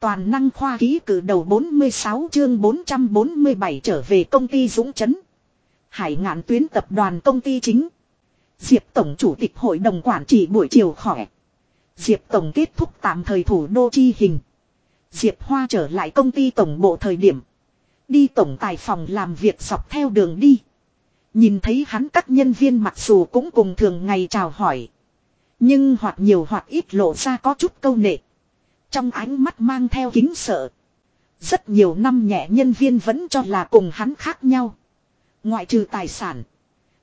Toàn năng khoa ký cử đầu 46 chương 447 trở về công ty Dũng Chấn. Hải ngạn tuyến tập đoàn công ty chính. Diệp Tổng Chủ tịch Hội đồng Quản trị buổi chiều khỏe. Diệp Tổng kết thúc tạm thời thủ đô chi hình. Diệp Hoa trở lại công ty tổng bộ thời điểm. Đi tổng tài phòng làm việc dọc theo đường đi. Nhìn thấy hắn các nhân viên mặc dù cũng cùng thường ngày chào hỏi. Nhưng hoặc nhiều hoặc ít lộ ra có chút câu nệ. Trong ánh mắt mang theo kính sợ. Rất nhiều năm nhẹ nhân viên vẫn cho là cùng hắn khác nhau. Ngoại trừ tài sản.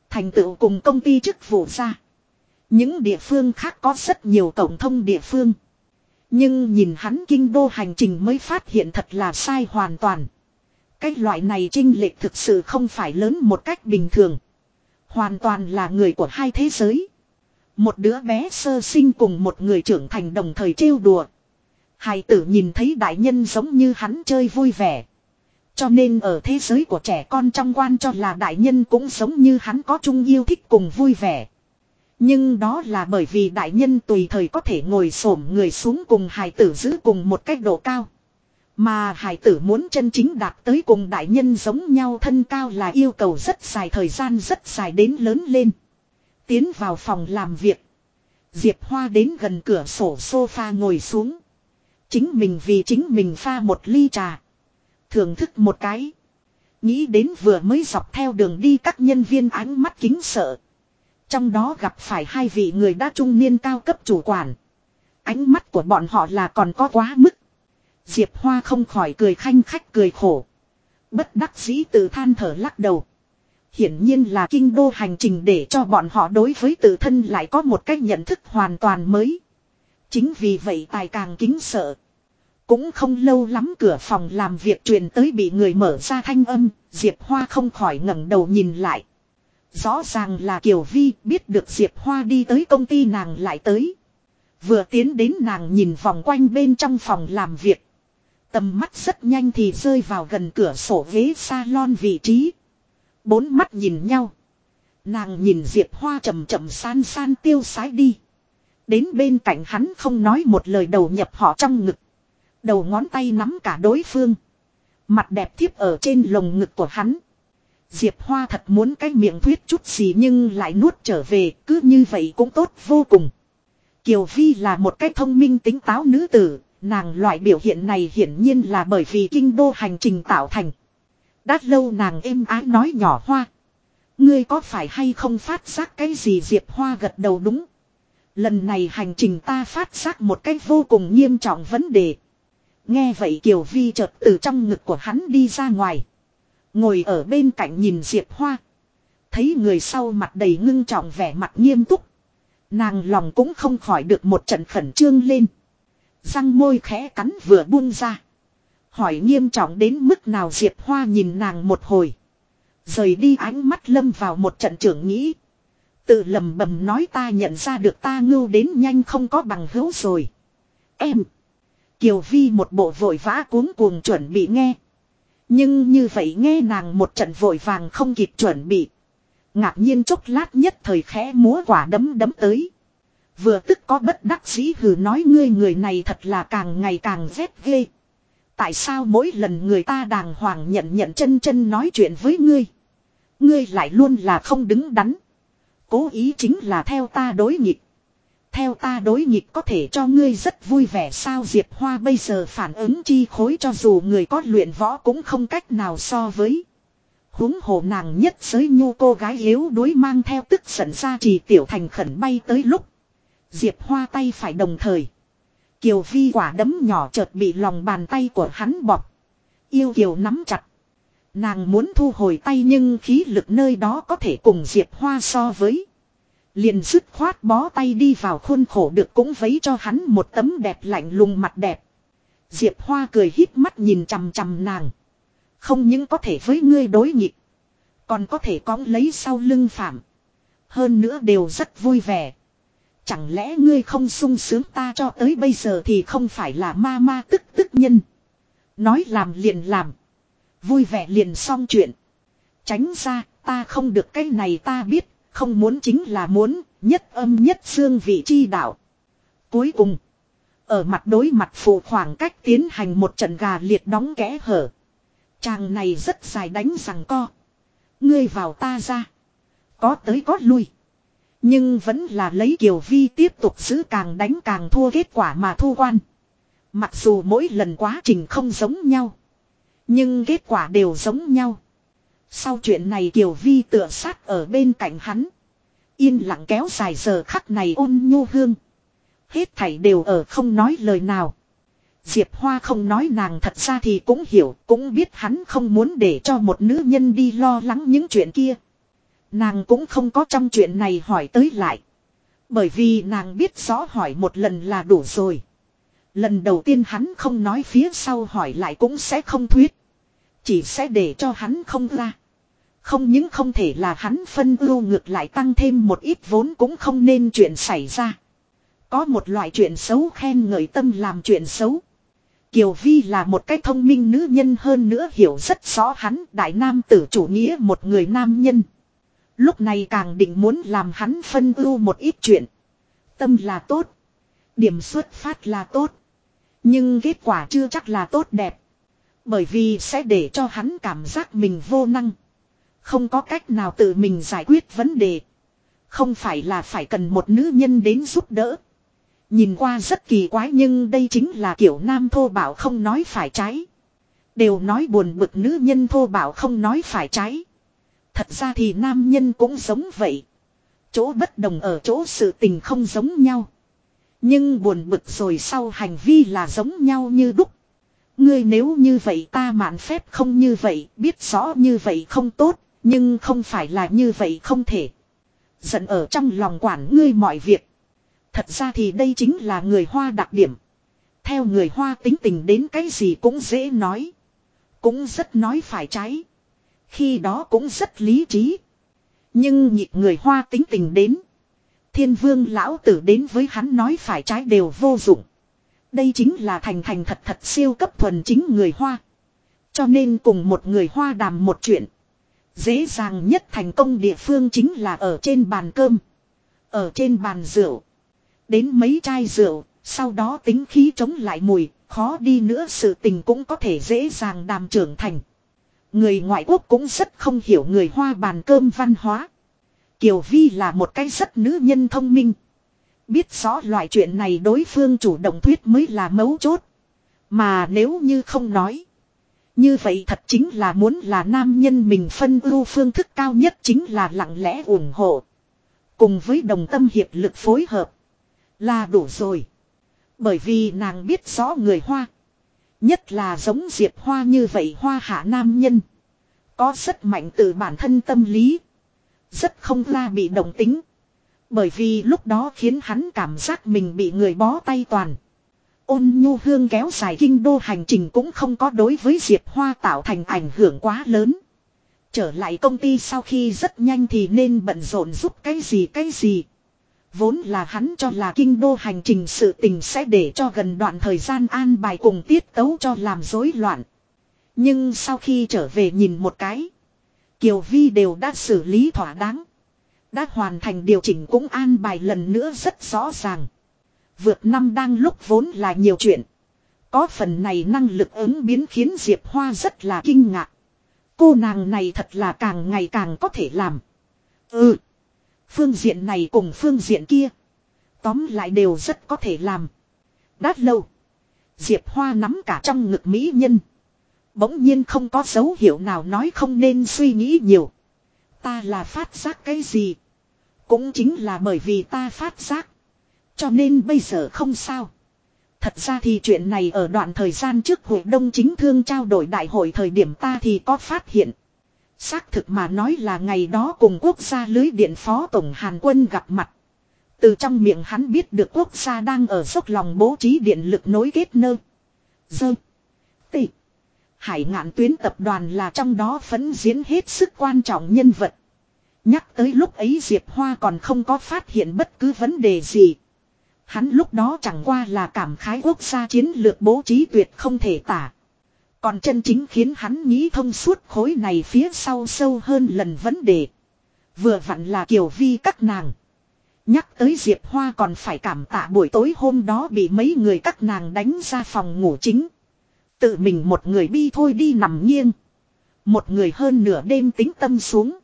Thành tựu cùng công ty chức vụ ra. Những địa phương khác có rất nhiều tổng thông địa phương. Nhưng nhìn hắn kinh đô hành trình mới phát hiện thật là sai hoàn toàn. Cái loại này trinh lệch thực sự không phải lớn một cách bình thường. Hoàn toàn là người của hai thế giới. Một đứa bé sơ sinh cùng một người trưởng thành đồng thời trêu đùa. Hài tử nhìn thấy đại nhân giống như hắn chơi vui vẻ. Cho nên ở thế giới của trẻ con trong quan cho là đại nhân cũng giống như hắn có chung yêu thích cùng vui vẻ. Nhưng đó là bởi vì đại nhân tùy thời có thể ngồi xổm người xuống cùng hài tử giữ cùng một cách độ cao. Mà hài tử muốn chân chính đạt tới cùng đại nhân giống nhau thân cao là yêu cầu rất dài thời gian rất dài đến lớn lên. Tiến vào phòng làm việc. Diệp Hoa đến gần cửa sổ sofa ngồi xuống. Chính mình vì chính mình pha một ly trà. Thưởng thức một cái. Nghĩ đến vừa mới dọc theo đường đi các nhân viên ánh mắt kính sợ. Trong đó gặp phải hai vị người đã trung niên cao cấp chủ quản. Ánh mắt của bọn họ là còn có quá mức. Diệp Hoa không khỏi cười khanh khách cười khổ. Bất đắc dĩ tự than thở lắc đầu. Hiển nhiên là kinh đô hành trình để cho bọn họ đối với tự thân lại có một cách nhận thức hoàn toàn mới. Chính vì vậy tài càng kính sợ. Cũng không lâu lắm cửa phòng làm việc truyền tới bị người mở ra thanh âm, Diệp Hoa không khỏi ngẩng đầu nhìn lại. Rõ ràng là Kiều Vi biết được Diệp Hoa đi tới công ty nàng lại tới. Vừa tiến đến nàng nhìn vòng quanh bên trong phòng làm việc. Tầm mắt rất nhanh thì rơi vào gần cửa sổ ghế salon vị trí. Bốn mắt nhìn nhau. Nàng nhìn Diệp Hoa chậm chậm san san tiêu sái đi. Đến bên cạnh hắn không nói một lời đầu nhập họ trong ngực. Đầu ngón tay nắm cả đối phương. Mặt đẹp thiếp ở trên lồng ngực của hắn. Diệp Hoa thật muốn cái miệng thuyết chút gì nhưng lại nuốt trở về, cứ như vậy cũng tốt vô cùng. Kiều Vi là một cái thông minh tính táo nữ tử, nàng loại biểu hiện này hiển nhiên là bởi vì kinh đô hành trình tạo thành. Đã lâu nàng êm ái nói nhỏ hoa. Ngươi có phải hay không phát giác cái gì Diệp Hoa gật đầu đúng. Lần này hành trình ta phát giác một cách vô cùng nghiêm trọng vấn đề. Nghe vậy Kiều Vi chợt từ trong ngực của hắn đi ra ngoài. Ngồi ở bên cạnh nhìn Diệp Hoa. Thấy người sau mặt đầy ngưng trọng vẻ mặt nghiêm túc. Nàng lòng cũng không khỏi được một trận khẩn trương lên. Răng môi khẽ cắn vừa buông ra. Hỏi nghiêm trọng đến mức nào Diệp Hoa nhìn nàng một hồi. Rời đi ánh mắt lâm vào một trận trưởng nghĩ. Tự lầm bầm nói ta nhận ra được ta ngưu đến nhanh không có bằng hữu rồi. Em. Kiều Vi một bộ vội vã cuống cuồng chuẩn bị nghe. Nhưng như vậy nghe nàng một trận vội vàng không kịp chuẩn bị. Ngạc nhiên chốc lát nhất thời khẽ múa quả đấm đấm tới. Vừa tức có bất đắc dĩ hừ nói ngươi người này thật là càng ngày càng rét ghê. Tại sao mỗi lần người ta đàng hoàng nhận nhận chân chân nói chuyện với ngươi. Ngươi lại luôn là không đứng đắn. Cố ý chính là theo ta đối nghịch. Theo ta đối nghịch có thể cho ngươi rất vui vẻ sao Diệp Hoa bây giờ phản ứng chi khối cho dù người có luyện võ cũng không cách nào so với. huống hồ nàng nhất giới nhu cô gái yếu đuối mang theo tức giận ra chỉ tiểu thành khẩn bay tới lúc. Diệp Hoa tay phải đồng thời. Kiều Vi quả đấm nhỏ chợt bị lòng bàn tay của hắn bọc. Yêu Kiều nắm chặt. Nàng muốn thu hồi tay nhưng khí lực nơi đó có thể cùng Diệp Hoa so với. Liền dứt khoát bó tay đi vào khuôn khổ được cũng vấy cho hắn một tấm đẹp lạnh lùng mặt đẹp. Diệp Hoa cười hít mắt nhìn chằm chằm nàng. Không những có thể với ngươi đối nghịch. Còn có thể cõng lấy sau lưng phạm. Hơn nữa đều rất vui vẻ. Chẳng lẽ ngươi không sung sướng ta cho tới bây giờ thì không phải là ma ma tức tức nhân. Nói làm liền làm. Vui vẻ liền xong chuyện. Tránh ra, ta không được cái này ta biết, không muốn chính là muốn, nhất âm nhất xương vị chi đạo. Cuối cùng, Ở mặt đối mặt phụ khoảng cách tiến hành một trận gà liệt đóng kẽ hở. Chàng này rất dài đánh rằng co. Ngươi vào ta ra. Có tới có lui. Nhưng vẫn là lấy Kiều Vi tiếp tục giữ càng đánh càng thua kết quả mà thu quan. Mặc dù mỗi lần quá trình không giống nhau. Nhưng kết quả đều giống nhau. Sau chuyện này Kiều Vi tựa sát ở bên cạnh hắn. Yên lặng kéo dài giờ khắc này ôn nhu hương. Hết thảy đều ở không nói lời nào. Diệp Hoa không nói nàng thật ra thì cũng hiểu, cũng biết hắn không muốn để cho một nữ nhân đi lo lắng những chuyện kia. Nàng cũng không có trong chuyện này hỏi tới lại. Bởi vì nàng biết rõ hỏi một lần là đủ rồi. Lần đầu tiên hắn không nói phía sau hỏi lại cũng sẽ không thuyết. Chỉ sẽ để cho hắn không ra. Không những không thể là hắn phân ưu ngược lại tăng thêm một ít vốn cũng không nên chuyện xảy ra. Có một loại chuyện xấu khen ngợi tâm làm chuyện xấu. Kiều Vi là một cái thông minh nữ nhân hơn nữa hiểu rất rõ hắn, đại nam tử chủ nghĩa một người nam nhân. Lúc này càng định muốn làm hắn phân ưu một ít chuyện. Tâm là tốt. Điểm xuất phát là tốt. Nhưng kết quả chưa chắc là tốt đẹp. Bởi vì sẽ để cho hắn cảm giác mình vô năng. Không có cách nào tự mình giải quyết vấn đề. Không phải là phải cần một nữ nhân đến giúp đỡ. Nhìn qua rất kỳ quái nhưng đây chính là kiểu nam thô bảo không nói phải trái. Đều nói buồn bực nữ nhân thô bảo không nói phải trái. Thật ra thì nam nhân cũng giống vậy. Chỗ bất đồng ở chỗ sự tình không giống nhau. Nhưng buồn bực rồi sau hành vi là giống nhau như đúc. Ngươi nếu như vậy ta mạn phép không như vậy, biết rõ như vậy không tốt, nhưng không phải là như vậy không thể. Giận ở trong lòng quản ngươi mọi việc. Thật ra thì đây chính là người Hoa đặc điểm. Theo người Hoa tính tình đến cái gì cũng dễ nói. Cũng rất nói phải trái. Khi đó cũng rất lý trí. Nhưng nhịp người Hoa tính tình đến. Thiên vương lão tử đến với hắn nói phải trái đều vô dụng. Đây chính là thành thành thật thật siêu cấp thuần chính người Hoa. Cho nên cùng một người Hoa đàm một chuyện. Dễ dàng nhất thành công địa phương chính là ở trên bàn cơm. Ở trên bàn rượu. Đến mấy chai rượu, sau đó tính khí chống lại mùi, khó đi nữa sự tình cũng có thể dễ dàng đàm trưởng thành. Người ngoại quốc cũng rất không hiểu người Hoa bàn cơm văn hóa. Kiều Vi là một cái rất nữ nhân thông minh. Biết rõ loại chuyện này đối phương chủ động thuyết mới là mấu chốt. Mà nếu như không nói. Như vậy thật chính là muốn là nam nhân mình phân ưu phương thức cao nhất chính là lặng lẽ ủng hộ. Cùng với đồng tâm hiệp lực phối hợp. Là đủ rồi. Bởi vì nàng biết rõ người Hoa. Nhất là giống Diệp Hoa như vậy Hoa hạ nam nhân. Có rất mạnh từ bản thân tâm lý. Rất không ra bị động tính. Bởi vì lúc đó khiến hắn cảm giác mình bị người bó tay toàn. Ôn nhu hương kéo dài kinh đô hành trình cũng không có đối với Diệp Hoa tạo thành ảnh hưởng quá lớn. Trở lại công ty sau khi rất nhanh thì nên bận rộn giúp cái gì cái gì. Vốn là hắn cho là kinh đô hành trình sự tình sẽ để cho gần đoạn thời gian an bài cùng tiết tấu cho làm rối loạn. Nhưng sau khi trở về nhìn một cái. Kiều Vi đều đã xử lý thỏa đáng. Đã hoàn thành điều chỉnh cũng an bài lần nữa rất rõ ràng. Vượt năm đang lúc vốn là nhiều chuyện. Có phần này năng lực ứng biến khiến Diệp Hoa rất là kinh ngạc. Cô nàng này thật là càng ngày càng có thể làm. Ừ. Phương diện này cùng phương diện kia. Tóm lại đều rất có thể làm. Đát lâu. Diệp Hoa nắm cả trong ngực mỹ nhân. Bỗng nhiên không có dấu hiệu nào nói không nên suy nghĩ nhiều. Ta là phát giác cái gì? Cũng chính là bởi vì ta phát giác. Cho nên bây giờ không sao. Thật ra thì chuyện này ở đoạn thời gian trước hội đông chính thương trao đổi đại hội thời điểm ta thì có phát hiện. Xác thực mà nói là ngày đó cùng quốc gia lưới điện phó tổng Hàn quân gặp mặt. Từ trong miệng hắn biết được quốc gia đang ở dốc lòng bố trí điện lực nối kết nơ. Dơ. Tị. Hải ngạn tuyến tập đoàn là trong đó phấn diễn hết sức quan trọng nhân vật. Nhắc tới lúc ấy Diệp Hoa còn không có phát hiện bất cứ vấn đề gì. Hắn lúc đó chẳng qua là cảm khái quốc gia chiến lược bố trí tuyệt không thể tả. Còn chân chính khiến hắn nghĩ thông suốt khối này phía sau sâu hơn lần vấn đề. Vừa vặn là kiểu vi các nàng. Nhắc tới Diệp Hoa còn phải cảm tạ buổi tối hôm đó bị mấy người các nàng đánh ra phòng ngủ chính. Tự mình một người bi thôi đi nằm nghiêng. Một người hơn nửa đêm tính tâm xuống.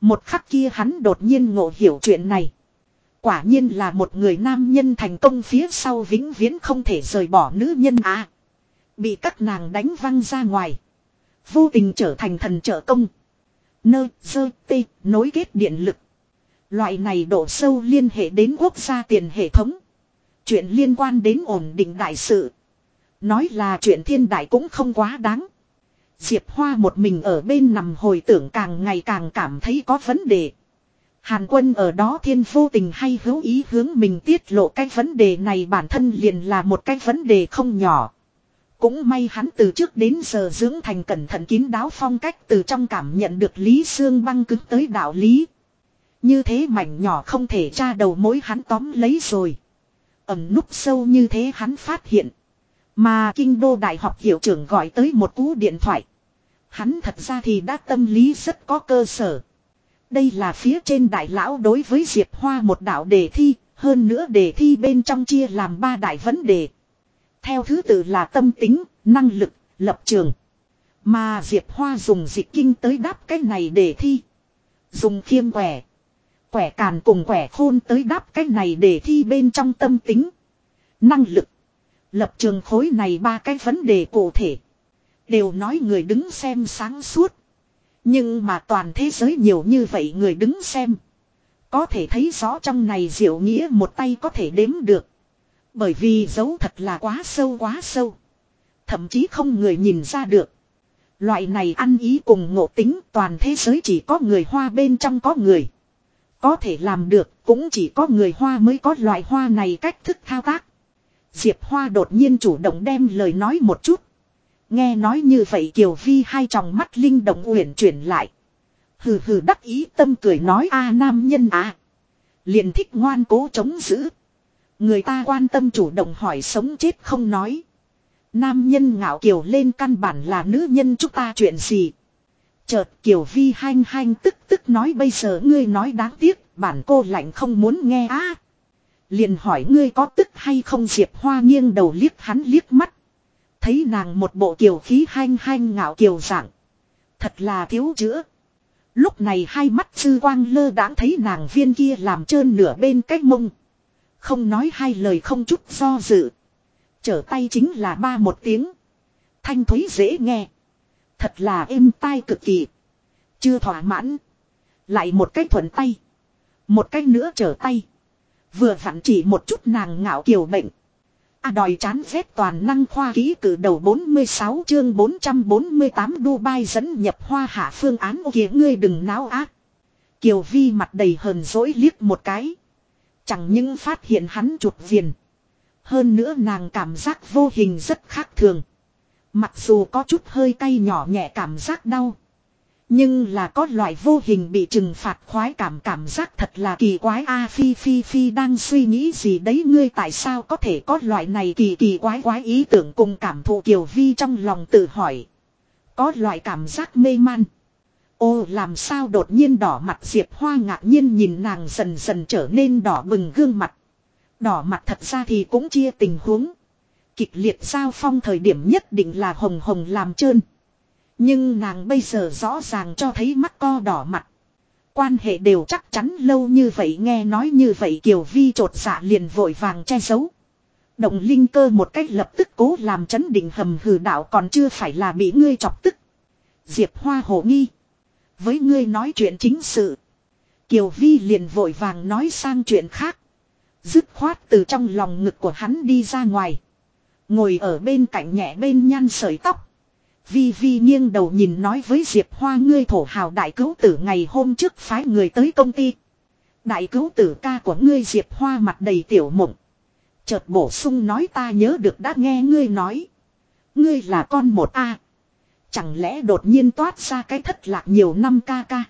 Một khắc kia hắn đột nhiên ngộ hiểu chuyện này. Quả nhiên là một người nam nhân thành công phía sau vĩnh viễn không thể rời bỏ nữ nhân à. Bị các nàng đánh văng ra ngoài. Vô tình trở thành thần trợ công. Nơ, dơ, tê, nối kết điện lực. Loại này độ sâu liên hệ đến quốc gia tiền hệ thống. Chuyện liên quan đến ổn định đại sự. Nói là chuyện thiên đại cũng không quá đáng. Diệp Hoa một mình ở bên nằm hồi tưởng càng ngày càng cảm thấy có vấn đề. Hàn quân ở đó thiên vô tình hay hữu ý hướng mình tiết lộ cái vấn đề này bản thân liền là một cái vấn đề không nhỏ. Cũng may hắn từ trước đến giờ dưỡng thành cẩn thận kín đáo phong cách từ trong cảm nhận được Lý Sương băng cứng tới đạo lý. Như thế mảnh nhỏ không thể tra đầu mối hắn tóm lấy rồi. Ẩm núp sâu như thế hắn phát hiện. Mà kinh đô đại học hiệu trưởng gọi tới một cú điện thoại. Hắn thật ra thì đã tâm lý rất có cơ sở. Đây là phía trên đại lão đối với Diệp Hoa một đạo đề thi, hơn nữa đề thi bên trong chia làm ba đại vấn đề. Theo thứ tự là tâm tính, năng lực, lập trường. Mà Diệp Hoa dùng dịch kinh tới đáp cái này đề thi. Dùng khiêm quẻ. Quẻ càn cùng quẻ khôn tới đáp cái này đề thi bên trong tâm tính. Năng lực. Lập trường khối này ba cái vấn đề cụ thể. Đều nói người đứng xem sáng suốt. Nhưng mà toàn thế giới nhiều như vậy người đứng xem. Có thể thấy rõ trong này diệu nghĩa một tay có thể đếm được. Bởi vì dấu thật là quá sâu quá sâu. Thậm chí không người nhìn ra được. Loại này ăn ý cùng ngộ tính toàn thế giới chỉ có người hoa bên trong có người. Có thể làm được cũng chỉ có người hoa mới có loại hoa này cách thức thao tác. Diệp Hoa đột nhiên chủ động đem lời nói một chút. Nghe nói như vậy Kiều Vi hai tròng mắt linh động uyển chuyển lại. Hừ hừ đắc ý tâm cười nói a nam nhân à. Liền thích ngoan cố chống giữ. Người ta quan tâm chủ động hỏi sống chết không nói. Nam nhân ngạo kiều lên căn bản là nữ nhân chúng ta chuyện gì. Chợt Kiều Vi hanh hanh tức tức nói bây giờ ngươi nói đáng tiếc, bản cô lạnh không muốn nghe á. Liền hỏi ngươi có tức hay không Diệp Hoa nghiêng đầu liếc hắn liếc mắt. Thấy nàng một bộ kiều khí hanh hanh ngạo kiều dạng. Thật là thiếu chữa. Lúc này hai mắt sư quang lơ đãng thấy nàng viên kia làm trơn nửa bên cách mông. Không nói hai lời không chút do dự. Trở tay chính là ba một tiếng. Thanh thúy dễ nghe. Thật là êm tai cực kỳ. Chưa thỏa mãn. Lại một cái thuận tay. Một cái nữa trở tay. Vừa vặn chỉ một chút nàng ngạo kiều bệnh. À đòi chán ghét toàn năng khoa ký cử đầu 46 chương 448 Dubai dẫn nhập hoa hạ phương án ô kìa, ngươi đừng náo ác. Kiều Vi mặt đầy hờn dỗi liếc một cái. Chẳng những phát hiện hắn chuột viền. Hơn nữa nàng cảm giác vô hình rất khác thường. Mặc dù có chút hơi cay nhỏ nhẹ cảm giác đau. Nhưng là có loại vô hình bị trừng phạt khoái cảm cảm giác thật là kỳ quái a phi phi phi đang suy nghĩ gì đấy ngươi tại sao có thể có loại này kỳ kỳ quái quái ý tưởng cùng cảm thụ kiều vi trong lòng tự hỏi. Có loại cảm giác mê man. Ô, làm sao đột nhiên đỏ mặt Diệp Hoa ngạc nhiên nhìn nàng dần dần trở nên đỏ bừng gương mặt. Đỏ mặt thật ra thì cũng chia tình huống. Kịch liệt giao phong thời điểm nhất định là hồng hồng làm trơn. Nhưng nàng bây giờ rõ ràng cho thấy mắt co đỏ mặt. Quan hệ đều chắc chắn lâu như vậy, nghe nói như vậy Kiều Vi trột dạ liền vội vàng che giấu. Động linh cơ một cách lập tức cố làm chấn định hầm hừ đạo còn chưa phải là bị ngươi chọc tức. Diệp Hoa hổ nghi. Với ngươi nói chuyện chính sự. Kiều Vi liền vội vàng nói sang chuyện khác. Dứt khoát từ trong lòng ngực của hắn đi ra ngoài. Ngồi ở bên cạnh nhẹ bên nhăn sợi tóc. Vi Vi nghiêng đầu nhìn nói với Diệp Hoa, ngươi thổ hào đại cứu tử, ngày hôm trước phái người tới công ty. Đại cứu tử ca của ngươi Diệp Hoa mặt đầy tiểu mộng. Chợt bổ sung nói, ta nhớ được đã nghe ngươi nói. Ngươi là con một A. Chẳng lẽ đột nhiên toát ra cái thất lạc nhiều năm ca ca.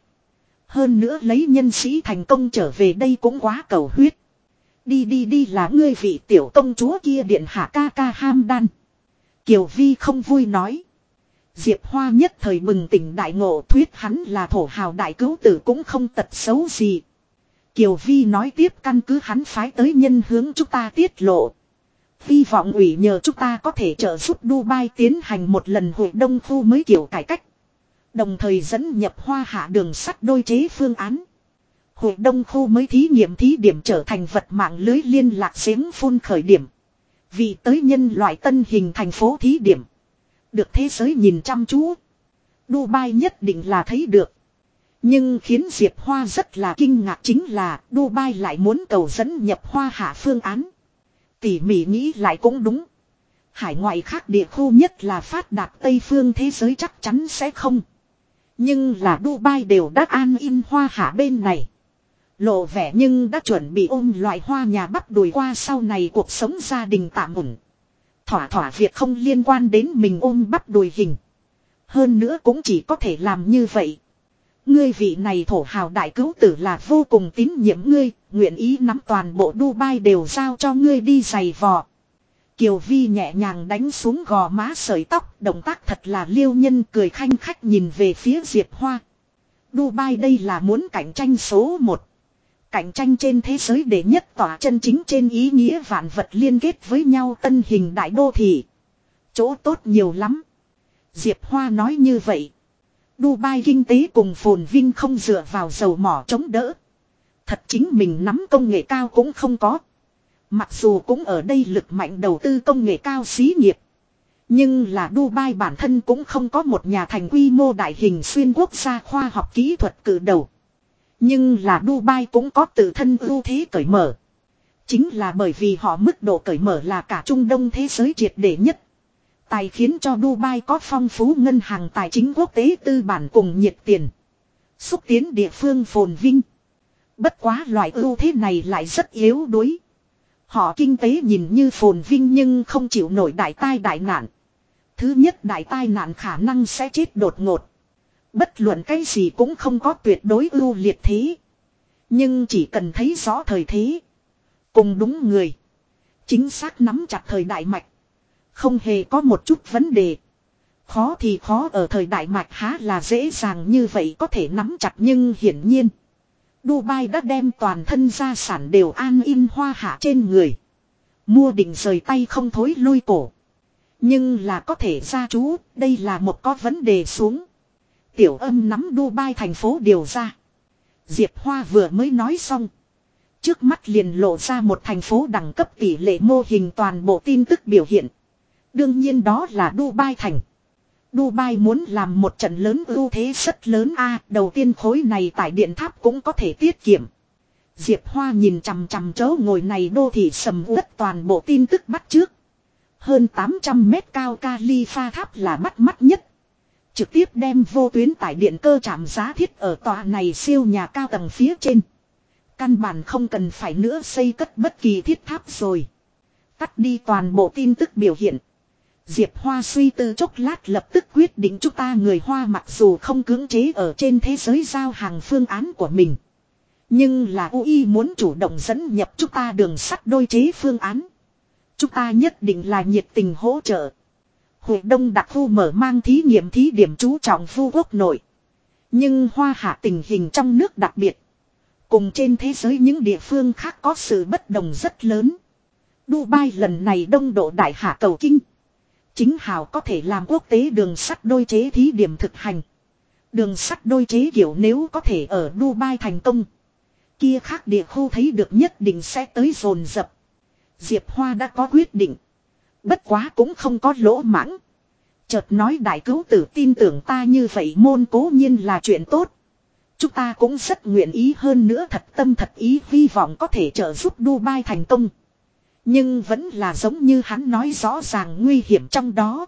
Hơn nữa lấy nhân sĩ thành công trở về đây cũng quá cầu huyết. Đi đi đi là ngươi vị tiểu công chúa kia điện hạ ca ca ham đan. Kiều Vi không vui nói. Diệp Hoa nhất thời bừng tỉnh đại ngộ, thuyết hắn là thổ hào đại cứu tử cũng không tật xấu gì. Kiều Vi nói tiếp căn cứ hắn phái tới nhân hướng chúng ta tiết lộ. Hy vọng ủy nhờ chúng ta có thể trợ giúp Dubai tiến hành một lần hội đông khu mới kiểu cải cách. Đồng thời dẫn nhập hoa hạ đường sắt đôi chế phương án. Hội đông khu mới thí nghiệm thí điểm trở thành vật mạng lưới liên lạc giếng phun khởi điểm. Vì tới nhân loại tân hình thành phố thí điểm. Được thế giới nhìn chăm chú. Dubai nhất định là thấy được. Nhưng khiến Diệp Hoa rất là kinh ngạc chính là Dubai lại muốn cầu dẫn nhập hoa hạ phương án. Tỉ mỉ nghĩ lại cũng đúng. Hải ngoại khác địa khu nhất là phát đạt Tây phương thế giới chắc chắn sẽ không. Nhưng là Dubai đều đã an in hoa hạ bên này. Lộ vẻ nhưng đã chuẩn bị ôm loại hoa nhà bắt đùi qua sau này cuộc sống gia đình tạm ổn. Thỏa thỏa việc không liên quan đến mình ôm bắt đùi hình. Hơn nữa cũng chỉ có thể làm như vậy. Ngươi vị này thổ hào đại cứu tử là vô cùng tín nhiệm ngươi, nguyện ý nắm toàn bộ Dubai đều giao cho ngươi đi giày vò. Kiều Vi nhẹ nhàng đánh xuống gò má sợi tóc, động tác thật là liêu nhân cười khanh khách nhìn về phía Diệp Hoa. Dubai đây là muốn cạnh tranh số 1. Cạnh tranh trên thế giới để nhất tỏa chân chính trên ý nghĩa vạn vật liên kết với nhau tân hình đại đô thị. Chỗ tốt nhiều lắm. Diệp Hoa nói như vậy. Dubai kinh tế cùng phồn vinh không dựa vào dầu mỏ chống đỡ. Thật chính mình nắm công nghệ cao cũng không có. Mặc dù cũng ở đây lực mạnh đầu tư công nghệ cao xí nghiệp. Nhưng là Dubai bản thân cũng không có một nhà thành quy mô đại hình xuyên quốc gia khoa học kỹ thuật cử đầu. Nhưng là Dubai cũng có tự thân ưu thế cởi mở. Chính là bởi vì họ mức độ cởi mở là cả Trung Đông thế giới triệt để nhất. Tài khiến cho Dubai có phong phú ngân hàng tài chính quốc tế tư bản cùng nhiệt tiền. Xúc tiến địa phương phồn vinh. Bất quá loại ưu thế này lại rất yếu đuối. Họ kinh tế nhìn như phồn vinh nhưng không chịu nổi đại tai đại nạn. Thứ nhất đại tai nạn khả năng sẽ chết đột ngột. Bất luận cái gì cũng không có tuyệt đối ưu liệt thế. Nhưng chỉ cần thấy rõ thời thế. Cùng đúng người. Chính xác nắm chặt thời đại mạch. Không hề có một chút vấn đề. Khó thì khó ở thời đại mạch há là dễ dàng như vậy có thể nắm chặt nhưng hiển nhiên. Dubai đã đem toàn thân gia sản đều an in hoa hạ trên người. Mua định rời tay không thối lui cổ. Nhưng là có thể ra chú, đây là một có vấn đề xuống. Tiểu âm nắm Dubai thành phố điều ra. Diệp Hoa vừa mới nói xong. Trước mắt liền lộ ra một thành phố đẳng cấp tỷ lệ mô hình toàn bộ tin tức biểu hiện. Đương nhiên đó là Dubai thành. Dubai muốn làm một trận lớn ưu thế rất lớn a, đầu tiên khối này tại điện tháp cũng có thể tiết kiệm. Diệp Hoa nhìn chằm chằm chỗ ngồi này đô thị sầm uất toàn bộ tin tức bắt trước. Hơn 800 mét cao califa tháp là bắt mắt nhất. Trực tiếp đem vô tuyến tải điện cơ chạm giá thiết ở tòa này siêu nhà cao tầng phía trên. Căn bản không cần phải nữa xây cất bất kỳ thiết tháp rồi. Tắt đi toàn bộ tin tức biểu hiện. Diệp Hoa suy tư chốc lát lập tức quyết định chúng ta người Hoa mặc dù không cưỡng chế ở trên thế giới giao hàng phương án của mình. Nhưng là UI muốn chủ động dẫn nhập chúng ta đường sắt đôi chế phương án. Chúng ta nhất định là nhiệt tình hỗ trợ. Huệ đông đặc khu mở mang thí nghiệm thí điểm chú trọng phu quốc nội. Nhưng hoa hạ tình hình trong nước đặc biệt. Cùng trên thế giới những địa phương khác có sự bất đồng rất lớn. Dubai lần này đông độ đại hạ cầu kinh. Chính hào có thể làm quốc tế đường sắt đôi chế thí điểm thực hành. Đường sắt đôi chế kiểu nếu có thể ở Dubai thành công. Kia khác địa khu thấy được nhất định sẽ tới dồn dập. Diệp Hoa đã có quyết định. Bất quá cũng không có lỗ mãng. Chợt nói đại cứu tử tin tưởng ta như vậy môn cố nhiên là chuyện tốt. Chúng ta cũng rất nguyện ý hơn nữa thật tâm thật ý hy vọng có thể trợ giúp Dubai thành công. Nhưng vẫn là giống như hắn nói rõ ràng nguy hiểm trong đó.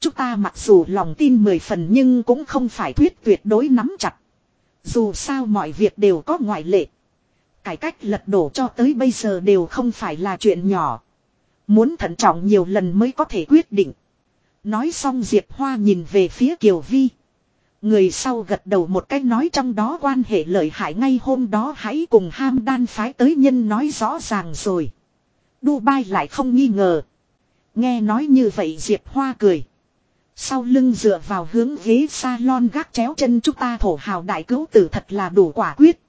Chúng ta mặc dù lòng tin mười phần nhưng cũng không phải thuyết tuyệt đối nắm chặt. Dù sao mọi việc đều có ngoại lệ. Cải cách lật đổ cho tới bây giờ đều không phải là chuyện nhỏ. Muốn thận trọng nhiều lần mới có thể quyết định. Nói xong Diệp Hoa nhìn về phía Kiều Vi. Người sau gật đầu một cách nói trong đó quan hệ lợi hại ngay hôm đó hãy cùng ham đan phái tới nhân nói rõ ràng rồi. Dubai lại không nghi ngờ. Nghe nói như vậy Diệp Hoa cười. Sau lưng dựa vào hướng ghế salon gác chéo chân chúng ta thổ hào đại cứu tử thật là đủ quả quyết.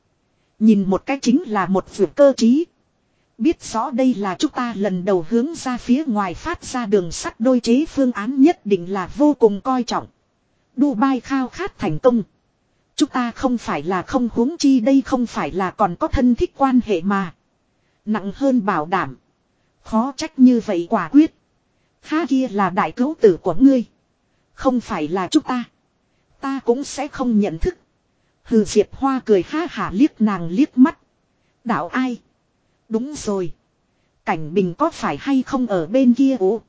Nhìn một cái chính là một vượt cơ trí. Biết rõ đây là chúng ta lần đầu hướng ra phía ngoài phát ra đường sắt đôi chế phương án nhất định là vô cùng coi trọng. Dubai khao khát thành công. Chúng ta không phải là không huống chi đây không phải là còn có thân thích quan hệ mà. Nặng hơn bảo đảm. Khó trách như vậy quả quyết. Ha kia là đại cứu tử của ngươi. Không phải là chúng ta. Ta cũng sẽ không nhận thức. Hừ Diệp Hoa cười ha hả liếc nàng liếc mắt. Đạo ai? Đúng rồi. Cảnh bình có phải hay không ở bên kia ố?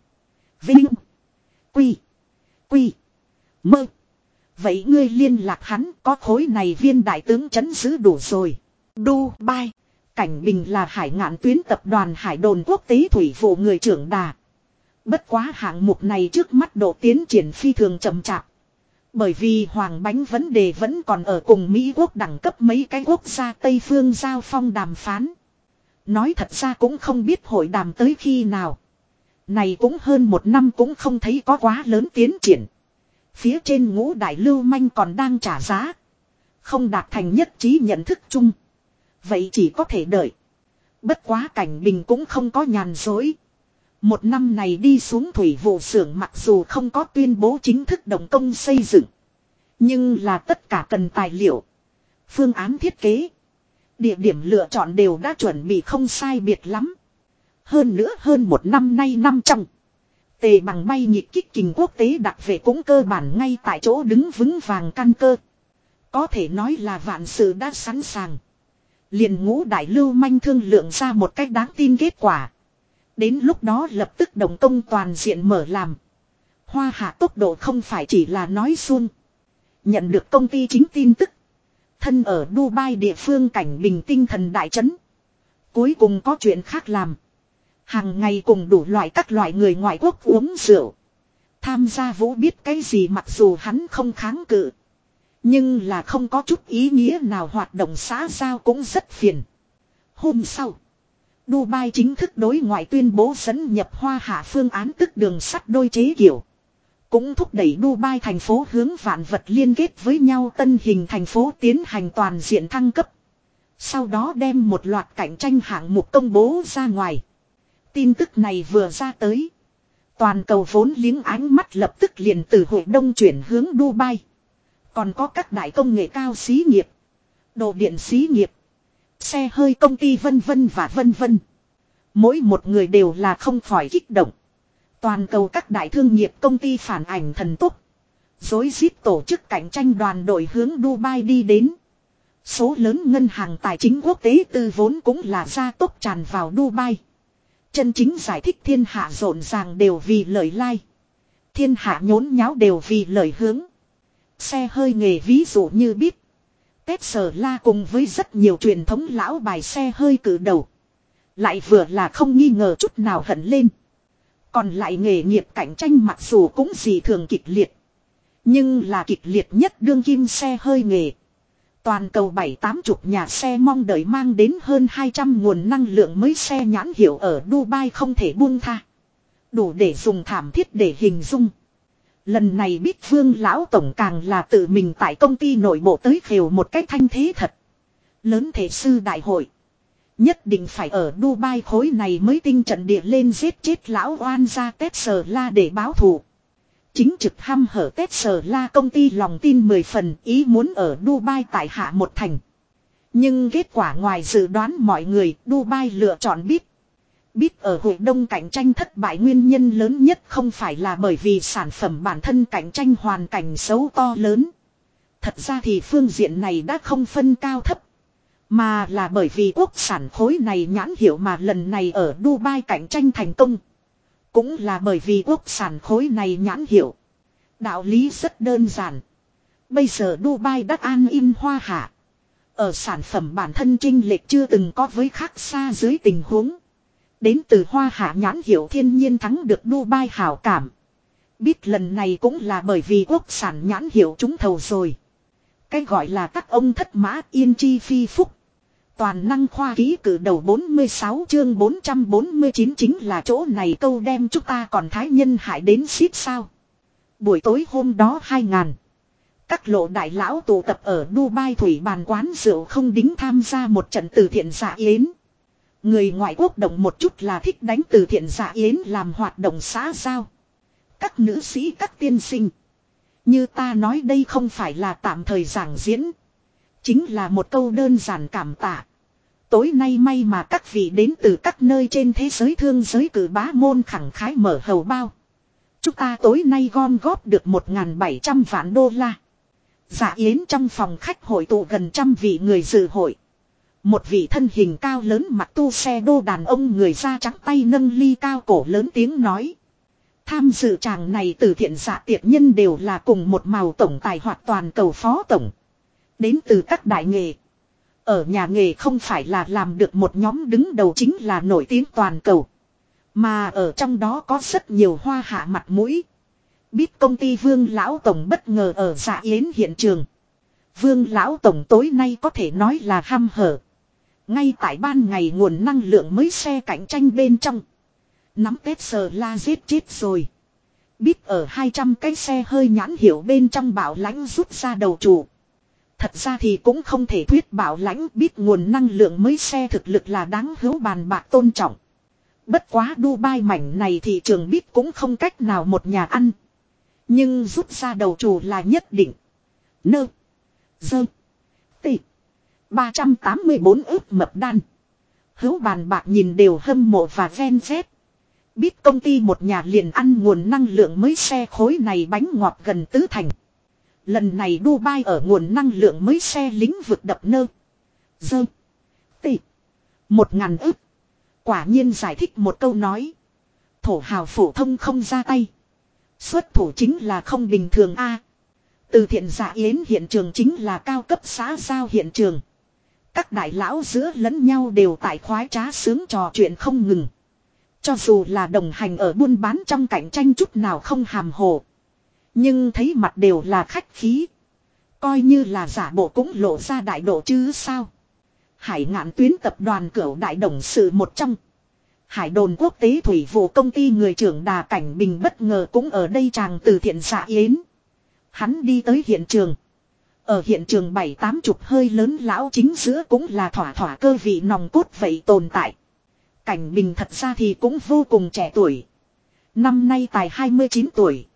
Vinh. Quy. Quy. Mơ. Vậy ngươi liên lạc hắn, có khối này viên đại tướng chấn giữ đủ rồi. Dubai. Cảnh Bình là hải ngạn tuyến tập đoàn hải đồn quốc tế thủy vụ người trưởng đà. Bất quá hạng mục này trước mắt độ tiến triển phi thường chậm chạp. Bởi vì hoàng bánh vấn đề vẫn còn ở cùng Mỹ quốc đẳng cấp mấy cái quốc gia Tây phương giao phong đàm phán. Nói thật ra cũng không biết hội đàm tới khi nào. Này cũng hơn một năm cũng không thấy có quá lớn tiến triển. Phía trên ngũ đại lưu manh còn đang trả giá. Không đạt thành nhất trí nhận thức chung. Vậy chỉ có thể đợi. Bất quá cảnh bình cũng không có nhàn dối. Một năm này đi xuống thủy vụ xưởng mặc dù không có tuyên bố chính thức động công xây dựng. Nhưng là tất cả cần tài liệu. Phương án thiết kế. Địa điểm lựa chọn đều đã chuẩn bị không sai biệt lắm. Hơn nữa hơn một năm nay năm trong. Tề bằng bay nhịp kích kình quốc tế đặc vệ cũng cơ bản ngay tại chỗ đứng vững vàng căn cơ. Có thể nói là vạn sự đã sẵn sàng. liền ngũ đại lưu manh thương lượng ra một cách đáng tin kết quả. Đến lúc đó lập tức đồng công toàn diện mở làm. Hoa hạ tốc độ không phải chỉ là nói xuông. Nhận được công ty chính tin tức. Thân ở Dubai địa phương cảnh bình tinh thần đại chấn. Cuối cùng có chuyện khác làm. Hàng ngày cùng đủ loại các loại người ngoại quốc uống rượu. Tham gia vũ biết cái gì mặc dù hắn không kháng cự. Nhưng là không có chút ý nghĩa nào hoạt động xã giao cũng rất phiền. Hôm sau. Dubai chính thức đối ngoại tuyên bố dẫn nhập hoa hạ phương án tức đường sắt đôi chế kiểu. Cũng thúc đẩy Dubai thành phố hướng vạn vật liên kết với nhau, tân hình thành phố tiến hành toàn diện thăng cấp. Sau đó đem một loạt cạnh tranh hạng mục công bố ra ngoài. Tin tức này vừa ra tới. Toàn cầu vốn liếng ánh mắt lập tức liền từ hội đông chuyển hướng Dubai. Còn có các đại công nghệ cao xí nghiệp. Đồ điện xí nghiệp. Xe hơi công ty vân vân và vân vân. Mỗi một người đều là không khỏi kích động. Toàn cầu các đại thương nghiệp công ty phản ảnh thần tốc. Dối rít tổ chức cạnh tranh đoàn đội hướng Dubai đi đến. Số lớn ngân hàng tài chính quốc tế tư vốn cũng là gia tốc tràn vào Dubai. Chân chính giải thích thiên hạ rộn ràng đều vì lời lai. Thiên hạ nhốn nháo đều vì lời hướng. Xe hơi nghề ví dụ như biết. Tết sở la cùng với rất nhiều truyền thống lão bài xe hơi cử đầu. Lại vừa là không nghi ngờ chút nào hận lên. Còn lại nghề nghiệp cạnh tranh mặc dù cũng gì thường kịch liệt. Nhưng là kịch liệt nhất đương kim xe hơi nghề. Toàn cầu bảy tám chục nhà xe mong đợi mang đến hơn 200 nguồn năng lượng mới xe nhãn hiệu ở Dubai không thể buông tha. Đủ để dùng thảm thiết để hình dung. Lần này biết vương lão tổng càng là tự mình tại công ty nội bộ tới khều một cách thanh thế thật. Lớn thể sư đại hội. Nhất định phải ở Dubai khối này mới tinh trận địa lên giết chết lão oan ra Tết Sờ La để báo thù. Chính trực ham hở Tết Sờ La công ty lòng tin 10 phần, ý muốn ở Dubai tại hạ một thành. Nhưng kết quả ngoài dự đoán mọi người, Dubai lựa chọn biết. Biết ở hội đông cạnh tranh thất bại nguyên nhân lớn nhất không phải là bởi vì sản phẩm bản thân cạnh tranh hoàn cảnh xấu to lớn. Thật ra thì phương diện này đã không phân cao thấp. Mà là bởi vì quốc sản khối này nhãn hiệu mà lần này ở Dubai cạnh tranh thành công. Cũng là bởi vì quốc sản khối này nhãn hiệu. Đạo lý rất đơn giản. Bây giờ Dubai đã an in hoa hạ. Ở sản phẩm bản thân trinh lệch chưa từng có với khác xa dưới tình huống. Đến từ hoa hạ nhãn hiệu thiên nhiên thắng được Dubai hảo cảm. Biết lần này cũng là bởi vì quốc sản nhãn hiệu chúng thầu rồi. Cái gọi là các ông thất mã yên chi phi phúc. Toàn năng khoa ký cử đầu 46 chương 449 chính là chỗ này câu đem chúng ta còn thái nhân hại đến xít sao. Buổi tối hôm đó 2000. Các lộ đại lão tụ tập ở Dubai thủy bàn quán rượu không đính tham gia một trận từ thiện dạ yến. Người ngoại quốc động một chút là thích đánh từ thiện dạ yến làm hoạt động xã giao. Các nữ sĩ, các tiên sinh. Như ta nói đây không phải là tạm thời giảng diễn. Chính là một câu đơn giản cảm tạ. Tối nay may mà các vị đến từ các nơi trên thế giới thương giới cử bá môn khẳng khái mở hầu bao. Chúng ta tối nay gom góp được 1.700 vạn đô la. Dạ yến trong phòng khách hội tụ gần trăm vị người dự hội. Một vị thân hình cao lớn mặc tu xe đô đàn ông người da trắng tay nâng ly cao cổ lớn tiếng nói. Tham dự chàng này từ thiện giả tiệc nhân đều là cùng một màu tổng tài hoặc toàn cầu phó tổng. Đến từ các đại nghề. Ở nhà nghề không phải là làm được một nhóm đứng đầu chính là nổi tiếng toàn cầu. Mà ở trong đó có rất nhiều hoa hạ mặt mũi. Biết công ty Vương Lão Tổng bất ngờ ở dạ yến hiện trường. Vương Lão Tổng tối nay có thể nói là ham hở. Ngay tại ban ngày nguồn năng lượng mới xe cạnh tranh bên trong. Nắm tết sờ la giết chết rồi. Biết ở 200 cái xe hơi nhãn hiệu bên trong bảo lãnh rút ra đầu chủ. Thật ra thì cũng không thể thuyết bảo lãnh biết nguồn năng lượng mới xe thực lực là đáng hữu bàn bạc tôn trọng. Bất quá Dubai mảnh này thị trường biết cũng không cách nào một nhà ăn. Nhưng rút ra đầu chủ là nhất định. Nơ. Dơ. Tị. 384 ước mập đan. Hữu bàn bạc nhìn đều hâm mộ và ven vét. Biết công ty một nhà liền ăn nguồn năng lượng mới xe khối này bánh ngọt gần tứ thành. Lần này Dubai ở nguồn năng lượng mới xe lĩnh vực đập nơ. Dơ. Tị. Một ngàn ức. Quả nhiên giải thích một câu nói. Thổ hào phổ thông không ra tay. Xuất thủ chính là không bình thường a. từ thiện giả yến hiện trường chính là cao cấp xã giao hiện trường. Các đại lão giữa lẫn nhau đều tại khoái trá sướng trò chuyện không ngừng. Cho dù là đồng hành ở buôn bán trong cạnh tranh chút nào không hàm hồ. Nhưng thấy mặt đều là khách khí. Coi như là giả bộ cũng lộ ra đại độ chứ sao. Hải ngạn tuyến tập đoàn cửu đại đồng sự một trong. Hải đồn quốc tế thủy vụ công ty người trưởng Đà Cảnh Bình bất ngờ cũng ở đây chàng từ thiện xạ yến. Hắn đi tới hiện trường. Ở hiện trường bảy tám chục hơi lớn lão chính giữa cũng là thỏa thỏa cơ vị nòng cốt vậy tồn tại. Cảnh Bình thật ra thì cũng vô cùng trẻ tuổi. Năm nay tài 29 tuổi.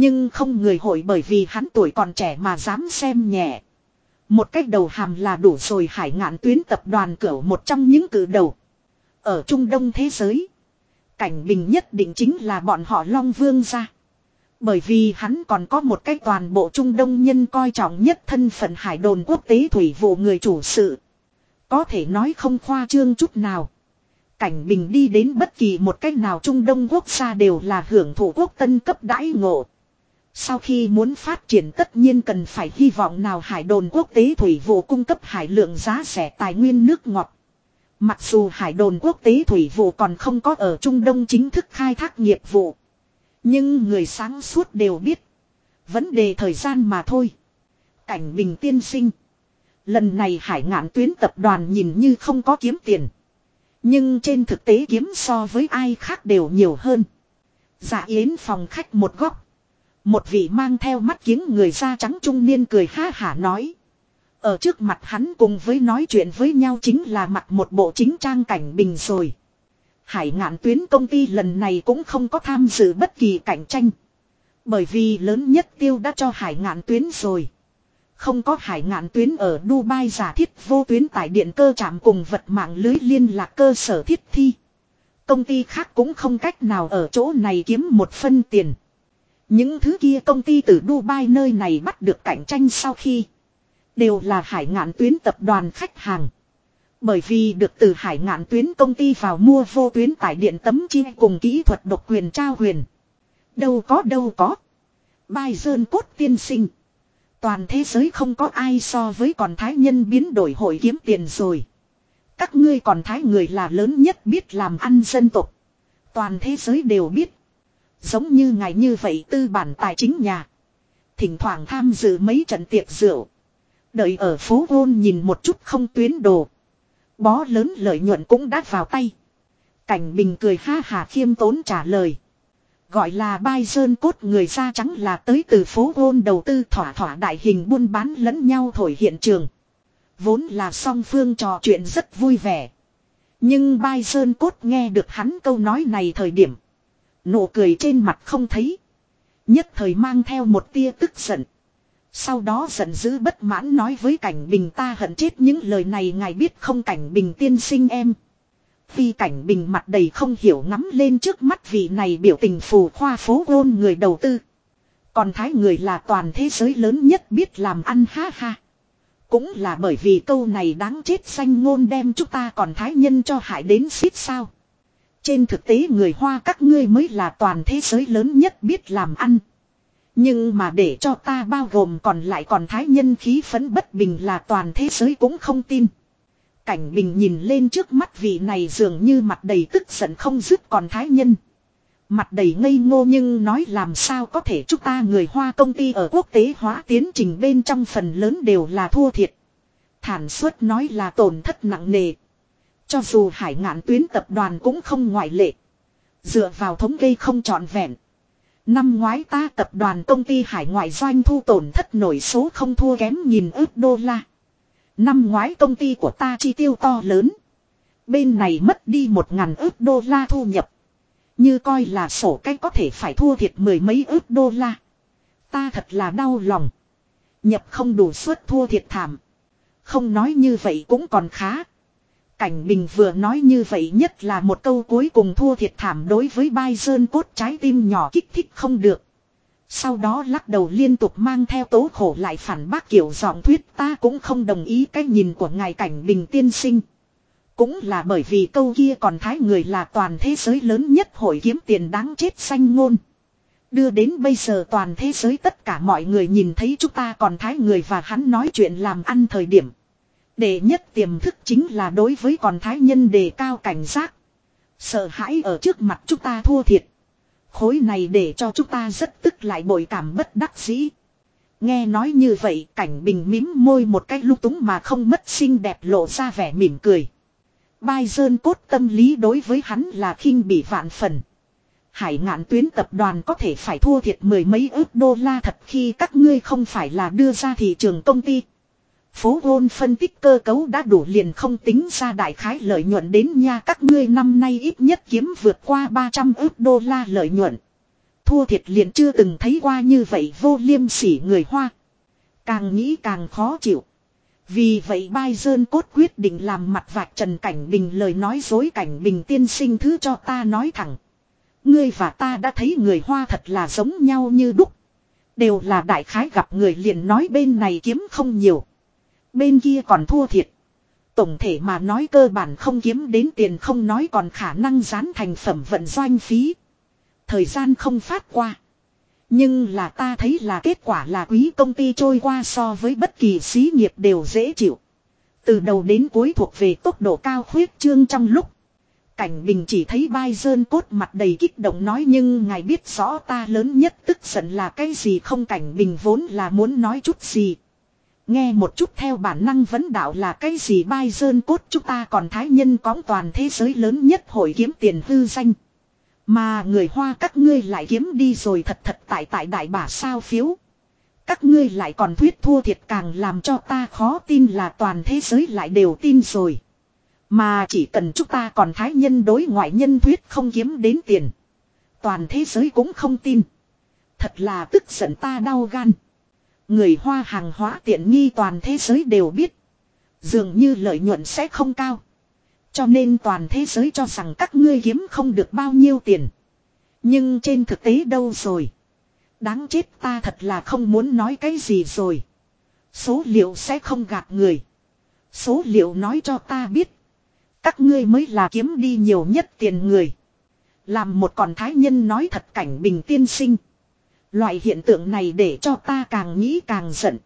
Nhưng không người hội bởi vì hắn tuổi còn trẻ mà dám xem nhẹ. Một cách đầu hàm là đủ rồi hải ngạn tuyến tập đoàn cỡ một trong những cử đầu. Ở Trung Đông thế giới. Cảnh bình nhất định chính là bọn họ Long Vương ra. Bởi vì hắn còn có một cái toàn bộ Trung Đông nhân coi trọng nhất thân phận hải đồn quốc tế thủy vụ người chủ sự. Có thể nói không khoa trương chút nào. Cảnh bình đi đến bất kỳ một cách nào Trung Đông quốc gia đều là hưởng thụ quốc tân cấp đãi ngộ. Sau khi muốn phát triển tất nhiên cần phải hy vọng nào hải đồn quốc tế thủy vụ cung cấp hải lượng giá rẻ tài nguyên nước ngọt. Mặc dù hải đồn quốc tế thủy vụ còn không có ở Trung Đông chính thức khai thác nghiệp vụ. Nhưng người sáng suốt đều biết. Vấn đề thời gian mà thôi. Cảnh bình tiên sinh. Lần này hải ngạn tuyến tập đoàn nhìn như không có kiếm tiền. Nhưng trên thực tế kiếm so với ai khác đều nhiều hơn. Dạ yến phòng khách một góc. Một vị mang theo mắt kiếng người da trắng trung niên cười ha hả nói. Ở trước mặt hắn cùng với nói chuyện với nhau chính là mặc một bộ chính trang cảnh bình rồi. Hải ngạn tuyến công ty lần này cũng không có tham dự bất kỳ cạnh tranh. Bởi vì lớn nhất tiêu đã cho hải ngạn tuyến rồi. Không có hải ngạn tuyến ở Dubai giả thiết vô tuyến tải điện cơ chạm cùng vật mạng lưới liên lạc cơ sở thiết thi. Công ty khác cũng không cách nào ở chỗ này kiếm một phân tiền. Những thứ kia công ty từ Dubai nơi này bắt được cạnh tranh sau khi đều là hải ngạn tuyến tập đoàn khách hàng. Bởi vì được từ hải ngạn tuyến công ty vào mua vô tuyến tải điện tấm chi cùng kỹ thuật độc quyền trao huyền. Đâu có đâu có. Bai dơn cốt tiên sinh. Toàn thế giới không có ai so với còn thái nhân biến đổi hội kiếm tiền rồi. Các ngươi còn thái người là lớn nhất biết làm ăn dân tộc. Toàn thế giới đều biết. Giống như ngài như vậy tư bản tài chính nhà. Thỉnh thoảng tham dự mấy trận tiệc rượu. Đợi ở phố hôn nhìn một chút không tuyến đồ. Bó lớn lợi nhuận cũng đã vào tay. Cảnh bình cười ha hà khiêm tốn trả lời. Gọi là bai sơn cốt người da trắng là tới từ phố hôn đầu tư thỏa thỏa đại hình buôn bán lẫn nhau thổi hiện trường. Vốn là song phương trò chuyện rất vui vẻ. Nhưng bai sơn cốt nghe được hắn câu nói này thời điểm. Nụ cười trên mặt không thấy. Nhất thời mang theo một tia tức giận. Sau đó giận dữ bất mãn nói với cảnh bình ta hận chết những lời này ngài biết không cảnh bình tiên sinh em. phi cảnh bình mặt đầy không hiểu ngắm lên trước mắt vị này biểu tình phù khoa phố ôn người đầu tư. Còn thái người là toàn thế giới lớn nhất biết làm ăn ha ha. Cũng là bởi vì câu này đáng chết xanh ngôn đem chúng ta còn thái nhân cho hại đến xít sao. Trên thực tế người Hoa các ngươi mới là toàn thế giới lớn nhất biết làm ăn. Nhưng mà để cho ta bao gồm còn lại còn thái nhân khí phấn bất bình là toàn thế giới cũng không tin. Cảnh bình nhìn lên trước mắt vị này dường như mặt đầy tức giận không dứt còn thái nhân. Mặt đầy ngây ngô nhưng nói làm sao có thể chúng ta người Hoa công ty ở quốc tế hóa tiến trình bên trong phần lớn đều là thua thiệt. Thản suất nói là tổn thất nặng nề. Cho dù hải ngạn tuyến tập đoàn cũng không ngoại lệ. Dựa vào thống kê không trọn vẹn. Năm ngoái ta tập đoàn công ty hải ngoại doanh thu tổn thất nổi số không thua kém nghìn ước đô la. Năm ngoái công ty của ta chi tiêu to lớn. Bên này mất đi một ngàn ước đô la thu nhập. Như coi là sổ cách có thể phải thua thiệt mười mấy ước đô la. Ta thật là đau lòng. Nhập không đủ suất thua thiệt thảm. Không nói như vậy cũng còn khá. Cảnh Bình vừa nói như vậy nhất là một câu cuối cùng thua thiệt thảm đối với bai sơn cốt trái tim nhỏ kích thích không được. Sau đó lắc đầu liên tục mang theo tố khổ lại phản bác kiểu giọng thuyết ta cũng không đồng ý cái nhìn của ngài Cảnh Bình tiên sinh. Cũng là bởi vì câu kia còn thái người là toàn thế giới lớn nhất hội kiếm tiền đáng chết xanh ngôn. Đưa đến bây giờ toàn thế giới tất cả mọi người nhìn thấy chúng ta còn thái người và hắn nói chuyện làm ăn thời điểm. Đệ nhất tiềm thức chính là đối với còn thái nhân đề cao cảnh giác. Sợ hãi ở trước mặt chúng ta thua thiệt. Khối này để cho chúng ta rất tức lại bội cảm bất đắc dĩ. Nghe nói như vậy, cảnh bình mím môi một cách lúc túng mà không mất xinh đẹp lộ ra vẻ mỉm cười. Bai dơn cốt tâm lý đối với hắn là khinh bị vạn phần. Hải ngạn tuyến tập đoàn có thể phải thua thiệt mười mấy ước đô la thật khi các ngươi không phải là đưa ra thị trường công ty. Phố ôn phân tích cơ cấu đã đủ liền không tính ra đại khái lợi nhuận đến nha các ngươi năm nay ít nhất kiếm vượt qua 300 ước đô la lợi nhuận. Thua thiệt liền chưa từng thấy qua như vậy vô liêm sỉ người Hoa. Càng nghĩ càng khó chịu. Vì vậy Bai Dơn cốt quyết định làm mặt vạch Trần Cảnh Bình lời nói dối Cảnh Bình tiên sinh thứ cho ta nói thẳng. Ngươi và ta đã thấy người Hoa thật là giống nhau như đúc. Đều là đại khái gặp người liền nói bên này kiếm không nhiều. Bên kia còn thua thiệt. Tổng thể mà nói cơ bản không kiếm đến tiền không nói còn khả năng dán thành phẩm vận doanh phí. Thời gian không phát qua. Nhưng là ta thấy là kết quả là quý công ty trôi qua so với bất kỳ xí nghiệp đều dễ chịu. Từ đầu đến cuối thuộc về tốc độ cao khuyết trương trong lúc. Cảnh Bình chỉ thấy bai dơn cốt mặt đầy kích động nói nhưng ngài biết rõ ta lớn nhất tức giận là cái gì không Cảnh Bình vốn là muốn nói chút gì. Nghe một chút theo bản năng vấn đạo là cái gì bai dơn cốt chúng ta còn thái nhân cóng toàn thế giới lớn nhất hội kiếm tiền hư danh. Mà người Hoa các ngươi lại kiếm đi rồi thật thật tại tại đại bà sao phiếu. Các ngươi lại còn thuyết thua thiệt càng làm cho ta khó tin là toàn thế giới lại đều tin rồi. Mà chỉ cần chúng ta còn thái nhân đối ngoại nhân thuyết không kiếm đến tiền. Toàn thế giới cũng không tin. Thật là tức giận ta đau gan. Người hoa hàng hóa tiện nghi toàn thế giới đều biết. Dường như lợi nhuận sẽ không cao. Cho nên toàn thế giới cho rằng các ngươi kiếm không được bao nhiêu tiền. Nhưng trên thực tế đâu rồi. Đáng chết ta thật là không muốn nói cái gì rồi. Số liệu sẽ không gạt người. Số liệu nói cho ta biết. Các ngươi mới là kiếm đi nhiều nhất tiền người. Làm một con thái nhân nói thật cảnh bình tiên sinh. Loại hiện tượng này để cho ta càng nghĩ càng giận.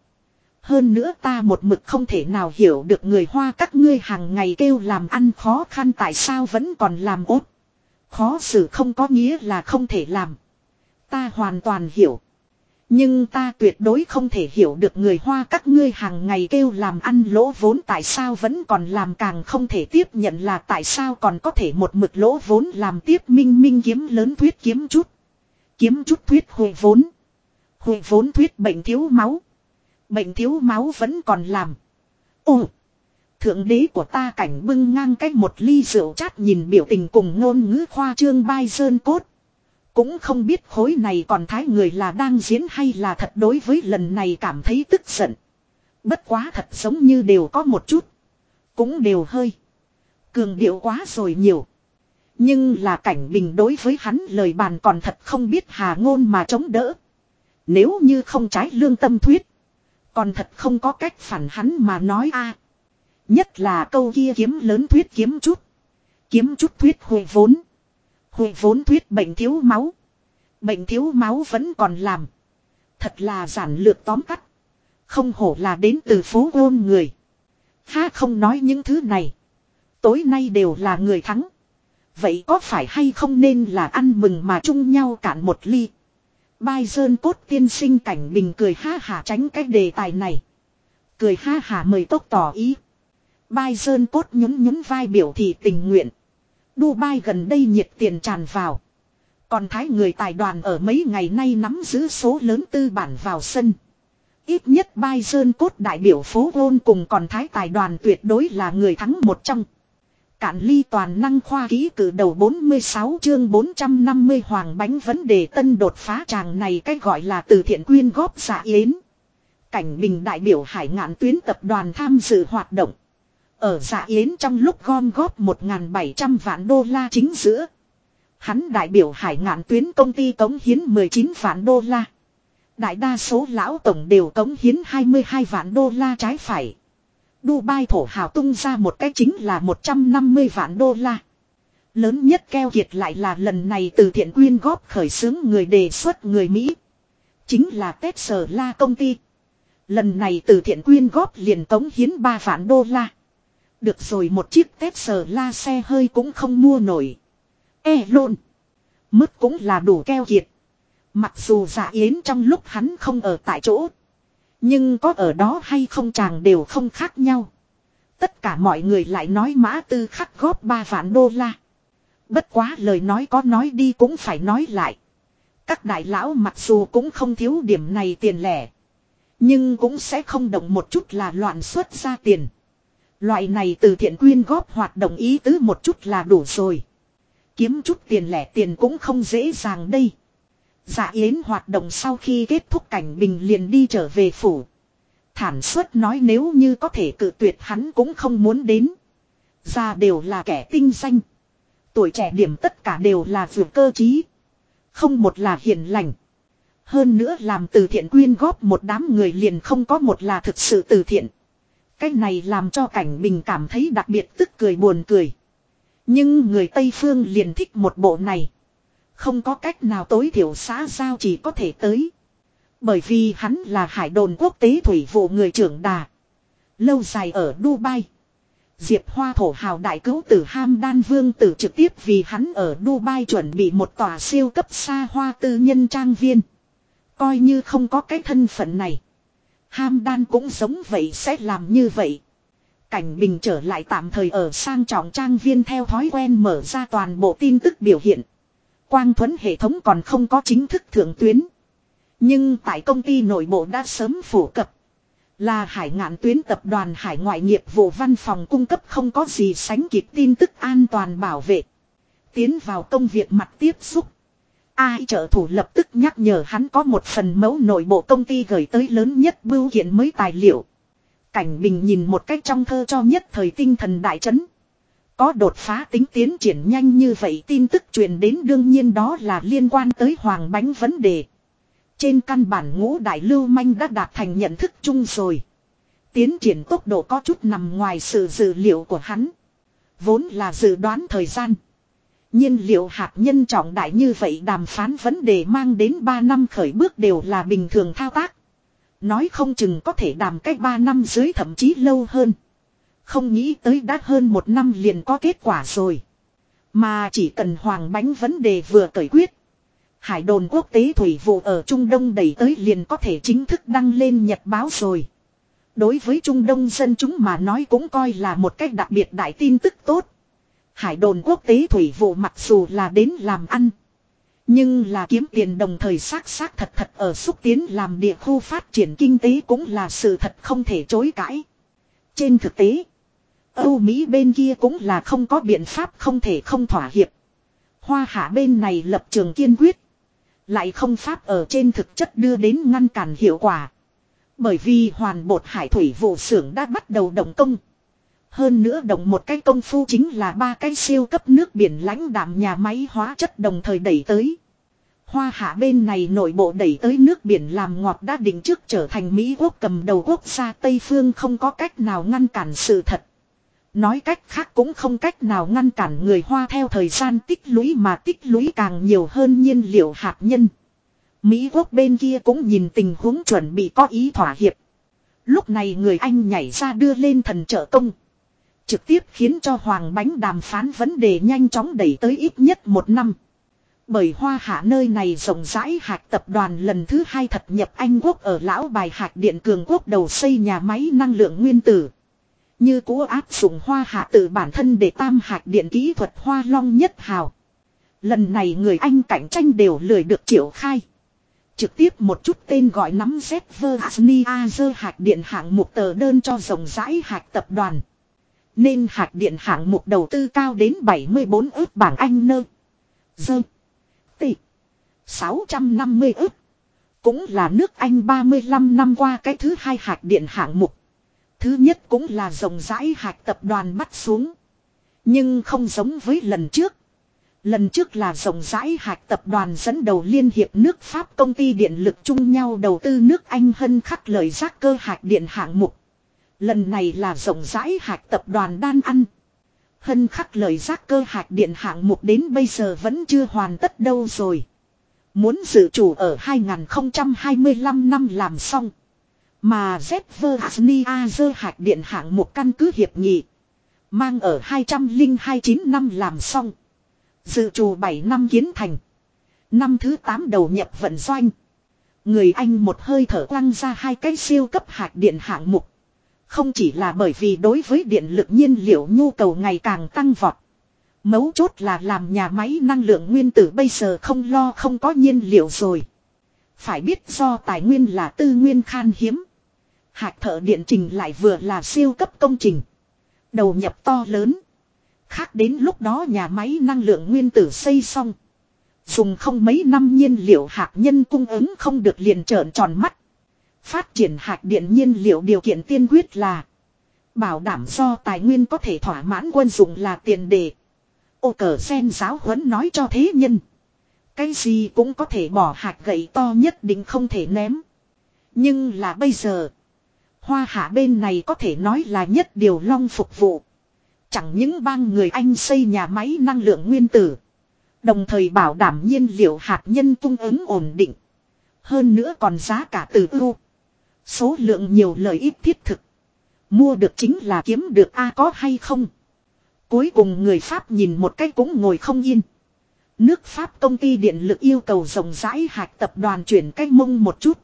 Hơn nữa ta một mực không thể nào hiểu được người Hoa các ngươi hàng ngày kêu làm ăn khó khăn tại sao vẫn còn làm ốt. Khó xử không có nghĩa là không thể làm. Ta hoàn toàn hiểu. Nhưng ta tuyệt đối không thể hiểu được người Hoa các ngươi hàng ngày kêu làm ăn lỗ vốn tại sao vẫn còn làm càng không thể tiếp nhận là tại sao còn có thể một mực lỗ vốn làm tiếp minh minh kiếm lớn thuyết kiếm chút. Kiếm chút thuyết hồi vốn. Hồi vốn thuyết bệnh thiếu máu. Bệnh thiếu máu vẫn còn làm. Ồ! Thượng đế của ta cảnh bưng ngang cách một ly rượu chát nhìn biểu tình cùng ngôn ngữ khoa trương bai sơn cốt. Cũng không biết khối này còn thái người là đang diễn hay là thật đối với lần này cảm thấy tức giận. Bất quá thật giống như đều có một chút. Cũng đều hơi. Cường điệu quá rồi nhiều. Nhưng là cảnh bình đối với hắn lời bàn còn thật không biết hà ngôn mà chống đỡ. Nếu như không trái lương tâm thuyết. Còn thật không có cách phản hắn mà nói a Nhất là câu kia kiếm lớn thuyết kiếm chút. Kiếm chút thuyết hồi vốn. Hồi vốn thuyết bệnh thiếu máu. Bệnh thiếu máu vẫn còn làm. Thật là giản lược tóm tắt. Không hổ là đến từ phố ôn người. Ha không nói những thứ này. Tối nay đều là người thắng. Vậy có phải hay không nên là ăn mừng mà chung nhau cạn một ly. Bai Sơn cốt tiên sinh cảnh bình cười ha hà tránh cái đề tài này. Cười ha hà mời tốc tỏ ý. Bai Sơn cốt nhún nhún vai biểu thị tình nguyện. Dubai gần đây nhiệt tiền tràn vào. Còn thái người tài đoàn ở mấy ngày nay nắm giữ số lớn tư bản vào sân. Ít nhất Bai Sơn cốt đại biểu phố ôn cùng còn thái tài đoàn tuyệt đối là người thắng một trong. Cản ly toàn năng khoa ký cử đầu 46 chương 450 hoàng bánh vấn đề tân đột phá chàng này cách gọi là từ thiện quyên góp giả yến. Cảnh bình đại biểu hải ngạn tuyến tập đoàn tham dự hoạt động. Ở giả yến trong lúc gom góp 1.700 vạn đô la chính giữa. Hắn đại biểu hải ngạn tuyến công ty cống hiến 19 vạn đô la. Đại đa số lão tổng đều cống hiến 22 vạn đô la trái phải. Dubai thổ hào tung ra một cái chính là 150 vạn đô la. Lớn nhất keo kiệt lại là lần này từ thiện quyên góp khởi xướng người đề xuất người Mỹ. Chính là Tết Sở La công ty. Lần này từ thiện quyên góp liền tống hiến 3 vạn đô la. Được rồi một chiếc Tết Sở La xe hơi cũng không mua nổi. E luôn. Mức cũng là đủ keo kiệt. Mặc dù giả yến trong lúc hắn không ở tại chỗ. Nhưng có ở đó hay không chàng đều không khác nhau. Tất cả mọi người lại nói mã tư khắc góp 3 vạn đô la. Bất quá lời nói có nói đi cũng phải nói lại. Các đại lão mặc dù cũng không thiếu điểm này tiền lẻ. Nhưng cũng sẽ không động một chút là loạn xuất ra tiền. Loại này từ thiện quyên góp hoạt động ý tứ một chút là đủ rồi. Kiếm chút tiền lẻ tiền cũng không dễ dàng đây. Dạ yến hoạt động sau khi kết thúc cảnh bình liền đi trở về phủ. Thản suất nói nếu như có thể cự tuyệt hắn cũng không muốn đến. Ra đều là kẻ tinh danh. Tuổi trẻ điểm tất cả đều là vượt cơ trí. Không một là hiền lành. Hơn nữa làm từ thiện quyên góp một đám người liền không có một là thực sự từ thiện. Cái này làm cho cảnh bình cảm thấy đặc biệt tức cười buồn cười. Nhưng người Tây Phương liền thích một bộ này. Không có cách nào tối thiểu xã giao chỉ có thể tới. Bởi vì hắn là hải đồn quốc tế thủy vụ người trưởng đà. Lâu dài ở Dubai. Diệp Hoa thổ hào đại cứu tử Ham Đan Vương tử trực tiếp vì hắn ở Dubai chuẩn bị một tòa siêu cấp xa hoa tư nhân trang viên. Coi như không có cái thân phận này. Ham Đan cũng giống vậy sẽ làm như vậy. Cảnh Bình trở lại tạm thời ở sang trọng trang viên theo thói quen mở ra toàn bộ tin tức biểu hiện. Quang thuẫn hệ thống còn không có chính thức thượng tuyến. Nhưng tại công ty nội bộ đã sớm phổ cập. Là hải ngạn tuyến tập đoàn hải ngoại nghiệp vụ văn phòng cung cấp không có gì sánh kịp tin tức an toàn bảo vệ. Tiến vào công việc mặt tiếp xúc. Ai trợ thủ lập tức nhắc nhở hắn có một phần mẫu nội bộ công ty gửi tới lớn nhất bưu kiện mới tài liệu. Cảnh Bình nhìn một cách trong thơ cho nhất thời tinh thần đại chấn. Có đột phá tính tiến triển nhanh như vậy tin tức truyền đến đương nhiên đó là liên quan tới hoàng bánh vấn đề. Trên căn bản ngũ đại lưu manh đã đạt thành nhận thức chung rồi. Tiến triển tốc độ có chút nằm ngoài sự dự liệu của hắn. Vốn là dự đoán thời gian. nhiên liệu hạt nhân trọng đại như vậy đàm phán vấn đề mang đến 3 năm khởi bước đều là bình thường thao tác. Nói không chừng có thể đàm cách 3 năm dưới thậm chí lâu hơn. Không nghĩ tới đã hơn một năm liền có kết quả rồi. Mà chỉ cần hoàng bánh vấn đề vừa cởi quyết. Hải đồn quốc tế thủy vụ ở Trung Đông đẩy tới liền có thể chính thức đăng lên nhật báo rồi. Đối với Trung Đông dân chúng mà nói cũng coi là một cách đặc biệt đại tin tức tốt. Hải đồn quốc tế thủy vụ mặc dù là đến làm ăn. Nhưng là kiếm tiền đồng thời xác xác thật thật ở xúc tiến làm địa khu phát triển kinh tế cũng là sự thật không thể chối cãi. Trên thực tế, Âu Mỹ bên kia cũng là không có biện pháp không thể không thỏa hiệp. Hoa hạ bên này lập trường kiên quyết. Lại không pháp ở trên thực chất đưa đến ngăn cản hiệu quả. Bởi vì hoàn bột hải thủy vụ xưởng đã bắt đầu động công. Hơn nữa động một cái công phu chính là ba cái siêu cấp nước biển lãnh đạm nhà máy hóa chất đồng thời đẩy tới. Hoa hạ bên này nội bộ đẩy tới nước biển làm ngọt đã định trước trở thành Mỹ quốc cầm đầu quốc gia Tây Phương không có cách nào ngăn cản sự thật. Nói cách khác cũng không cách nào ngăn cản người Hoa theo thời gian tích lũy mà tích lũy càng nhiều hơn nhiên liệu hạt nhân. Mỹ quốc bên kia cũng nhìn tình huống chuẩn bị có ý thỏa hiệp. Lúc này người Anh nhảy ra đưa lên thần trợ công. Trực tiếp khiến cho Hoàng Bánh đàm phán vấn đề nhanh chóng đẩy tới ít nhất một năm. Bởi hoa hạ nơi này rộng rãi hạt tập đoàn lần thứ hai thật nhập Anh quốc ở lão bài hạt điện cường quốc đầu xây nhà máy năng lượng nguyên tử. Như cũ áp dụng hoa hạ tự bản thân để tam hạt điện kỹ thuật hoa long nhất hào. Lần này người Anh cạnh tranh đều lười được triệu khai. Trực tiếp một chút tên gọi nắm Zverasnia hạt điện hạng mục tờ đơn cho rộng rãi hạt tập đoàn. Nên hạt điện hạng mục đầu tư cao đến 74 ước bảng Anh nơ. Dơ. Tỷ. 650 ước. Cũng là nước Anh 35 năm qua cái thứ hai hạt điện hạng mục. Thứ nhất cũng là rộng rãi hạt tập đoàn bắt xuống. Nhưng không giống với lần trước. Lần trước là rộng rãi hạt tập đoàn dẫn đầu liên hiệp nước Pháp công ty điện lực chung nhau đầu tư nước Anh hân khắc lời giác cơ hạt điện hạng mục. Lần này là rộng rãi hạt tập đoàn đan ăn. Hân khắc lời giác cơ hạt điện hạng mục đến bây giờ vẫn chưa hoàn tất đâu rồi. Muốn dự chủ ở 2025 năm làm xong. Mà Zverhasnia hạt điện hạng một căn cứ hiệp nghị. Mang ở 2029 năm làm xong. Dự trù 7 năm kiến thành. Năm thứ 8 đầu nhập vận doanh. Người Anh một hơi thở quăng ra hai cái siêu cấp hạt điện hạng mục. Không chỉ là bởi vì đối với điện lực nhiên liệu nhu cầu ngày càng tăng vọt. Mấu chốt là làm nhà máy năng lượng nguyên tử bây giờ không lo không có nhiên liệu rồi. Phải biết do tài nguyên là tư nguyên khan hiếm. Hạt thợ điện trình lại vừa là siêu cấp công trình. Đầu nhập to lớn. Khác đến lúc đó nhà máy năng lượng nguyên tử xây xong. Dùng không mấy năm nhiên liệu hạt nhân cung ứng không được liền trợn tròn mắt. Phát triển hạt điện nhiên liệu điều kiện tiên quyết là Bảo đảm do tài nguyên có thể thỏa mãn quân dụng là tiền đề. Ô cờ sen giáo huấn nói cho thế nhân. Cái gì cũng có thể bỏ hạt gậy to nhất định không thể ném. Nhưng là bây giờ. Hoa hạ bên này có thể nói là nhất điều long phục vụ. Chẳng những bang người Anh xây nhà máy năng lượng nguyên tử. Đồng thời bảo đảm nhiên liệu hạt nhân cung ứng ổn định. Hơn nữa còn giá cả từ ưu. Số lượng nhiều lợi ích thiết thực. Mua được chính là kiếm được A có hay không. Cuối cùng người Pháp nhìn một cái cũng ngồi không yên. Nước Pháp công ty điện lực yêu cầu rộng rãi hạt tập đoàn chuyển cách mông một chút.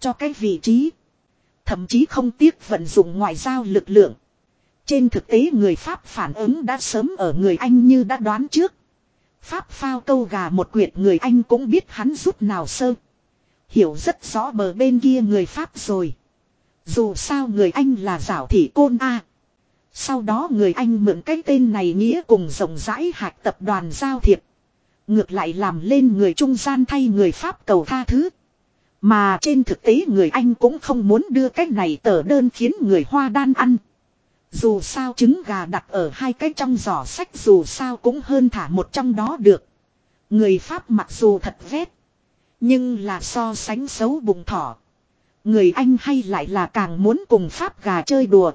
Cho cái vị trí. Thậm chí không tiếc vận dụng ngoại giao lực lượng. Trên thực tế người Pháp phản ứng đã sớm ở người Anh như đã đoán trước. Pháp phao câu gà một quyệt người Anh cũng biết hắn rút nào sơ. Hiểu rất rõ bờ bên kia người Pháp rồi. Dù sao người Anh là giảo thị côn A. Sau đó người Anh mượn cái tên này nghĩa cùng rộng rãi hạt tập đoàn giao thiệp. Ngược lại làm lên người trung gian thay người Pháp cầu tha thứ. Mà trên thực tế người Anh cũng không muốn đưa cái này tờ đơn khiến người Hoa đan ăn. Dù sao trứng gà đặt ở hai cái trong giỏ sách dù sao cũng hơn thả một trong đó được. Người Pháp mặc dù thật vét. Nhưng là so sánh xấu bụng thỏ. Người Anh hay lại là càng muốn cùng Pháp gà chơi đùa.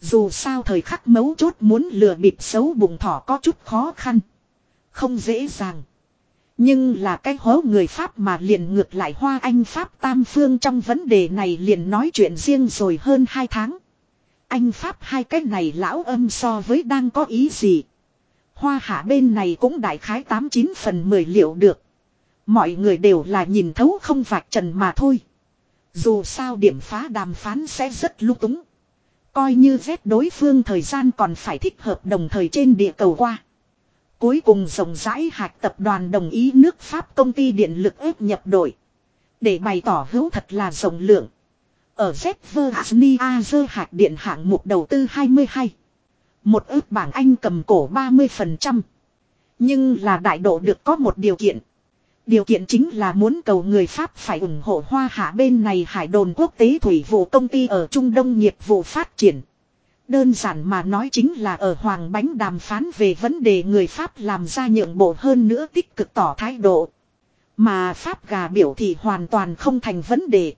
Dù sao thời khắc mấu chốt muốn lừa bịp xấu bụng thỏ có chút khó khăn. Không dễ dàng. Nhưng là cái hố người Pháp mà liền ngược lại Hoa Anh Pháp Tam Phương trong vấn đề này liền nói chuyện riêng rồi hơn hai tháng. Anh Pháp hai cái này lão âm so với đang có ý gì. Hoa hạ bên này cũng đại khái 89 phần 10 liệu được. Mọi người đều là nhìn thấu không vạch trần mà thôi. Dù sao điểm phá đàm phán sẽ rất lung túng. Coi như vét đối phương thời gian còn phải thích hợp đồng thời trên địa cầu qua. Cuối cùng rộng rãi hạt tập đoàn đồng ý nước Pháp công ty điện lực ép nhập đội. Để bày tỏ hữu thật là rộng lượng. Ở Zverasnia hạt điện hạng mục đầu tư 22. Một ước bảng Anh cầm cổ 30%. Nhưng là đại độ được có một điều kiện. Điều kiện chính là muốn cầu người Pháp phải ủng hộ hoa hạ bên này hải đồn quốc tế thủy vụ công ty ở Trung Đông nghiệp vụ phát triển. Đơn giản mà nói chính là ở Hoàng Bánh đàm phán về vấn đề người Pháp làm ra nhượng bộ hơn nữa tích cực tỏ thái độ. Mà Pháp gà biểu thì hoàn toàn không thành vấn đề.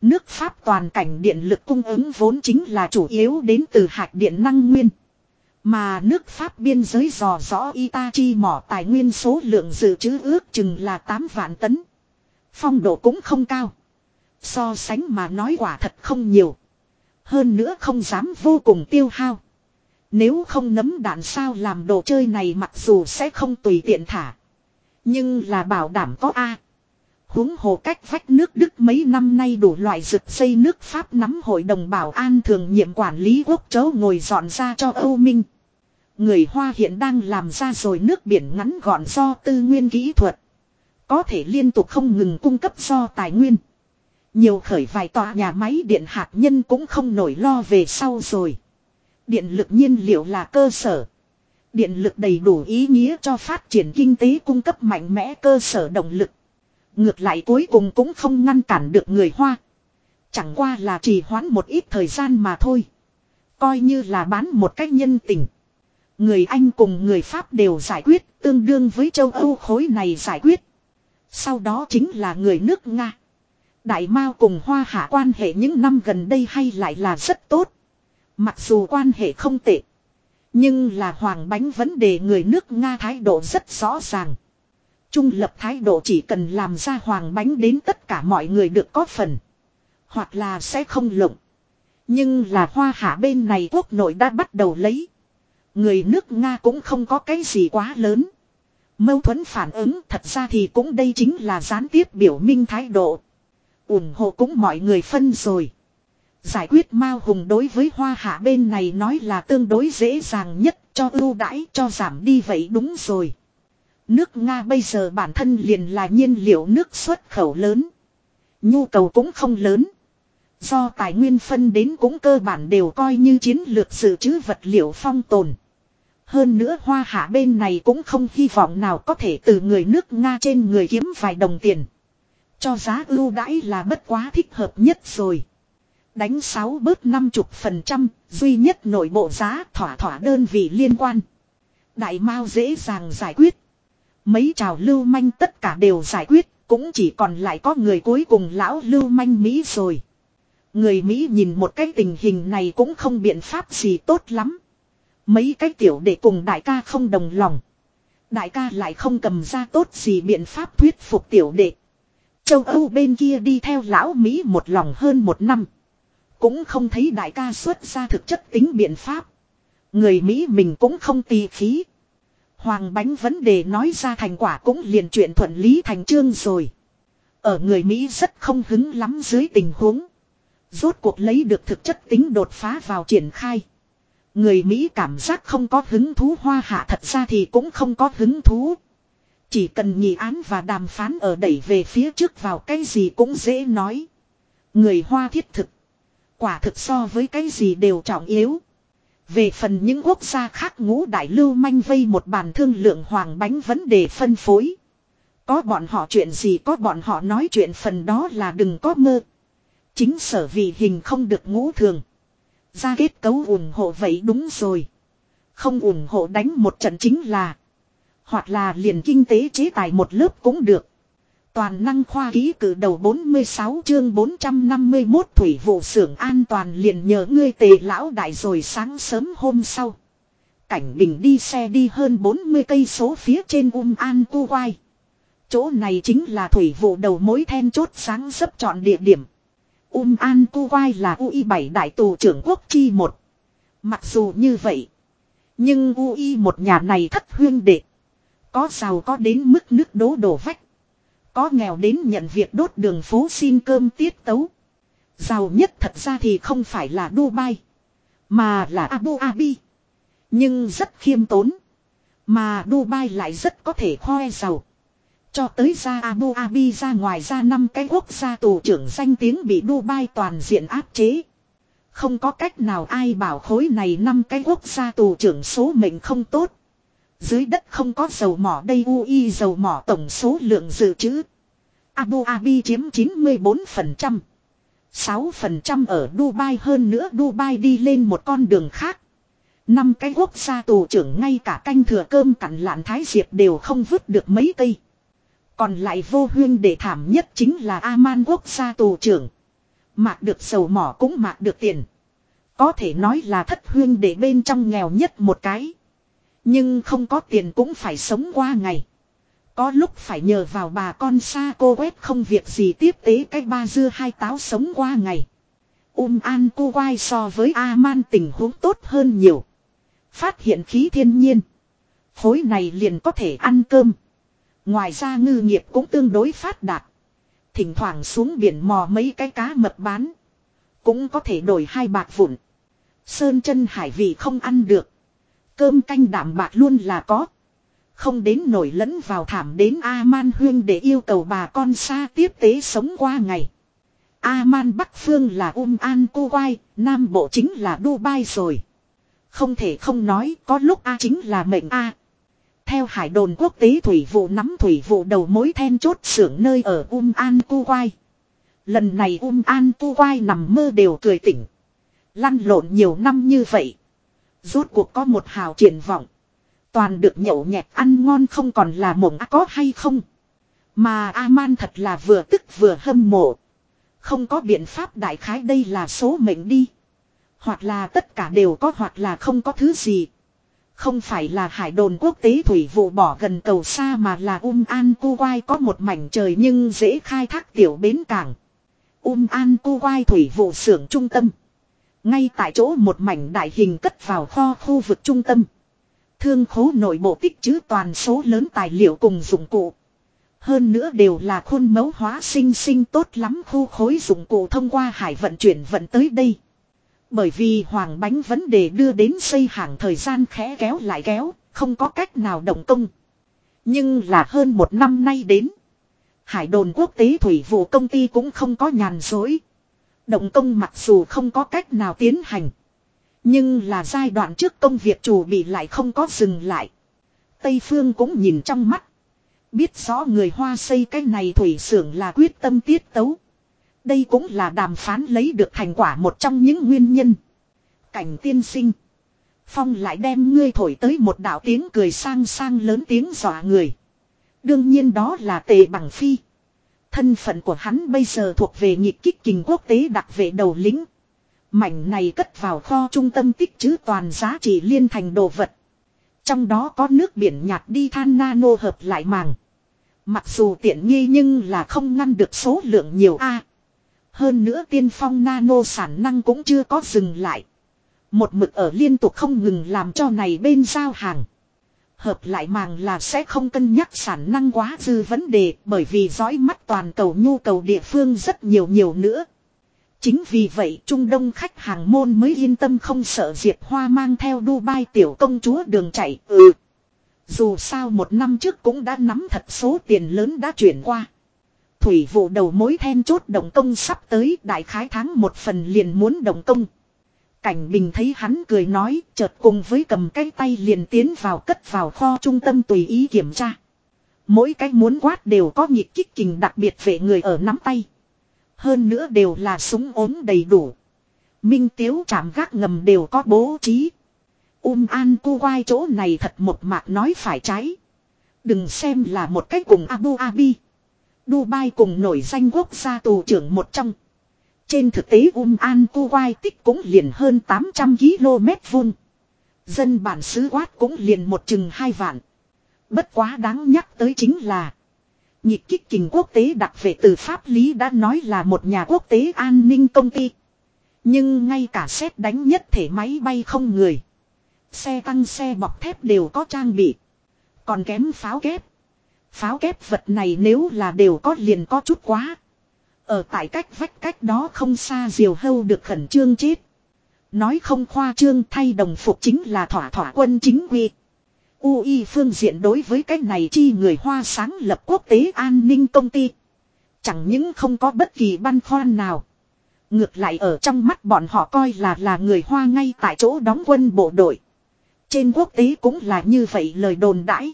Nước Pháp toàn cảnh điện lực cung ứng vốn chính là chủ yếu đến từ hạt điện năng nguyên. Mà nước Pháp biên giới dò rõ Itachi mỏ tài nguyên số lượng dự trữ ước chừng là 8 vạn tấn. Phong độ cũng không cao. So sánh mà nói quả thật không nhiều. Hơn nữa không dám vô cùng tiêu hao. Nếu không nấm đạn sao làm đồ chơi này mặc dù sẽ không tùy tiện thả. Nhưng là bảo đảm có A. Huống hồ cách vách nước Đức mấy năm nay đủ loại rực xây nước Pháp nắm hội đồng bảo an thường nhiệm quản lý quốc chấu ngồi dọn ra cho Âu Minh. Người Hoa hiện đang làm ra rồi nước biển ngắn gọn do tư nguyên kỹ thuật. Có thể liên tục không ngừng cung cấp do tài nguyên. Nhiều khởi vài tòa nhà máy điện hạt nhân cũng không nổi lo về sau rồi. Điện lực nhiên liệu là cơ sở. Điện lực đầy đủ ý nghĩa cho phát triển kinh tế cung cấp mạnh mẽ cơ sở động lực. Ngược lại cuối cùng cũng không ngăn cản được người Hoa. Chẳng qua là trì hoãn một ít thời gian mà thôi. Coi như là bán một cách nhân tình. Người Anh cùng người Pháp đều giải quyết, tương đương với châu Âu khối này giải quyết. Sau đó chính là người nước Nga. Đại Mao cùng Hoa Hạ quan hệ những năm gần đây hay lại là rất tốt. Mặc dù quan hệ không tệ. Nhưng là Hoàng Bánh vấn đề người nước Nga thái độ rất rõ ràng. Trung lập thái độ chỉ cần làm ra Hoàng Bánh đến tất cả mọi người được có phần. Hoặc là sẽ không lộng. Nhưng là Hoa Hạ bên này quốc nội đã bắt đầu lấy. Người nước Nga cũng không có cái gì quá lớn. Mâu thuẫn phản ứng thật ra thì cũng đây chính là gián tiếp biểu minh thái độ ủng hộ cũng mọi người phân rồi. Giải quyết Mao Hùng đối với Hoa Hạ bên này nói là tương đối dễ dàng nhất, cho ưu đãi, cho giảm đi vậy đúng rồi. Nước Nga bây giờ bản thân liền là nhiên liệu nước xuất khẩu lớn. Nhu cầu cũng không lớn. Do tài nguyên phân đến cũng cơ bản đều coi như chiến lược dự trữ vật liệu phong tồn. Hơn nữa hoa hạ bên này cũng không hy vọng nào có thể từ người nước Nga trên người kiếm vài đồng tiền. Cho giá ưu đãi là bất quá thích hợp nhất rồi. Đánh 6 bớt 50 phần trăm, duy nhất nội bộ giá thỏa thỏa đơn vị liên quan. Đại Mao dễ dàng giải quyết. Mấy trào lưu manh tất cả đều giải quyết, cũng chỉ còn lại có người cuối cùng lão lưu manh Mỹ rồi. Người Mỹ nhìn một cái tình hình này cũng không biện pháp gì tốt lắm. Mấy cái tiểu để cùng đại ca không đồng lòng. Đại ca lại không cầm ra tốt gì biện pháp thuyết phục tiểu đệ. Châu Âu bên kia đi theo lão Mỹ một lòng hơn một năm. Cũng không thấy đại ca xuất ra thực chất tính biện pháp. Người Mỹ mình cũng không tì khí. Hoàng bánh vấn đề nói ra thành quả cũng liền chuyện thuận lý thành trương rồi. Ở người Mỹ rất không hứng lắm dưới tình huống. Rốt cuộc lấy được thực chất tính đột phá vào triển khai. Người Mỹ cảm giác không có hứng thú, hoa hạ thật ra thì cũng không có hứng thú. Chỉ cần nhị án và đàm phán ở đẩy về phía trước vào cái gì cũng dễ nói. Người Hoa thiết thực. Quả thực so với cái gì đều trọng yếu. Về phần những quốc gia khác ngũ đại lưu manh vây một bàn thương lượng hoàng bánh vấn đề phân phối. Có bọn họ chuyện gì có bọn họ nói chuyện phần đó là đừng có mơ. Chính sở vì hình không được ngũ thường. Ra kết cấu ủng hộ vậy đúng rồi. Không ủng hộ đánh một trận chính là. Hoặc là liền kinh tế chế tài một lớp cũng được. Toàn năng khoa ký cử đầu 46 chương 451 thủy vụ xưởng an toàn liền nhờ ngươi tề lão đại rồi sáng sớm hôm sau. Cảnh bình đi xe đi hơn 40 cây số phía trên um an cu quai. Chỗ này chính là thủy vụ đầu mối then chốt sáng sấp chọn địa điểm. Um an cu quai là UI 7 đại tù trưởng quốc chi một. Mặc dù như vậy. Nhưng UI một nhà này thất huyên đệ. Có giàu có đến mức nước đố đổ vách. Có nghèo đến nhận việc đốt đường phố xin cơm tiết tấu. Giàu nhất thật ra thì không phải là Dubai. Mà là Abu Dhabi. Nhưng rất khiêm tốn. Mà Dubai lại rất có thể khoe giàu. Cho tới ra Abu Dhabi ra ngoài ra năm cái quốc gia tù trưởng danh tiếng bị Dubai toàn diện áp chế. Không có cách nào ai bảo khối này năm cái quốc gia tù trưởng số mệnh không tốt. Dưới đất không có dầu mỏ đây UI dầu mỏ tổng số lượng dự trữ. Abu Dhabi chiếm 94%. 6% ở Dubai hơn nữa Dubai đi lên một con đường khác. Năm cái quốc gia tù trưởng ngay cả canh thừa cơm cặn lạn thái diệp đều không vứt được mấy cây. Còn lại vô huyên để thảm nhất chính là Aman quốc gia tù trưởng. Mạc được dầu mỏ cũng mạc được tiền. Có thể nói là thất huyên để bên trong nghèo nhất một cái. Nhưng không có tiền cũng phải sống qua ngày. Có lúc phải nhờ vào bà con xa cô quét không việc gì tiếp tế cái ba dưa hai táo sống qua ngày. Um An cô quay so với A-man tình huống tốt hơn nhiều. Phát hiện khí thiên nhiên. Khối này liền có thể ăn cơm. Ngoài ra ngư nghiệp cũng tương đối phát đạt. Thỉnh thoảng xuống biển mò mấy cái cá mập bán. Cũng có thể đổi hai bạc vụn. Sơn chân hải vị không ăn được. Cơm canh đảm bạc luôn là có. Không đến nổi lẫn vào thảm đến A-man huyên để yêu cầu bà con xa tiếp tế sống qua ngày. A-man Bắc Phương là Um An Kuwait, Nam Bộ chính là Dubai rồi. Không thể không nói có lúc A chính là mệnh A. Theo hải đồn quốc tế thủy vụ nắm thủy vụ đầu mối then chốt xưởng nơi ở Um An Kuwait. Lần này Um An Kuwait nằm mơ đều cười tỉnh. Lăn lộn nhiều năm như vậy. Rốt cuộc có một hào triển vọng. Toàn được nhậu nhẹt ăn ngon không còn là mộng có hay không. Mà A-man thật là vừa tức vừa hâm mộ. Không có biện pháp đại khái đây là số mệnh đi. Hoặc là tất cả đều có hoặc là không có thứ gì. Không phải là hải đồn quốc tế thủy vụ bỏ gần cầu xa mà là Um An Kuwai có một mảnh trời nhưng dễ khai thác tiểu bến cảng. Um An Kuwai thủy vụ xưởng trung tâm. Ngay tại chỗ một mảnh đại hình cất vào kho khu vực trung tâm. Thương khố nội bộ tích trữ toàn số lớn tài liệu cùng dụng cụ. Hơn nữa đều là khuôn mẫu hóa sinh sinh tốt lắm khu khối dụng cụ thông qua hải vận chuyển vận tới đây. Bởi vì hoàng bánh vấn đề đưa đến xây hàng thời gian khẽ kéo lại kéo, không có cách nào động công. Nhưng là hơn một năm nay đến. Hải đồn quốc tế thủy vụ công ty cũng không có nhàn dối. Động công mặc dù không có cách nào tiến hành. Nhưng là giai đoạn trước công việc chủ bị lại không có dừng lại. Tây Phương cũng nhìn trong mắt. Biết rõ người Hoa xây cái này thủy xưởng là quyết tâm tiết tấu. Đây cũng là đàm phán lấy được thành quả một trong những nguyên nhân. Cảnh tiên sinh. Phong lại đem ngươi thổi tới một đạo tiếng cười sang sang lớn tiếng dọa người. Đương nhiên đó là tề bằng phi. Thân phận của hắn bây giờ thuộc về nhịp kích kình quốc tế đặc vệ đầu lính. Mảnh này cất vào kho trung tâm tích trữ toàn giá trị liên thành đồ vật. Trong đó có nước biển nhạt đi than nano hợp lại màng. Mặc dù tiện nghi nhưng là không ngăn được số lượng nhiều a. hơn nữa tiên phong nano sản năng cũng chưa có dừng lại. Một mực ở liên tục không ngừng làm cho này bên giao hàng. Hợp lại màng là sẽ không cân nhắc sản năng quá dư vấn đề, bởi vì dõi mắt toàn cầu nhu cầu địa phương rất nhiều nhiều nữa. Chính vì vậy, Trung Đông khách hàng môn mới yên tâm không sợ Diệp Hoa mang theo Dubai tiểu công chúa đường chạy. Ừ. Dù sao một năm trước cũng đã nắm thật số tiền lớn đã chuyển qua. Thủy vụ đầu mối then chốt động công sắp tới, đại khái tháng một phần liền muốn động công. Cảnh bình thấy hắn cười nói, chợt cùng với cầm cái tay liền tiến vào cất vào kho trung tâm tùy ý kiểm tra. Mỗi cái muốn quát đều có nhịp kích kình đặc biệt về người ở nắm tay. Hơn nữa đều là súng ốm đầy đủ. Minh tiếu chạm gác ngầm đều có bố trí. Um An cu quai chỗ này thật một mạc nói phải trái. Đừng xem là một cách cùng Abu Dhabi. Dubai cùng nổi danh quốc gia tù trưởng một trong. Trên thực tế Um An cu quai tích cũng liền hơn 800 km vuông. Dân bản xứ quát cũng liền một chừng hai vạn. Bất quá đáng nhắc tới chính là. Nhịp kích kình quốc tế đặc về từ pháp lý đã nói là một nhà quốc tế an ninh công ty. Nhưng ngay cả xét đánh nhất thể máy bay không người. Xe tăng xe bọc thép đều có trang bị. Còn kém pháo kép. Pháo kép vật này nếu là đều có liền có chút quá. Ở tại cách vách cách đó không xa diều hâu được khẩn trương chết. Nói không khoa trương thay đồng phục chính là thỏa thỏa quân chính quy. UI phương diện đối với cái này chi người Hoa sáng lập quốc tế an ninh công ty. Chẳng những không có bất kỳ băn khoăn nào. Ngược lại ở trong mắt bọn họ coi là là người Hoa ngay tại chỗ đóng quân bộ đội. Trên quốc tế cũng là như vậy lời đồn đãi.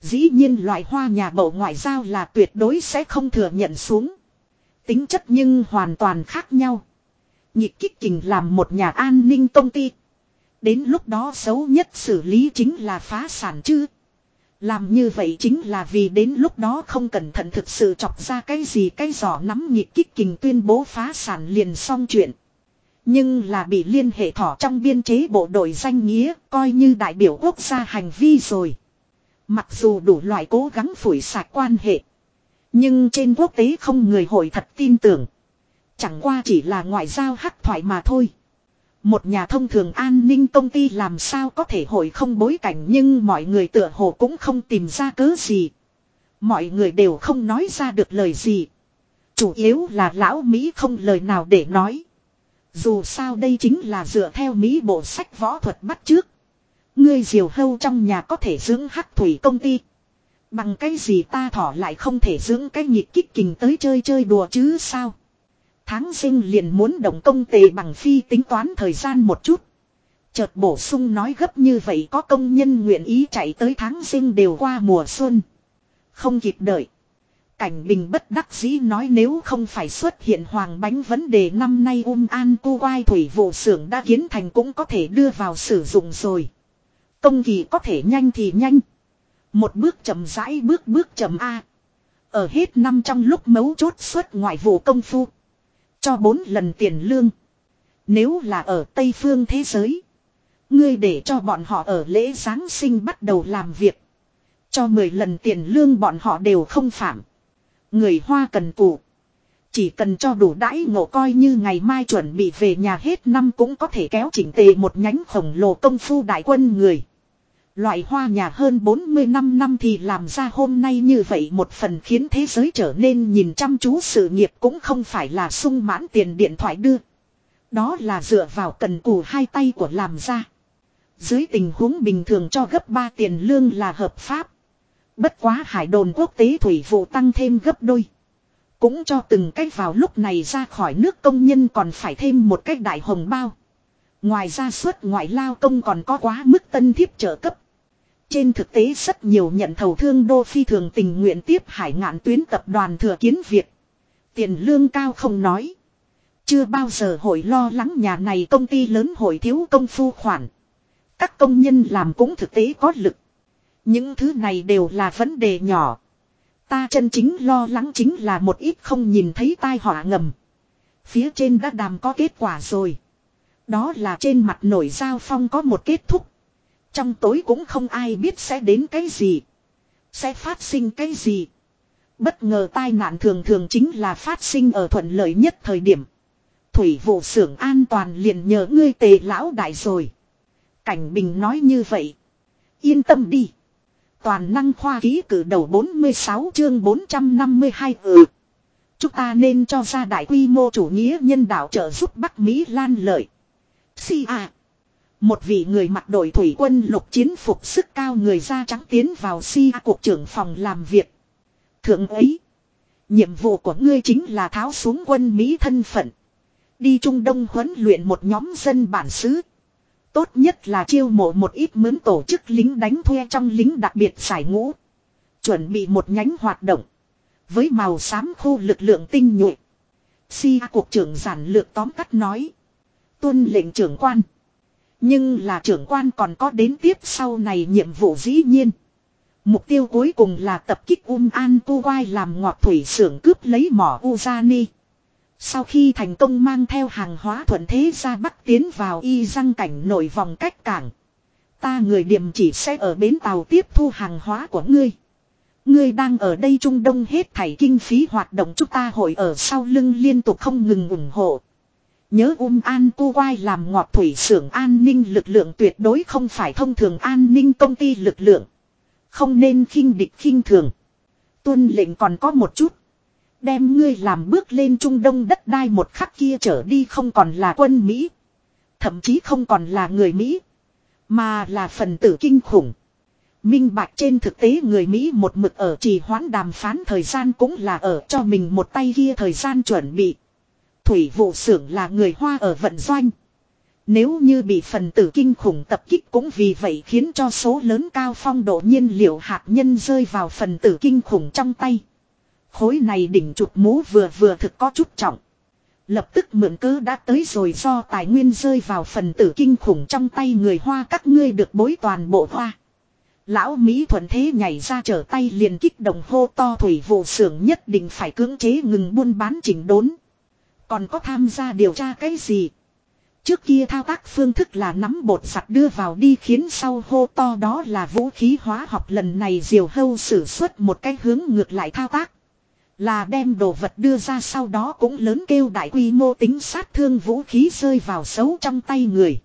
Dĩ nhiên loại hoa nhà bộ ngoại giao là tuyệt đối sẽ không thừa nhận xuống. Tính chất nhưng hoàn toàn khác nhau. Nhịp kích kình làm một nhà an ninh công ty. Đến lúc đó xấu nhất xử lý chính là phá sản chứ. Làm như vậy chính là vì đến lúc đó không cẩn thận thực sự chọc ra cái gì cái giỏ nắm nhịp kích kình tuyên bố phá sản liền xong chuyện. Nhưng là bị liên hệ thỏ trong biên chế bộ đội danh nghĩa coi như đại biểu quốc gia hành vi rồi. Mặc dù đủ loại cố gắng phủi sạch quan hệ. Nhưng trên quốc tế không người hội thật tin tưởng. Chẳng qua chỉ là ngoại giao hắc thoại mà thôi. Một nhà thông thường an ninh công ty làm sao có thể hội không bối cảnh nhưng mọi người tựa hồ cũng không tìm ra cớ gì. Mọi người đều không nói ra được lời gì. Chủ yếu là lão Mỹ không lời nào để nói. Dù sao đây chính là dựa theo Mỹ bộ sách võ thuật bắt trước. Ngươi diều hâu trong nhà có thể dưỡng hắc thủy công ty. Bằng cái gì ta thỏ lại không thể dưỡng cái nhịp kích kình tới chơi chơi đùa chứ sao. Tháng sinh liền muốn động công tề bằng phi tính toán thời gian một chút. Chợt bổ sung nói gấp như vậy có công nhân nguyện ý chạy tới tháng sinh đều qua mùa xuân. Không kịp đợi. Cảnh bình bất đắc dĩ nói nếu không phải xuất hiện hoàng bánh vấn đề năm nay um an cu quai thủy vụ xưởng đã kiến thành cũng có thể đưa vào sử dụng rồi. Công kỳ có thể nhanh thì nhanh. Một bước chậm rãi bước bước chậm A. Ở hết năm trong lúc mấu chốt xuất ngoại vụ công phu. Cho bốn lần tiền lương. Nếu là ở Tây phương thế giới. Ngươi để cho bọn họ ở lễ Giáng sinh bắt đầu làm việc. Cho 10 lần tiền lương bọn họ đều không phạm. Người Hoa cần cù. Chỉ cần cho đủ đãi ngộ coi như ngày mai chuẩn bị về nhà hết năm cũng có thể kéo chỉnh tề một nhánh khổng lồ công phu đại quân người. Loại hoa nhà hơn 40 năm năm thì làm ra hôm nay như vậy một phần khiến thế giới trở nên nhìn chăm chú sự nghiệp cũng không phải là sung mãn tiền điện thoại đưa. Đó là dựa vào cần cù hai tay của làm ra. Dưới tình huống bình thường cho gấp 3 tiền lương là hợp pháp. Bất quá hải đồn quốc tế thủy vụ tăng thêm gấp đôi. Cũng cho từng cách vào lúc này ra khỏi nước công nhân còn phải thêm một cách đại hồng bao. Ngoài ra suất ngoại lao công còn có quá mức tân thiếp trợ cấp. Trên thực tế rất nhiều nhận thầu thương đô phi thường tình nguyện tiếp hải ngạn tuyến tập đoàn thừa kiến Việt. Tiền lương cao không nói. Chưa bao giờ hội lo lắng nhà này công ty lớn hội thiếu công phu khoản. Các công nhân làm cũng thực tế có lực. Những thứ này đều là vấn đề nhỏ. Ta chân chính lo lắng chính là một ít không nhìn thấy tai họa ngầm. Phía trên đã đàm có kết quả rồi. Đó là trên mặt nổi giao phong có một kết thúc. Trong tối cũng không ai biết sẽ đến cái gì. Sẽ phát sinh cái gì. Bất ngờ tai nạn thường thường chính là phát sinh ở thuận lợi nhất thời điểm. Thủy vụ xưởng an toàn liền nhờ ngươi tề lão đại rồi. Cảnh Bình nói như vậy. Yên tâm đi. Toàn năng khoa ký cử đầu 46 chương 452 ừ. Chúng ta nên cho ra đại quy mô chủ nghĩa nhân đạo trợ giúp Bắc Mỹ lan lợi. Si à. Một vị người mặc đội thủy quân lục chiến phục sức cao người da trắng tiến vào si à cục trưởng phòng làm việc. Thượng ấy. Nhiệm vụ của ngươi chính là tháo xuống quân Mỹ thân phận. Đi Trung Đông huấn luyện một nhóm dân bản xứ. Tốt nhất là chiêu mộ một ít mướn tổ chức lính đánh thuê trong lính đặc biệt giải ngũ. Chuẩn bị một nhánh hoạt động. Với màu xám khu lực lượng tinh nhuệ. Si à cục trưởng giản lược tóm tắt nói. Tuân lệnh trưởng quan. Nhưng là trưởng quan còn có đến tiếp sau này nhiệm vụ dĩ nhiên. Mục tiêu cuối cùng là tập kích Um An Kuwai làm ngọt thủy xưởng cướp lấy mỏ Uzani. Sau khi thành công mang theo hàng hóa thuận thế ra bắc tiến vào y răng cảnh nổi vòng cách cảng. Ta người điểm chỉ sẽ ở bến tàu tiếp thu hàng hóa của ngươi. Ngươi đang ở đây Trung Đông hết thảy kinh phí hoạt động chúng ta hội ở sau lưng liên tục không ngừng ủng hộ. Nhớ um an tu quai làm ngọt thủy xưởng an ninh lực lượng tuyệt đối không phải thông thường an ninh công ty lực lượng. Không nên khinh địch khinh thường. Tuân lệnh còn có một chút. Đem ngươi làm bước lên trung đông đất đai một khắc kia trở đi không còn là quân Mỹ. Thậm chí không còn là người Mỹ. Mà là phần tử kinh khủng. Minh bạch trên thực tế người Mỹ một mực ở trì hoãn đàm phán thời gian cũng là ở cho mình một tay kia thời gian chuẩn bị. Thủy vụ xưởng là người Hoa ở vận doanh. Nếu như bị phần tử kinh khủng tập kích cũng vì vậy khiến cho số lớn cao phong độ nhiên liệu hạt nhân rơi vào phần tử kinh khủng trong tay. Khối này đỉnh chụp mũ vừa vừa thực có chút trọng. Lập tức mượn cớ đã tới rồi do tài nguyên rơi vào phần tử kinh khủng trong tay người Hoa các ngươi được bối toàn bộ Hoa. Lão Mỹ thuận thế nhảy ra trở tay liền kích động hô to thủy vụ xưởng nhất định phải cưỡng chế ngừng buôn bán chỉnh đốn. Còn có tham gia điều tra cái gì? Trước kia thao tác phương thức là nắm bột giặt đưa vào đi khiến sau hô to đó là vũ khí hóa học lần này diều hâu sử xuất một cái hướng ngược lại thao tác. Là đem đồ vật đưa ra sau đó cũng lớn kêu đại quy mô tính sát thương vũ khí rơi vào xấu trong tay người.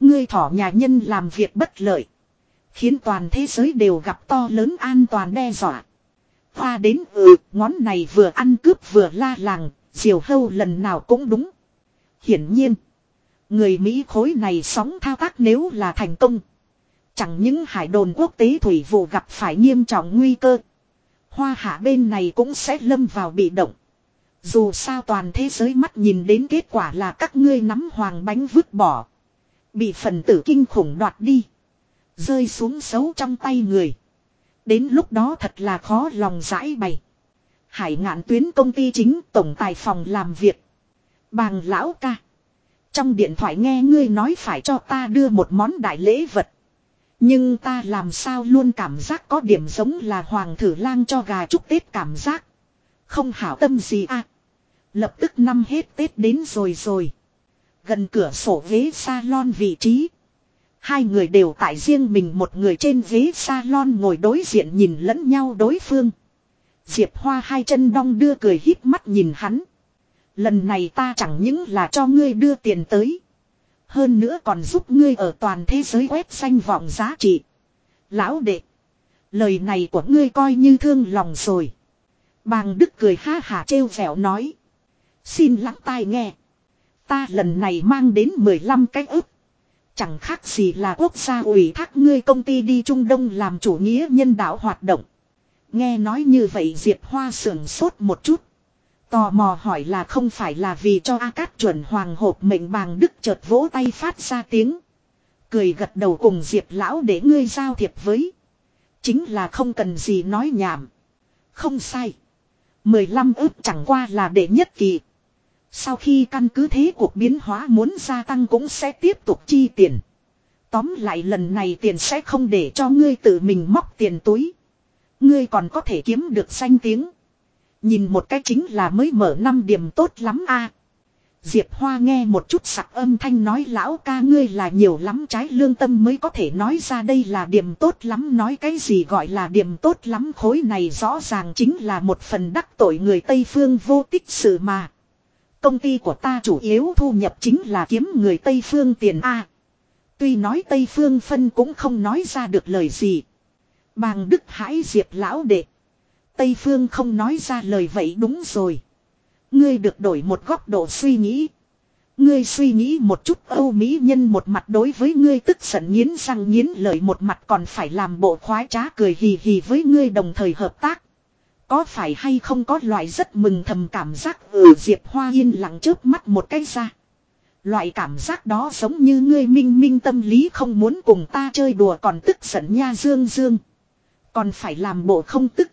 Ngươi thỏ nhà nhân làm việc bất lợi. Khiến toàn thế giới đều gặp to lớn an toàn đe dọa. Hoa đến ừ, ngón này vừa ăn cướp vừa la làng, diều hâu lần nào cũng đúng. Hiển nhiên. Người Mỹ khối này sóng thao tác nếu là thành công. Chẳng những hải đồn quốc tế thủy vụ gặp phải nghiêm trọng nguy cơ. Hoa hạ bên này cũng sẽ lâm vào bị động. Dù sao toàn thế giới mắt nhìn đến kết quả là các ngươi nắm hoàng bánh vứt bỏ. Bị phần tử kinh khủng đoạt đi. Rơi xuống xấu trong tay người. Đến lúc đó thật là khó lòng giải bày. Hải ngạn tuyến công ty chính tổng tài phòng làm việc. Bàng lão ca. Trong điện thoại nghe ngươi nói phải cho ta đưa một món đại lễ vật. Nhưng ta làm sao luôn cảm giác có điểm giống là hoàng thử lang cho gà chúc Tết cảm giác. Không hảo tâm gì à. Lập tức năm hết Tết đến rồi rồi. Gần cửa sổ ghế salon vị trí. Hai người đều tại riêng mình một người trên ghế salon ngồi đối diện nhìn lẫn nhau đối phương. Diệp Hoa hai chân đong đưa cười híp mắt nhìn hắn. Lần này ta chẳng những là cho ngươi đưa tiền tới. Hơn nữa còn giúp ngươi ở toàn thế giới quét xanh vọng giá trị. Lão đệ. Lời này của ngươi coi như thương lòng rồi. Bàng Đức cười ha hà trêu vẻo nói. Xin lắng tai nghe. Ta lần này mang đến 15 cái ức. Chẳng khác gì là quốc gia ủy thác ngươi công ty đi Trung Đông làm chủ nghĩa nhân đạo hoạt động. Nghe nói như vậy Diệp Hoa sưởng sốt một chút. Tò mò hỏi là không phải là vì cho A Cát chuẩn hoàng hộp mệnh bàng đức chợt vỗ tay phát ra tiếng. Cười gật đầu cùng Diệp lão để ngươi giao thiệp với. Chính là không cần gì nói nhảm. Không sai. 15 ước chẳng qua là để nhất kỳ. Sau khi căn cứ thế cuộc biến hóa muốn gia tăng cũng sẽ tiếp tục chi tiền. Tóm lại lần này tiền sẽ không để cho ngươi tự mình móc tiền túi. Ngươi còn có thể kiếm được danh tiếng. Nhìn một cái chính là mới mở năm điểm tốt lắm a. Diệp Hoa nghe một chút sặc âm thanh nói, lão ca ngươi là nhiều lắm trái lương tâm mới có thể nói ra đây là điểm tốt lắm, nói cái gì gọi là điểm tốt lắm, khối này rõ ràng chính là một phần đắc tội người Tây Phương vô tích sự mà. Công ty của ta chủ yếu thu nhập chính là kiếm người Tây Phương tiền A. Tuy nói Tây Phương phân cũng không nói ra được lời gì. Bàng Đức Hải Diệp lão đệ. Tây Phương không nói ra lời vậy đúng rồi. Ngươi được đổi một góc độ suy nghĩ. Ngươi suy nghĩ một chút Âu Mỹ nhân một mặt đối với ngươi tức giận nghiến răng nghiến lợi một mặt còn phải làm bộ khoái trá cười hì hì với ngươi đồng thời hợp tác. Có phải hay không có loại rất mừng thầm cảm giác ở ừ, Diệp Hoa yên lặng trước mắt một cái ra. Loại cảm giác đó giống như ngươi minh minh tâm lý không muốn cùng ta chơi đùa còn tức giận nha dương dương. Còn phải làm bộ không tức.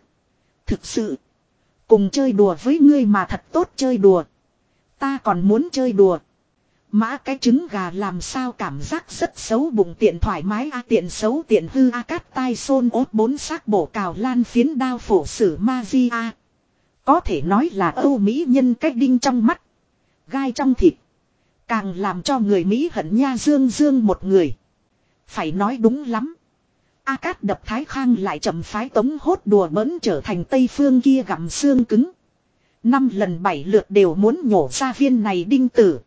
Thực sự. Cùng chơi đùa với ngươi mà thật tốt chơi đùa. Ta còn muốn chơi đùa. Mã cái trứng gà làm sao cảm giác rất xấu bụng tiện thoải mái a tiện xấu tiện hư a cắt tai xôn ốt bốn xác bổ cào lan phiến đao phổ sử ma di a. Có thể nói là Âu Mỹ nhân cách đinh trong mắt. Gai trong thịt. Càng làm cho người Mỹ hận nha dương dương một người. Phải nói đúng lắm. A Cát đập Thái Khang lại chậm phái tống hốt đùa bỡn trở thành Tây Phương kia gặm xương cứng. Năm lần bảy lượt đều muốn nhổ ra viên này đinh tử.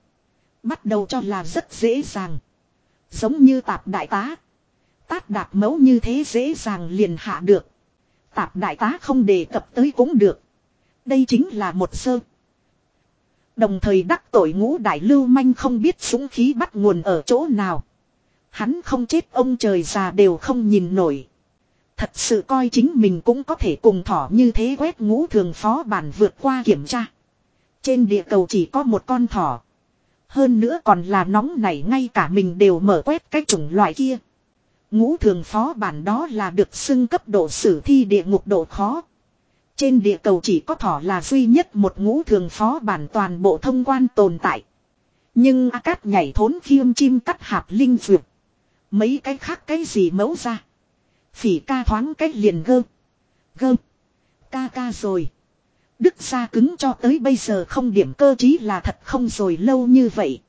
Bắt đầu cho là rất dễ dàng. Giống như tạp đại tá. Tát đạp mẫu như thế dễ dàng liền hạ được. Tạp đại tá không đề cập tới cũng được. Đây chính là một sơ. Đồng thời đắc tội ngũ đại lưu manh không biết súng khí bắt nguồn ở chỗ nào. Hắn không chết, ông trời già đều không nhìn nổi. Thật sự coi chính mình cũng có thể cùng thỏ như thế quét ngũ thường phó bản vượt qua kiểm tra. Trên địa cầu chỉ có một con thỏ. Hơn nữa còn là nóng này ngay cả mình đều mở quét cái chủng loại kia. Ngũ thường phó bản đó là được xưng cấp độ sử thi địa ngục độ khó. Trên địa cầu chỉ có thỏ là duy nhất một ngũ thường phó bản toàn bộ thông quan tồn tại. Nhưng A Cát nhảy thốn khiêm chim cắt hạp linh dược. Mấy cái khác cái gì mẫu ra. Phỉ ca thoáng cách liền gơ. Gơ. Ca ca rồi. Đức ra cứng cho tới bây giờ không điểm cơ chí là thật không rồi lâu như vậy.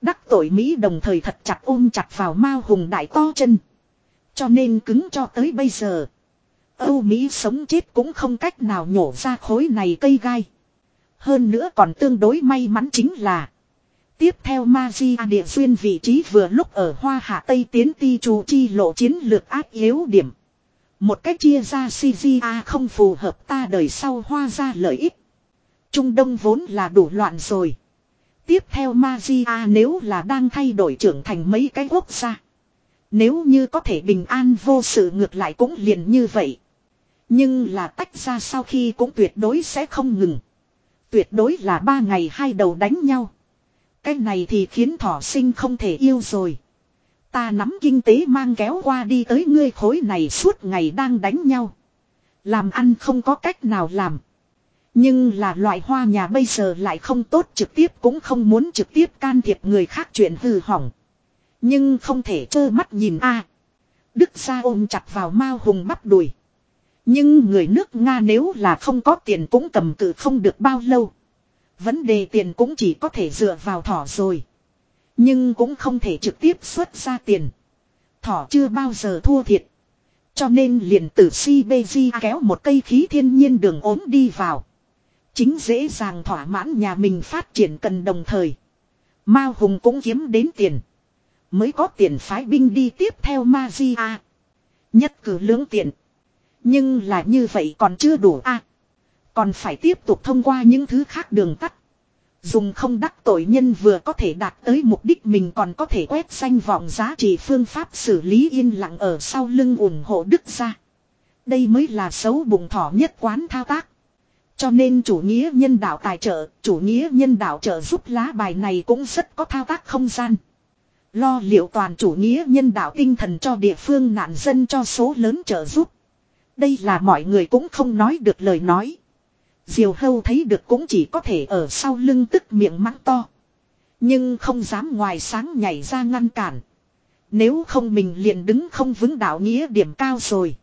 Đắc tội Mỹ đồng thời thật chặt ôm chặt vào Mao Hùng đại to chân. Cho nên cứng cho tới bây giờ. Âu Mỹ sống chết cũng không cách nào nhổ ra khối này cây gai. Hơn nữa còn tương đối may mắn chính là. Tiếp theo Magia địa duyên vị trí vừa lúc ở Hoa Hạ Tây tiến ti trù chi lộ chiến lược ác yếu điểm. Một cách chia ra CGA không phù hợp ta đời sau hoa ra lợi ích. Trung Đông vốn là đủ loạn rồi. Tiếp theo Magia nếu là đang thay đổi trưởng thành mấy cái quốc gia. Nếu như có thể bình an vô sự ngược lại cũng liền như vậy. Nhưng là tách ra sau khi cũng tuyệt đối sẽ không ngừng. Tuyệt đối là ba ngày hai đầu đánh nhau. Cái này thì khiến thỏ sinh không thể yêu rồi. Ta nắm kinh tế mang kéo qua đi tới ngươi khối này suốt ngày đang đánh nhau. Làm ăn không có cách nào làm. Nhưng là loại hoa nhà bây giờ lại không tốt trực tiếp cũng không muốn trực tiếp can thiệp người khác chuyện hư hỏng. Nhưng không thể trơ mắt nhìn a. Đức gia ôm chặt vào Mao Hùng bắp đùi. Nhưng người nước Nga nếu là không có tiền cũng cầm cự không được bao lâu. Vấn đề tiền cũng chỉ có thể dựa vào thỏ rồi. Nhưng cũng không thể trực tiếp xuất ra tiền. Thỏ chưa bao giờ thua thiệt. Cho nên liền từ CBG kéo một cây khí thiên nhiên đường ốm đi vào. Chính dễ dàng thỏa mãn nhà mình phát triển cần đồng thời. Mao Hùng cũng kiếm đến tiền. Mới có tiền phái binh đi tiếp theo Magia. Nhất cử lưỡng tiện. Nhưng là như vậy còn chưa đủ a còn phải tiếp tục thông qua những thứ khác đường tắt. Dùng không đắc tội nhân vừa có thể đạt tới mục đích mình còn có thể quét danh vọng giá trị phương pháp xử lý yên lặng ở sau lưng ủng hộ đức ra. Đây mới là xấu bụng thỏ nhất quán thao tác. Cho nên chủ nghĩa nhân đạo tài trợ, chủ nghĩa nhân đạo trợ giúp lá bài này cũng rất có thao tác không gian. Lo liệu toàn chủ nghĩa nhân đạo tinh thần cho địa phương nạn dân cho số lớn trợ giúp. Đây là mọi người cũng không nói được lời nói. Diều hâu thấy được cũng chỉ có thể ở sau lưng tức miệng mắng to. Nhưng không dám ngoài sáng nhảy ra ngăn cản. Nếu không mình liền đứng không vững đạo nghĩa điểm cao rồi.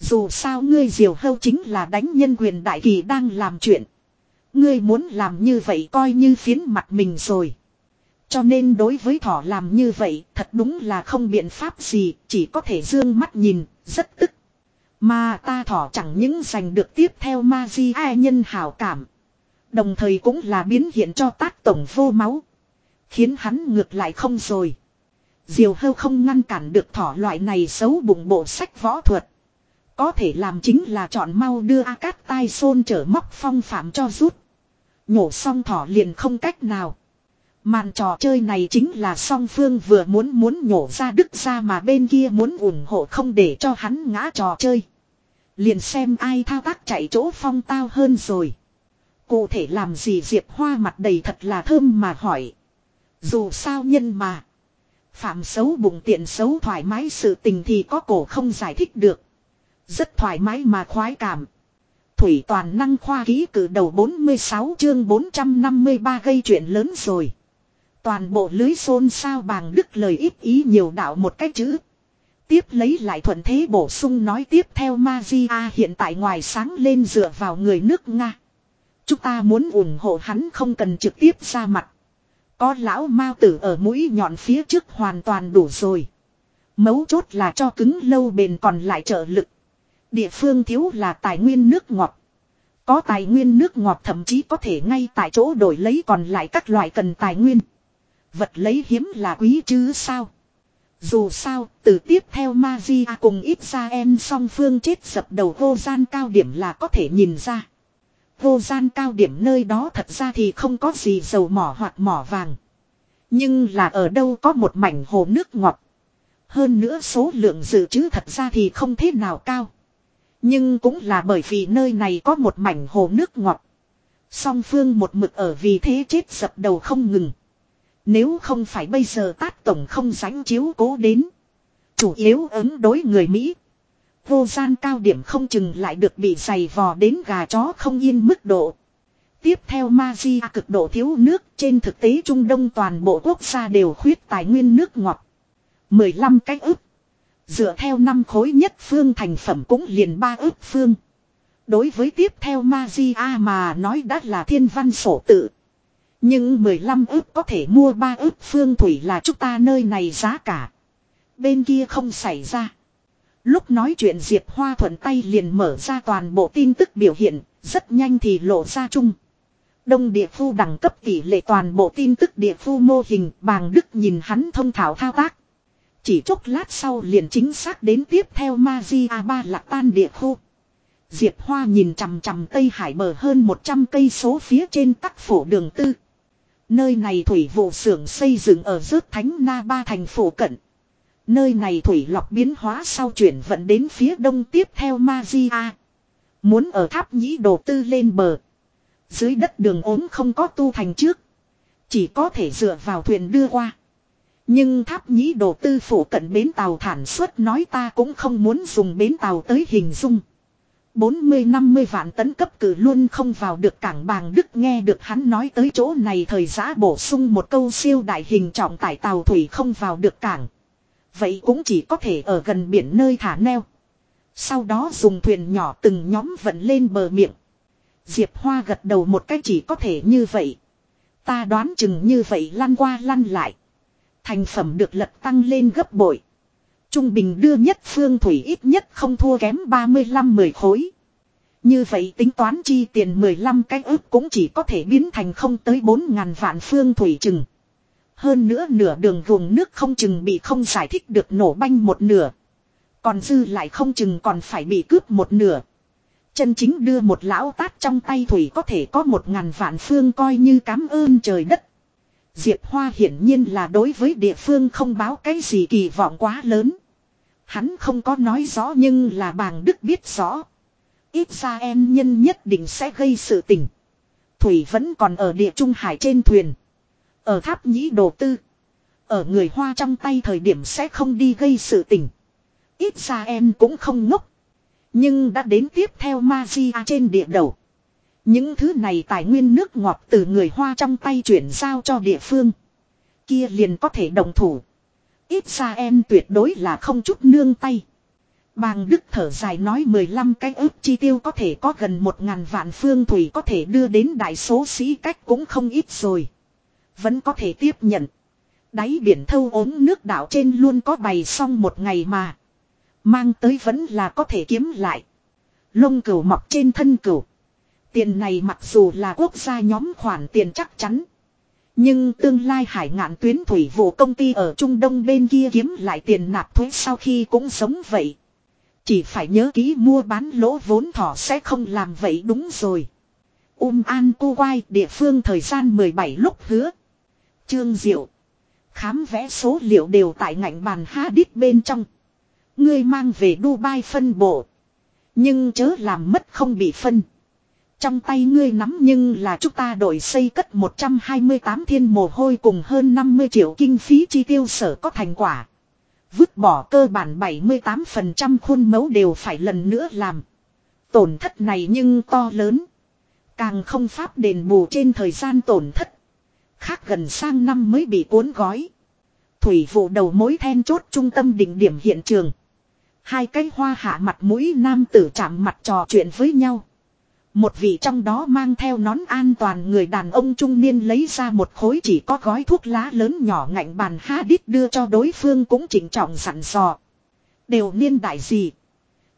Dù sao ngươi diều hâu chính là đánh nhân quyền đại kỳ đang làm chuyện. Ngươi muốn làm như vậy coi như phiến mặt mình rồi. Cho nên đối với thỏ làm như vậy thật đúng là không biện pháp gì, chỉ có thể dương mắt nhìn, rất tức. Mà ta thỏ chẳng những giành được tiếp theo ma di ai nhân hảo cảm. Đồng thời cũng là biến hiện cho tác tổng vô máu. Khiến hắn ngược lại không rồi. Diều hâu không ngăn cản được thỏ loại này xấu bụng bộ sách võ thuật. Có thể làm chính là chọn mau đưa A Cát tai xôn trở móc phong phạm cho rút. Nhổ xong thỏ liền không cách nào. Màn trò chơi này chính là song phương vừa muốn muốn nhổ ra đức ra mà bên kia muốn ủng hộ không để cho hắn ngã trò chơi. Liền xem ai thao tác chạy chỗ phong tao hơn rồi. Cụ thể làm gì Diệp Hoa mặt đầy thật là thơm mà hỏi. Dù sao nhân mà. Phạm xấu bụng tiện xấu thoải mái sự tình thì có cổ không giải thích được. Rất thoải mái mà khoái cảm. Thủy toàn năng khoa ký cử đầu 46 chương 453 gây chuyện lớn rồi. Toàn bộ lưới xôn sao bàng đức lời ít ý nhiều đạo một cách chữ. Tiếp lấy lại thuận thế bổ sung nói tiếp theo Magia hiện tại ngoài sáng lên dựa vào người nước Nga. Chúng ta muốn ủng hộ hắn không cần trực tiếp ra mặt. Có lão mao tử ở mũi nhọn phía trước hoàn toàn đủ rồi. Mấu chốt là cho cứng lâu bền còn lại trợ lực. Địa phương thiếu là tài nguyên nước ngọt. Có tài nguyên nước ngọt thậm chí có thể ngay tại chỗ đổi lấy còn lại các loại cần tài nguyên. Vật lấy hiếm là quý chứ sao. Dù sao, từ tiếp theo Magia cùng ít ra em song phương chết dập đầu vô gian cao điểm là có thể nhìn ra. Vô gian cao điểm nơi đó thật ra thì không có gì dầu mỏ hoặc mỏ vàng. Nhưng là ở đâu có một mảnh hồ nước ngọt. Hơn nữa số lượng dự trữ thật ra thì không thế nào cao. Nhưng cũng là bởi vì nơi này có một mảnh hồ nước ngọt. Song phương một mực ở vì thế chết dập đầu không ngừng. Nếu không phải bây giờ tát tổng không ránh chiếu cố đến. Chủ yếu ứng đối người Mỹ. Vô gian cao điểm không chừng lại được bị dày vò đến gà chó không yên mức độ. Tiếp theo Magia à cực độ thiếu nước, trên thực tế Trung Đông toàn bộ quốc gia đều khuyết tài nguyên nước ngọt. 15 cái ức. Dựa theo năm khối nhất phương thành phẩm cũng liền ba ức phương. Đối với tiếp theo Magia mà nói đã là thiên văn sổ tự. Nhưng 15 ức có thể mua ba ức phương thủy là chúng ta nơi này giá cả. Bên kia không xảy ra. Lúc nói chuyện Diệp Hoa thuận tay liền mở ra toàn bộ tin tức biểu hiện, rất nhanh thì lộ ra chung. Đông địa phu đẳng cấp tỷ lệ toàn bộ tin tức địa phu mô hình bàng đức nhìn hắn thông thảo thao tác. Chỉ chốc lát sau liền chính xác đến tiếp theo Magia ba lạc tan địa khu. Diệp Hoa nhìn chằm chằm Tây Hải bờ hơn 100 cây số phía trên tắc phổ đường tư. Nơi này thủy vụ xưởng xây dựng ở rớt thánh na ba thành phố cận. Nơi này thủy lọc biến hóa sau chuyển vận đến phía đông tiếp theo Magia. Muốn ở tháp nhĩ đồ tư lên bờ. Dưới đất đường ốm không có tu thành trước. Chỉ có thể dựa vào thuyền đưa qua. Nhưng tháp nhĩ đồ tư phủ cận bến tàu thản suất nói ta cũng không muốn dùng bến tàu tới hình dung. 40-50 vạn tấn cấp cử luôn không vào được cảng bàng Đức nghe được hắn nói tới chỗ này, thời giá bổ sung một câu siêu đại hình trọng tải tàu thủy không vào được cảng. Vậy cũng chỉ có thể ở gần biển nơi thả neo. Sau đó dùng thuyền nhỏ từng nhóm vận lên bờ miệng. Diệp Hoa gật đầu một cách chỉ có thể như vậy. Ta đoán chừng như vậy, lăn qua lăn lại. Thành phẩm được lật tăng lên gấp bội. Trung bình đưa nhất phương thủy ít nhất không thua kém 35-10 khối. Như vậy tính toán chi tiền 15 cái ước cũng chỉ có thể biến thành không tới 4 ngàn vạn phương thủy chừng. Hơn nữa nửa đường vùng nước không chừng bị không giải thích được nổ banh một nửa. Còn dư lại không chừng còn phải bị cướp một nửa. Chân chính đưa một lão tát trong tay thủy có thể có một ngàn vạn phương coi như cám ơn trời đất. Diệp Hoa hiển nhiên là đối với địa phương không báo cái gì kỳ vọng quá lớn. Hắn không có nói rõ nhưng là bàng đức biết rõ. Ít ra em nhân nhất định sẽ gây sự tình. Thủy vẫn còn ở địa trung hải trên thuyền. Ở tháp nhĩ đồ tư. Ở người Hoa trong tay thời điểm sẽ không đi gây sự tình. Ít ra em cũng không ngốc. Nhưng đã đến tiếp theo Magia trên địa đầu. Những thứ này tài nguyên nước ngọt từ người Hoa trong tay chuyển giao cho địa phương. Kia liền có thể đồng thủ. Ít ra em tuyệt đối là không chút nương tay. Bàng Đức thở dài nói 15 cái ước chi tiêu có thể có gần một ngàn vạn phương thủy có thể đưa đến đại số sĩ cách cũng không ít rồi. Vẫn có thể tiếp nhận. Đáy biển thâu ốm nước đảo trên luôn có bày xong một ngày mà. Mang tới vẫn là có thể kiếm lại. Lông cửu mọc trên thân cửu. Tiền này mặc dù là quốc gia nhóm khoản tiền chắc chắn. Nhưng tương lai hải ngạn tuyến thủy vụ công ty ở Trung Đông bên kia kiếm lại tiền nạp thuế sau khi cũng sống vậy. Chỉ phải nhớ ký mua bán lỗ vốn thỏ sẽ không làm vậy đúng rồi. Um An Kuwait địa phương thời gian 17 lúc hứa. Trương Diệu. Khám vẽ số liệu đều tại ngạnh bàn Hadith bên trong. Ngươi mang về Dubai phân bộ. Nhưng chớ làm mất không bị phân. Trong tay ngươi nắm nhưng là chúng ta đổi xây cất 128 thiên mồ hôi cùng hơn 50 triệu kinh phí chi tiêu sở có thành quả. Vứt bỏ cơ bản 78% khuôn mẫu đều phải lần nữa làm. Tổn thất này nhưng to lớn. Càng không pháp đền bù trên thời gian tổn thất. Khác gần sang năm mới bị cuốn gói. Thủy vụ đầu mối then chốt trung tâm đỉnh điểm hiện trường. Hai cái hoa hạ mặt mũi nam tử chạm mặt trò chuyện với nhau. Một vị trong đó mang theo nón an toàn người đàn ông trung niên lấy ra một khối chỉ có gói thuốc lá lớn nhỏ ngạnh bàn ha đít đưa cho đối phương cũng chỉnh trọng sẵn sò. Đều niên đại gì.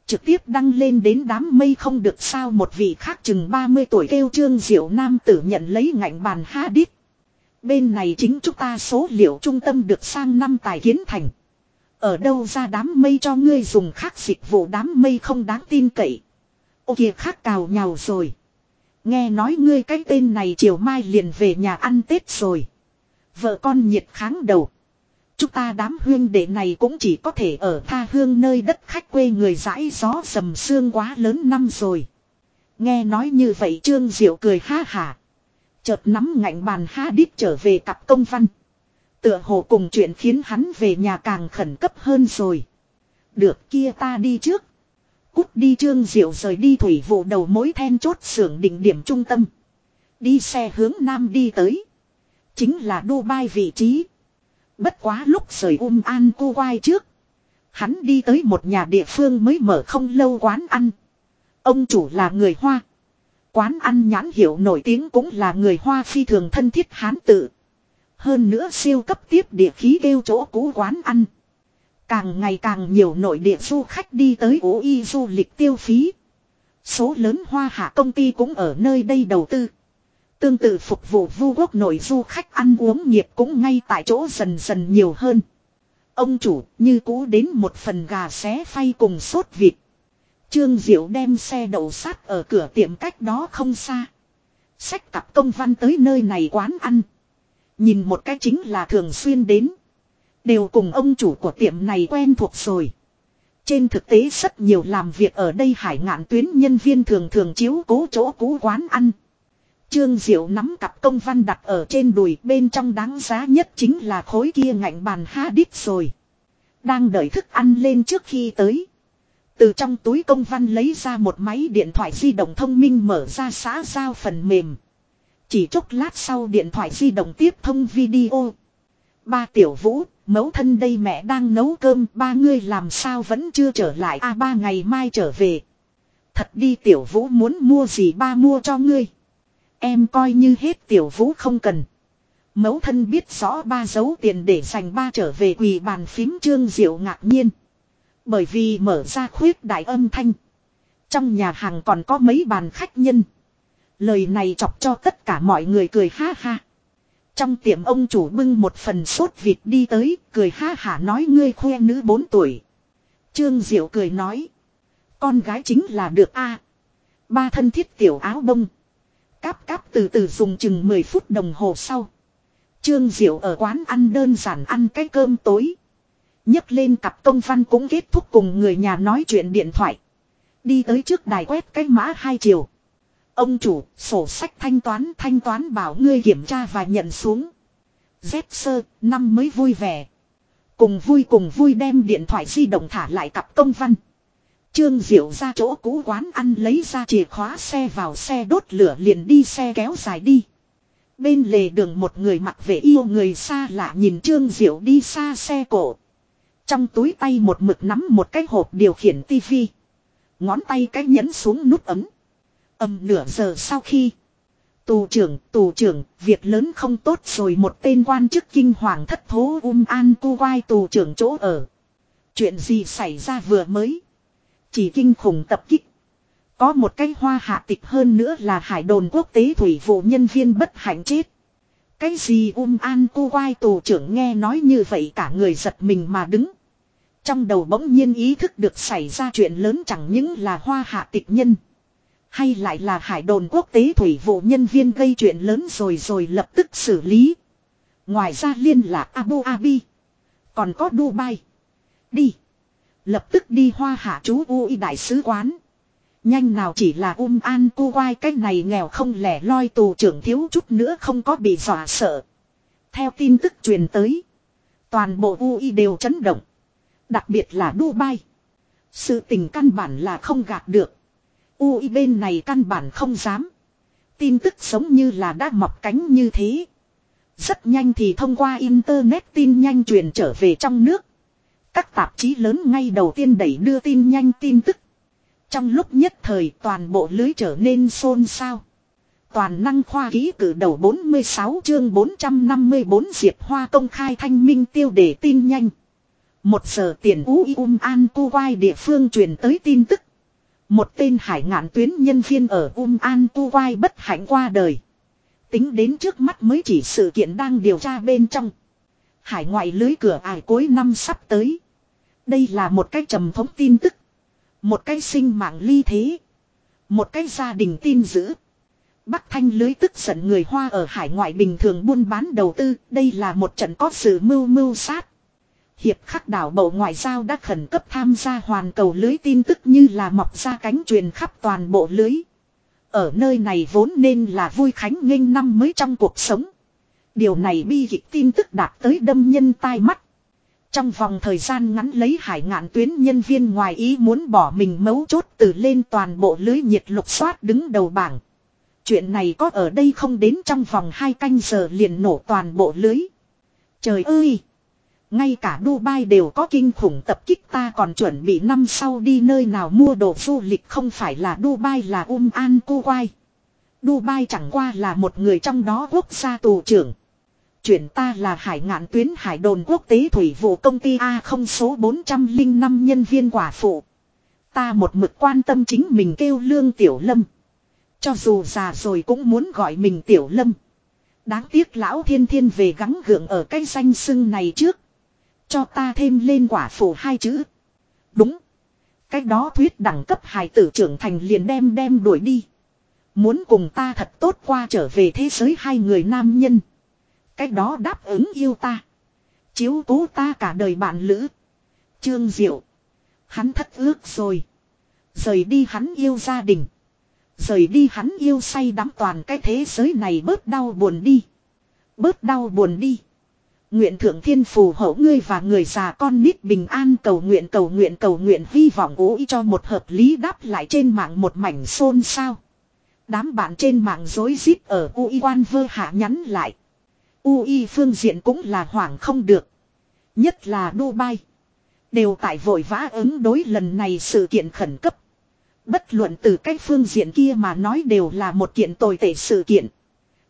Trực tiếp đăng lên đến đám mây không được sao một vị khác chừng 30 tuổi kêu trương diệu nam tử nhận lấy ngạnh bàn ha đít. Bên này chính chúng ta số liệu trung tâm được sang năm tài kiến thành. Ở đâu ra đám mây cho ngươi dùng khác dịch vụ đám mây không đáng tin cậy. Ô kia khác cào nhào rồi. Nghe nói ngươi cái tên này chiều mai liền về nhà ăn Tết rồi. Vợ con nhiệt kháng đầu. Chúng ta đám huyên đệ này cũng chỉ có thể ở tha hương nơi đất khách quê người dãi gió sầm sương quá lớn năm rồi. Nghe nói như vậy Trương Diệu cười ha hả. Chợt nắm ngạnh bàn ha đít trở về cặp công văn. Tựa hồ cùng chuyện khiến hắn về nhà càng khẩn cấp hơn rồi. Được, kia ta đi trước. Cút đi Trương Diệu rời đi thủy vụ đầu mối then chốt xưởng đỉnh điểm trung tâm. Đi xe hướng nam đi tới. Chính là Dubai vị trí. Bất quá lúc rời um an cô quay trước. Hắn đi tới một nhà địa phương mới mở không lâu quán ăn. Ông chủ là người Hoa. Quán ăn nhãn hiệu nổi tiếng cũng là người Hoa phi thường thân thiết hán tự. Hơn nữa siêu cấp tiếp địa khí kêu chỗ cũ quán ăn. Càng ngày càng nhiều nội địa du khách đi tới ố y du lịch tiêu phí. Số lớn hoa hạ công ty cũng ở nơi đây đầu tư. Tương tự phục vụ vu quốc nội du khách ăn uống nghiệp cũng ngay tại chỗ dần dần nhiều hơn. Ông chủ, như cũ đến một phần gà xé phay cùng sốt vịt. Trương Diệu đem xe đậu sát ở cửa tiệm cách đó không xa. Sách cặp công văn tới nơi này quán ăn. Nhìn một cái chính là thường xuyên đến. Đều cùng ông chủ của tiệm này quen thuộc rồi. Trên thực tế rất nhiều làm việc ở đây hải ngạn tuyến nhân viên thường thường chiếu cố chỗ cũ quán ăn. Trương Diệu nắm cặp công văn đặt ở trên đùi bên trong đáng giá nhất chính là khối kia ngạnh bàn ha đít rồi. Đang đợi thức ăn lên trước khi tới. Từ trong túi công văn lấy ra một máy điện thoại di động thông minh mở ra xã giao phần mềm. Chỉ chốc lát sau điện thoại di động tiếp thông video. Ba tiểu vũ, mẫu thân đây mẹ đang nấu cơm, ba ngươi làm sao vẫn chưa trở lại a ba ngày mai trở về. Thật đi tiểu vũ muốn mua gì ba mua cho ngươi. Em coi như hết tiểu vũ không cần. Mẫu thân biết rõ ba giấu tiền để dành ba trở về quỳ bàn phím trương diệu ngạc nhiên. Bởi vì mở ra khuyết đại âm thanh. Trong nhà hàng còn có mấy bàn khách nhân. Lời này chọc cho tất cả mọi người cười ha ha. Trong tiệm ông chủ bưng một phần sốt vịt đi tới, cười ha hả nói ngươi khoe nữ 4 tuổi. Trương Diệu cười nói. Con gái chính là được a Ba thân thiết tiểu áo bông. Cáp cáp từ từ dùng chừng 10 phút đồng hồ sau. Trương Diệu ở quán ăn đơn giản ăn cái cơm tối. nhấc lên cặp công văn cũng kết thúc cùng người nhà nói chuyện điện thoại. Đi tới trước đài quét cái mã hai chiều. Ông chủ, sổ sách thanh toán thanh toán bảo ngươi kiểm tra và nhận xuống. dép sơ, năm mới vui vẻ. Cùng vui cùng vui đem điện thoại di động thả lại cặp công văn. Trương Diệu ra chỗ cũ quán ăn lấy ra chìa khóa xe vào xe đốt lửa liền đi xe kéo dài đi. Bên lề đường một người mặc vệ yêu người xa lạ nhìn Trương Diệu đi xa xe cổ. Trong túi tay một mực nắm một cái hộp điều khiển tivi. Ngón tay cái nhấn xuống nút ấm. Âm nửa giờ sau khi. Tù trưởng, tù trưởng, việc lớn không tốt rồi một tên quan chức kinh hoàng thất thố um an cu quai tù trưởng chỗ ở. Chuyện gì xảy ra vừa mới. Chỉ kinh khủng tập kích. Có một cái hoa hạ tịch hơn nữa là hải đồn quốc tế thủy vụ nhân viên bất hạnh chết. Cái gì um an cu quai tù trưởng nghe nói như vậy cả người giật mình mà đứng. Trong đầu bỗng nhiên ý thức được xảy ra chuyện lớn chẳng những là hoa hạ tịch nhân. Hay lại là hải đồn quốc tế thủy vụ nhân viên gây chuyện lớn rồi rồi lập tức xử lý. Ngoài ra liên lạc Abu Dhabi. Còn có Dubai. Đi. Lập tức đi hoa hạ chú UI đại sứ quán. Nhanh nào chỉ là um an cu quai, cái này nghèo không lẻ loi, tù trưởng thiếu chút nữa không có bị dọa sợ. Theo tin tức truyền tới. Toàn bộ UI đều chấn động. Đặc biệt là Dubai. Sự tình căn bản là không gạt được. UI, bên này căn bản không dám. Tin tức giống như là đã mọc cánh như thế. Rất nhanh thì thông qua Internet tin nhanh truyền trở về trong nước. Các tạp chí lớn ngay đầu tiên đẩy đưa tin nhanh tin tức. Trong lúc nhất thời, toàn bộ lưới trở nên xôn xao. Toàn năng khoa ký cử đầu 46 chương 454 Diệp Hoa công khai thanh minh tiêu đề tin nhanh. Một giờ tiền ú um an Kuwait địa phương truyền tới tin tức. Một tên hải ngạn tuyến nhân viên ở Um An Kuwait bất hạnh qua đời. Tính đến trước mắt mới chỉ sự kiện đang điều tra bên trong. Hải ngoại lưới cửa ải cuối năm sắp tới. Đây là một cái trầm thống tin tức. Một cái sinh mạng ly thế. Một cái gia đình tin dữ. Bắc Thanh lưới tức giận người Hoa ở hải ngoại bình thường buôn bán đầu tư. Đây là một trận có sự mưu mưu sát. Hiệp khắc đảo Bộ Ngoại giao đã khẩn cấp tham gia hoàn cầu lưới tin tức như là mọc ra cánh truyền khắp toàn bộ lưới. Ở nơi này vốn nên là vui khánh nghênh năm mới trong cuộc sống. Điều này bi kịch tin tức đạt tới đâm nhân tai mắt. Trong vòng thời gian ngắn lấy hải ngạn tuyến nhân viên ngoài ý muốn bỏ mình mấu chốt từ lên toàn bộ lưới nhiệt lục soát đứng đầu bảng. Chuyện này có ở đây không đến trong vòng hai canh giờ liền nổ toàn bộ lưới. Trời ơi! Ngay cả Dubai đều có kinh khủng tập kích ta còn chuẩn bị năm sau đi nơi nào mua đồ du lịch không phải là Dubai là Um An Kuwait. Dubai chẳng qua là một người trong đó quốc gia tù trưởng. Chuyển ta là hải ngạn tuyến hải đồn quốc tế thủy vụ công ty A không số 405 nhân viên quả phụ. Ta một mực quan tâm chính mình kêu lương tiểu lâm. Cho dù già rồi cũng muốn gọi mình tiểu lâm. Đáng tiếc lão thiên thiên về gắng gượng ở cái danh sưng này trước. Cho ta thêm lên quả phụ hai chữ. Đúng. Cách đó thuyết đẳng cấp hài tử trưởng thành liền đem đem đuổi đi. Muốn cùng ta thật tốt qua trở về thế giới hai người nam nhân. Cách đó đáp ứng yêu ta. Chiếu cố ta cả đời bạn lữ. Trương Diệu. Hắn thất ước rồi. Rời đi hắn yêu gia đình. Rời đi hắn yêu say đắm toàn cái thế giới này bớt đau buồn đi. Bớt đau buồn đi. Nguyện thượng thiên phù hộ ngươi và người già con nít bình an cầu nguyện cầu nguyện cầu nguyện hy vọng ố cho một hợp lý đáp lại trên mạng một mảnh xôn xao. Đám bạn trên mạng dối rít ở UI quan vơ hạ nhắn lại. UI phương diện cũng là hoảng không được. Nhất là Dubai. Đều tại vội vã ứng đối lần này sự kiện khẩn cấp. Bất luận từ cái phương diện kia mà nói đều là một kiện tồi tệ sự kiện.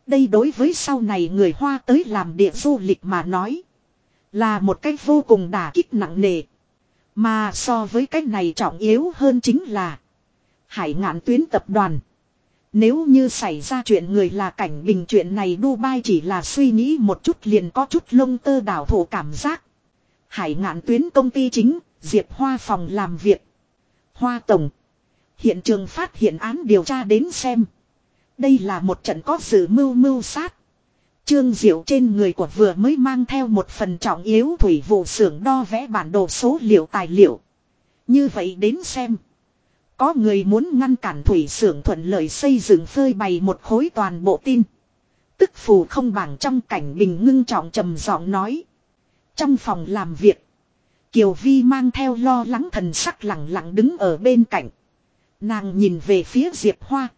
Đây đối với sau này người Hoa tới làm địa du lịch mà nói. Là một cách vô cùng đả kích nặng nề. Mà so với cách này trọng yếu hơn chính là. Hải ngạn tuyến tập đoàn. Nếu như xảy ra chuyện người là cảnh bình chuyện này Dubai chỉ là suy nghĩ một chút liền có chút lông tơ đảo thổ cảm giác. Hải ngạn tuyến công ty chính, Diệp Hoa phòng làm việc. Hoa Tổng. Hiện trường phát hiện án điều tra đến xem. Đây là một trận có sự mưu mưu sát. Trương Diệu trên người của vừa mới mang theo một phần trọng yếu thủy vụ xưởng đo vẽ bản đồ số liệu tài liệu. Như vậy đến xem. Có người muốn ngăn cản thủy xưởng thuận lợi xây dựng phơi bày một khối toàn bộ tin. Tức phù không bảng trong cảnh bình ngưng trọng trầm giọng nói. Trong phòng làm việc. Kiều Vi mang theo lo lắng thần sắc lặng lặng đứng ở bên cạnh. Nàng nhìn về phía Diệp Hoa.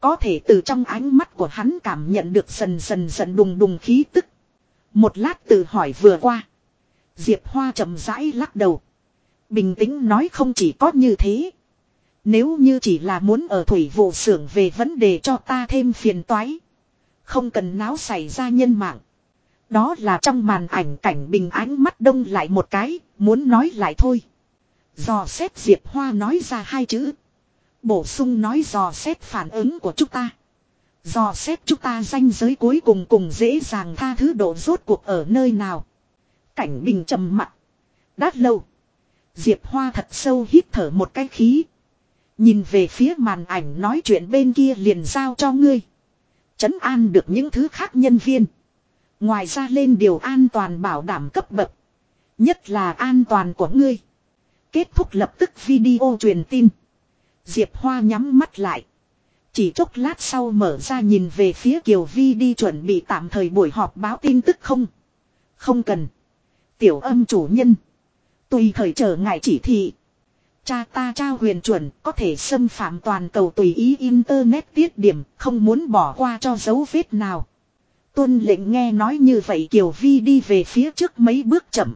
Có thể từ trong ánh mắt của hắn cảm nhận được dần dần dần đùng đùng khí tức. Một lát tự hỏi vừa qua. Diệp Hoa chậm rãi lắc đầu. Bình tĩnh nói không chỉ có như thế. Nếu như chỉ là muốn ở thủy vụ xưởng về vấn đề cho ta thêm phiền toái. Không cần náo xảy ra nhân mạng. Đó là trong màn ảnh cảnh bình ánh mắt đông lại một cái, muốn nói lại thôi. Dò xét Diệp Hoa nói ra hai chữ. Bổ sung nói dò xét phản ứng của chúng ta. Dò xét chúng ta danh giới cuối cùng cùng dễ dàng tha thứ độ rốt cuộc ở nơi nào. Cảnh bình trầm mặt. Đát lâu. Diệp Hoa thật sâu hít thở một cái khí. Nhìn về phía màn ảnh nói chuyện bên kia liền giao cho ngươi. Chấn an được những thứ khác nhân viên. Ngoài ra lên điều an toàn bảo đảm cấp bậc. Nhất là an toàn của ngươi. Kết thúc lập tức video truyền tin. Diệp Hoa nhắm mắt lại. Chỉ chốc lát sau mở ra nhìn về phía Kiều Vi đi chuẩn bị tạm thời buổi họp báo tin tức không. Không cần. Tiểu âm chủ nhân. Tùy thời chờ ngại chỉ thị. Cha ta trao huyền chuẩn, có thể xâm phạm toàn cầu tùy ý internet tiết điểm, không muốn bỏ qua cho dấu vết nào. Tuân lệnh nghe nói như vậy Kiều Vi đi về phía trước mấy bước chậm.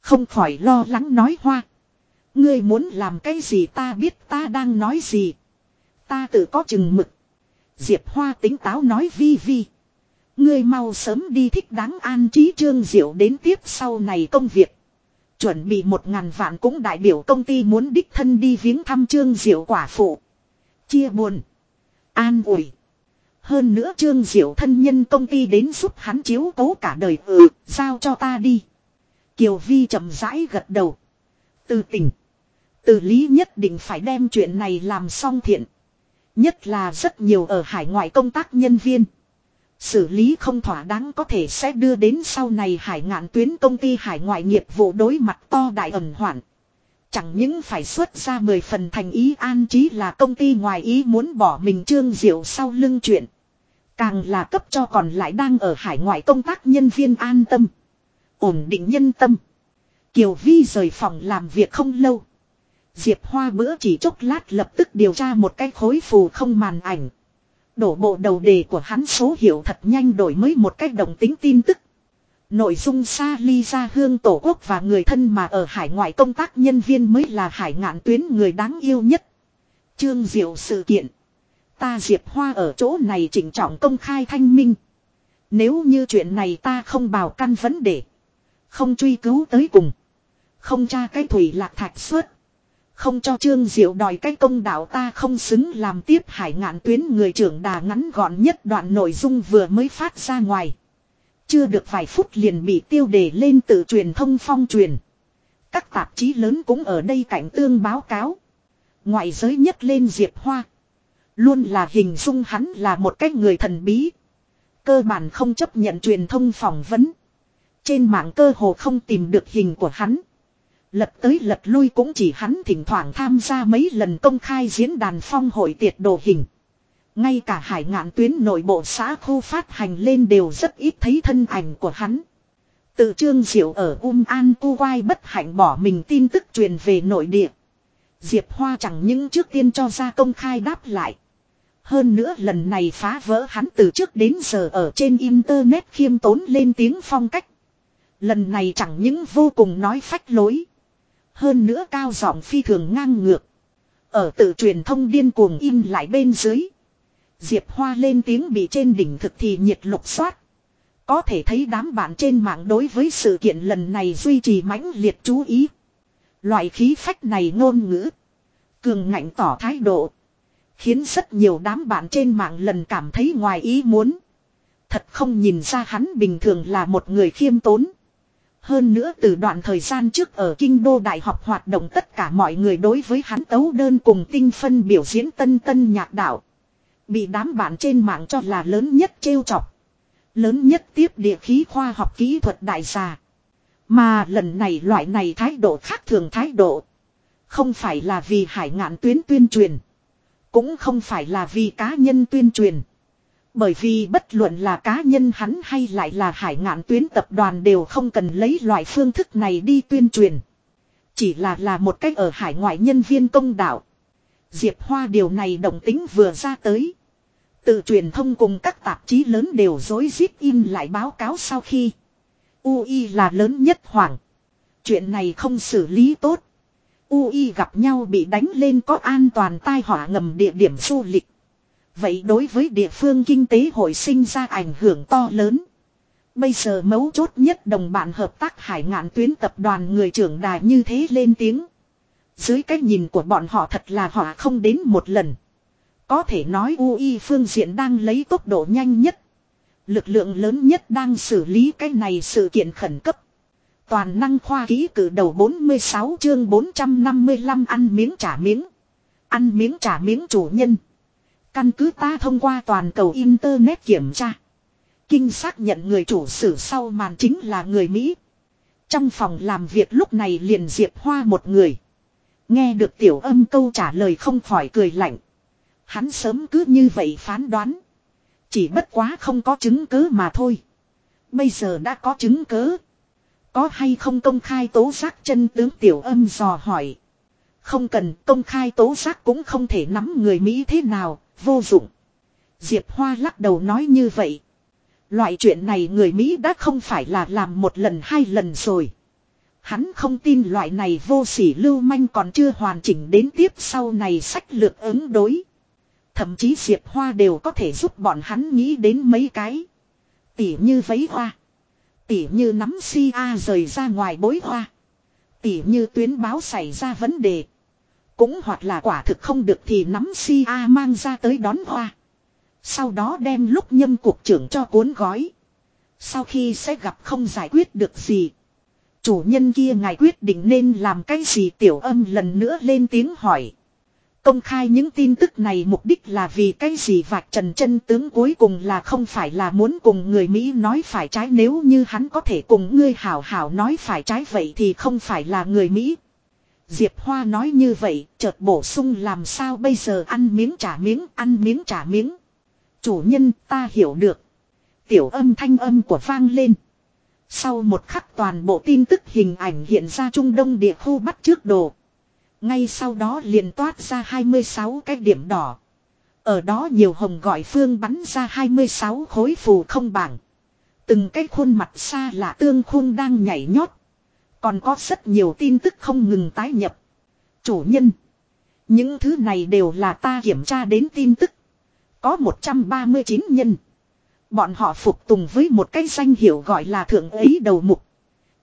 Không khỏi lo lắng nói hoa. Ngươi muốn làm cái gì ta biết ta đang nói gì. Ta tự có chừng mực. Diệp Hoa tính táo nói vi vi. Ngươi mau sớm đi thích đáng an trí trương diệu đến tiếp sau này công việc. Chuẩn bị một ngàn vạn cũng đại biểu công ty muốn đích thân đi viếng thăm trương diệu quả phụ. Chia buồn. An ủi. Hơn nữa trương diệu thân nhân công ty đến giúp hắn chiếu cố cả đời ừ, giao cho ta đi. Kiều Vi chậm rãi gật đầu. Từ tỉnh. Từ lý nhất định phải đem chuyện này làm xong thiện. Nhất là rất nhiều ở hải ngoại công tác nhân viên. Xử lý không thỏa đáng có thể sẽ đưa đến sau này hải ngạn tuyến công ty hải ngoại nghiệp vụ đối mặt to đại ẩn hoạn. Chẳng những phải xuất ra 10 phần thành ý an trí là công ty ngoài ý muốn bỏ mình trương diệu sau lưng chuyện. Càng là cấp cho còn lại đang ở hải ngoại công tác nhân viên an tâm. Ổn định nhân tâm. Kiều Vi rời phòng làm việc không lâu. Diệp Hoa bữa chỉ chốc lát lập tức điều tra một cái khối phù không màn ảnh. Đổ bộ đầu đề của hắn số hiệu thật nhanh đổi mới một cách đồng tính tin tức. Nội dung xa ly ra hương tổ quốc và người thân mà ở hải ngoại công tác nhân viên mới là hải ngạn tuyến người đáng yêu nhất. Trương Diệu sự kiện. Ta Diệp Hoa ở chỗ này chỉnh trọng công khai thanh minh. Nếu như chuyện này ta không bào căn vấn đề. Không truy cứu tới cùng. Không tra cái thủy lạc thạch suốt. Không cho Trương Diệu đòi cái công đạo ta không xứng làm tiếp hải ngạn tuyến người trưởng đà ngắn gọn nhất đoạn nội dung vừa mới phát ra ngoài. Chưa được vài phút liền bị tiêu đề lên tự truyền thông phong truyền. Các tạp chí lớn cũng ở đây cảnh tương báo cáo. Ngoại giới nhất lên Diệp Hoa. Luôn là hình dung hắn là một cái người thần bí. Cơ bản không chấp nhận truyền thông phỏng vấn. Trên mạng cơ hồ không tìm được hình của hắn. Lật tới lật lui cũng chỉ hắn thỉnh thoảng tham gia mấy lần công khai diễn đàn phong hội tiệt đồ hình. Ngay cả hải ngạn tuyến nội bộ xã khu phát hành lên đều rất ít thấy thân ảnh của hắn. Từ trương diệu ở Um An Kuwai bất hạnh bỏ mình tin tức truyền về nội địa. Diệp Hoa chẳng những trước tiên cho ra công khai đáp lại. Hơn nữa lần này phá vỡ hắn từ trước đến giờ ở trên internet khiêm tốn lên tiếng phong cách. Lần này chẳng những vô cùng nói phách lối. Hơn nữa cao giọng phi thường ngang ngược. Ở tự truyền thông điên cuồng in lại bên dưới. Diệp Hoa lên tiếng bị trên đỉnh thực thì nhiệt lục xoát Có thể thấy đám bạn trên mạng đối với sự kiện lần này duy trì mãnh liệt chú ý. Loại khí phách này ngôn ngữ. Cường ngạnh tỏ thái độ. Khiến rất nhiều đám bạn trên mạng lần cảm thấy ngoài ý muốn. Thật không nhìn ra hắn bình thường là một người khiêm tốn. Hơn nữa từ đoạn thời gian trước ở Kinh Đô Đại học hoạt động tất cả mọi người đối với hắn tấu đơn cùng tinh phân biểu diễn tân tân nhạc đạo. Bị đám bạn trên mạng cho là lớn nhất trêu chọc. Lớn nhất tiếp địa khí khoa học kỹ thuật đại gia. Mà lần này loại này thái độ khác thường thái độ. Không phải là vì hải ngạn tuyến tuyên truyền. Cũng không phải là vì cá nhân tuyên truyền. Bởi vì bất luận là cá nhân hắn hay lại là hải ngạn tuyến tập đoàn đều không cần lấy loại phương thức này đi tuyên truyền. Chỉ là là một cách ở hải ngoại nhân viên công đạo. Diệp Hoa điều này động tính vừa ra tới. Tự truyền thông cùng các tạp chí lớn đều dối rít in lại báo cáo sau khi. UI là lớn nhất hoảng. Chuyện này không xử lý tốt. UI gặp nhau bị đánh lên có an toàn tai họa ngầm địa điểm du lịch. Vậy đối với địa phương kinh tế hội sinh ra ảnh hưởng to lớn. Bây giờ mấu chốt nhất đồng bạn hợp tác hải ngạn tuyến tập đoàn người trưởng đài như thế lên tiếng. Dưới cái nhìn của bọn họ thật là họ không đến một lần. Có thể nói UI phương diện đang lấy tốc độ nhanh nhất. Lực lượng lớn nhất đang xử lý cái này sự kiện khẩn cấp. Toàn năng khoa ký cử đầu 46 chương 455 ăn miếng trả miếng. Ăn miếng trả miếng chủ nhân. Căn cứ ta thông qua toàn cầu Internet kiểm tra. Kinh xác nhận người chủ sử sau màn chính là người Mỹ. Trong phòng làm việc lúc này liền Diệp Hoa một người. Nghe được tiểu âm câu trả lời không khỏi cười lạnh. Hắn sớm cứ như vậy phán đoán. Chỉ bất quá không có chứng cứ mà thôi. Bây giờ đã có chứng cứ. Có hay không công khai tố giác chân tướng tiểu âm dò hỏi. Không cần công khai tố giác cũng không thể nắm người Mỹ thế nào, vô dụng. Diệp Hoa lắc đầu nói như vậy. Loại chuyện này người Mỹ đã không phải là làm một lần hai lần rồi. Hắn không tin loại này vô sỉ lưu manh còn chưa hoàn chỉnh đến tiếp sau này sách lược ứng đối. Thậm chí Diệp Hoa đều có thể giúp bọn hắn nghĩ đến mấy cái. Tỉ như vấy hoa. Tỉ như nắm si A rời ra ngoài bối hoa. Tỉ như tuyến báo xảy ra vấn đề. Cũng hoặc là quả thực không được thì nắm si A mang ra tới đón hoa. Sau đó đem lúc nhâm cuộc trưởng cho cuốn gói. Sau khi sẽ gặp không giải quyết được gì. Chủ nhân kia ngài quyết định nên làm cái gì tiểu âm lần nữa lên tiếng hỏi. Công khai những tin tức này mục đích là vì cái gì vạch trần chân tướng cuối cùng là không phải là muốn cùng người Mỹ nói phải trái nếu như hắn có thể cùng ngươi hảo hảo nói phải trái, vậy thì không phải là người Mỹ. Diệp Hoa nói như vậy, chợt bổ sung làm sao bây giờ ăn miếng trả miếng, ăn miếng trả miếng. Chủ nhân ta hiểu được. Tiểu âm thanh âm của vang lên. Sau một khắc toàn bộ tin tức hình ảnh hiện ra Trung Đông địa khu bắt trước đồ. Ngay sau đó liền toát ra 26 cái điểm đỏ. Ở đó nhiều hồng gọi phương bắn ra 26 khối phù không bảng. Từng cái khuôn mặt xa lạ tương khung đang nhảy nhót. Còn có rất nhiều tin tức không ngừng tái nhập. Chủ nhân. Những thứ này đều là ta kiểm tra đến tin tức. Có 139 nhân. Bọn họ phục tùng với một cái danh hiệu gọi là thượng ấy đầu mục.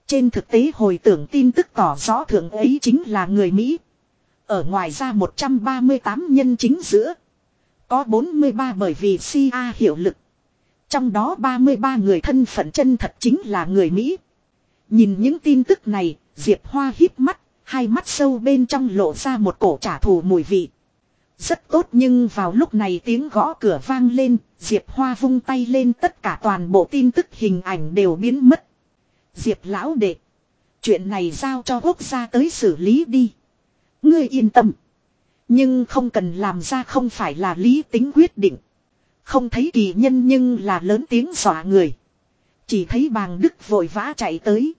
Trên thực tế hồi tưởng tin tức tỏ rõ thượng ấy chính là người Mỹ. Ở ngoài ra 138 nhân chính giữa. Có 43 bởi vì CIA hiệu lực. Trong đó 33 người thân phận chân thật chính là người Mỹ. Nhìn những tin tức này, Diệp Hoa híp mắt, hai mắt sâu bên trong lộ ra một cổ trả thù mùi vị. Rất tốt nhưng vào lúc này tiếng gõ cửa vang lên, Diệp Hoa vung tay lên tất cả toàn bộ tin tức hình ảnh đều biến mất. Diệp lão đệ. Chuyện này giao cho quốc gia tới xử lý đi. Ngươi yên tâm. Nhưng không cần làm ra không phải là lý tính quyết định. Không thấy kỳ nhân nhưng là lớn tiếng dọa người. Chỉ thấy bàng đức vội vã chạy tới.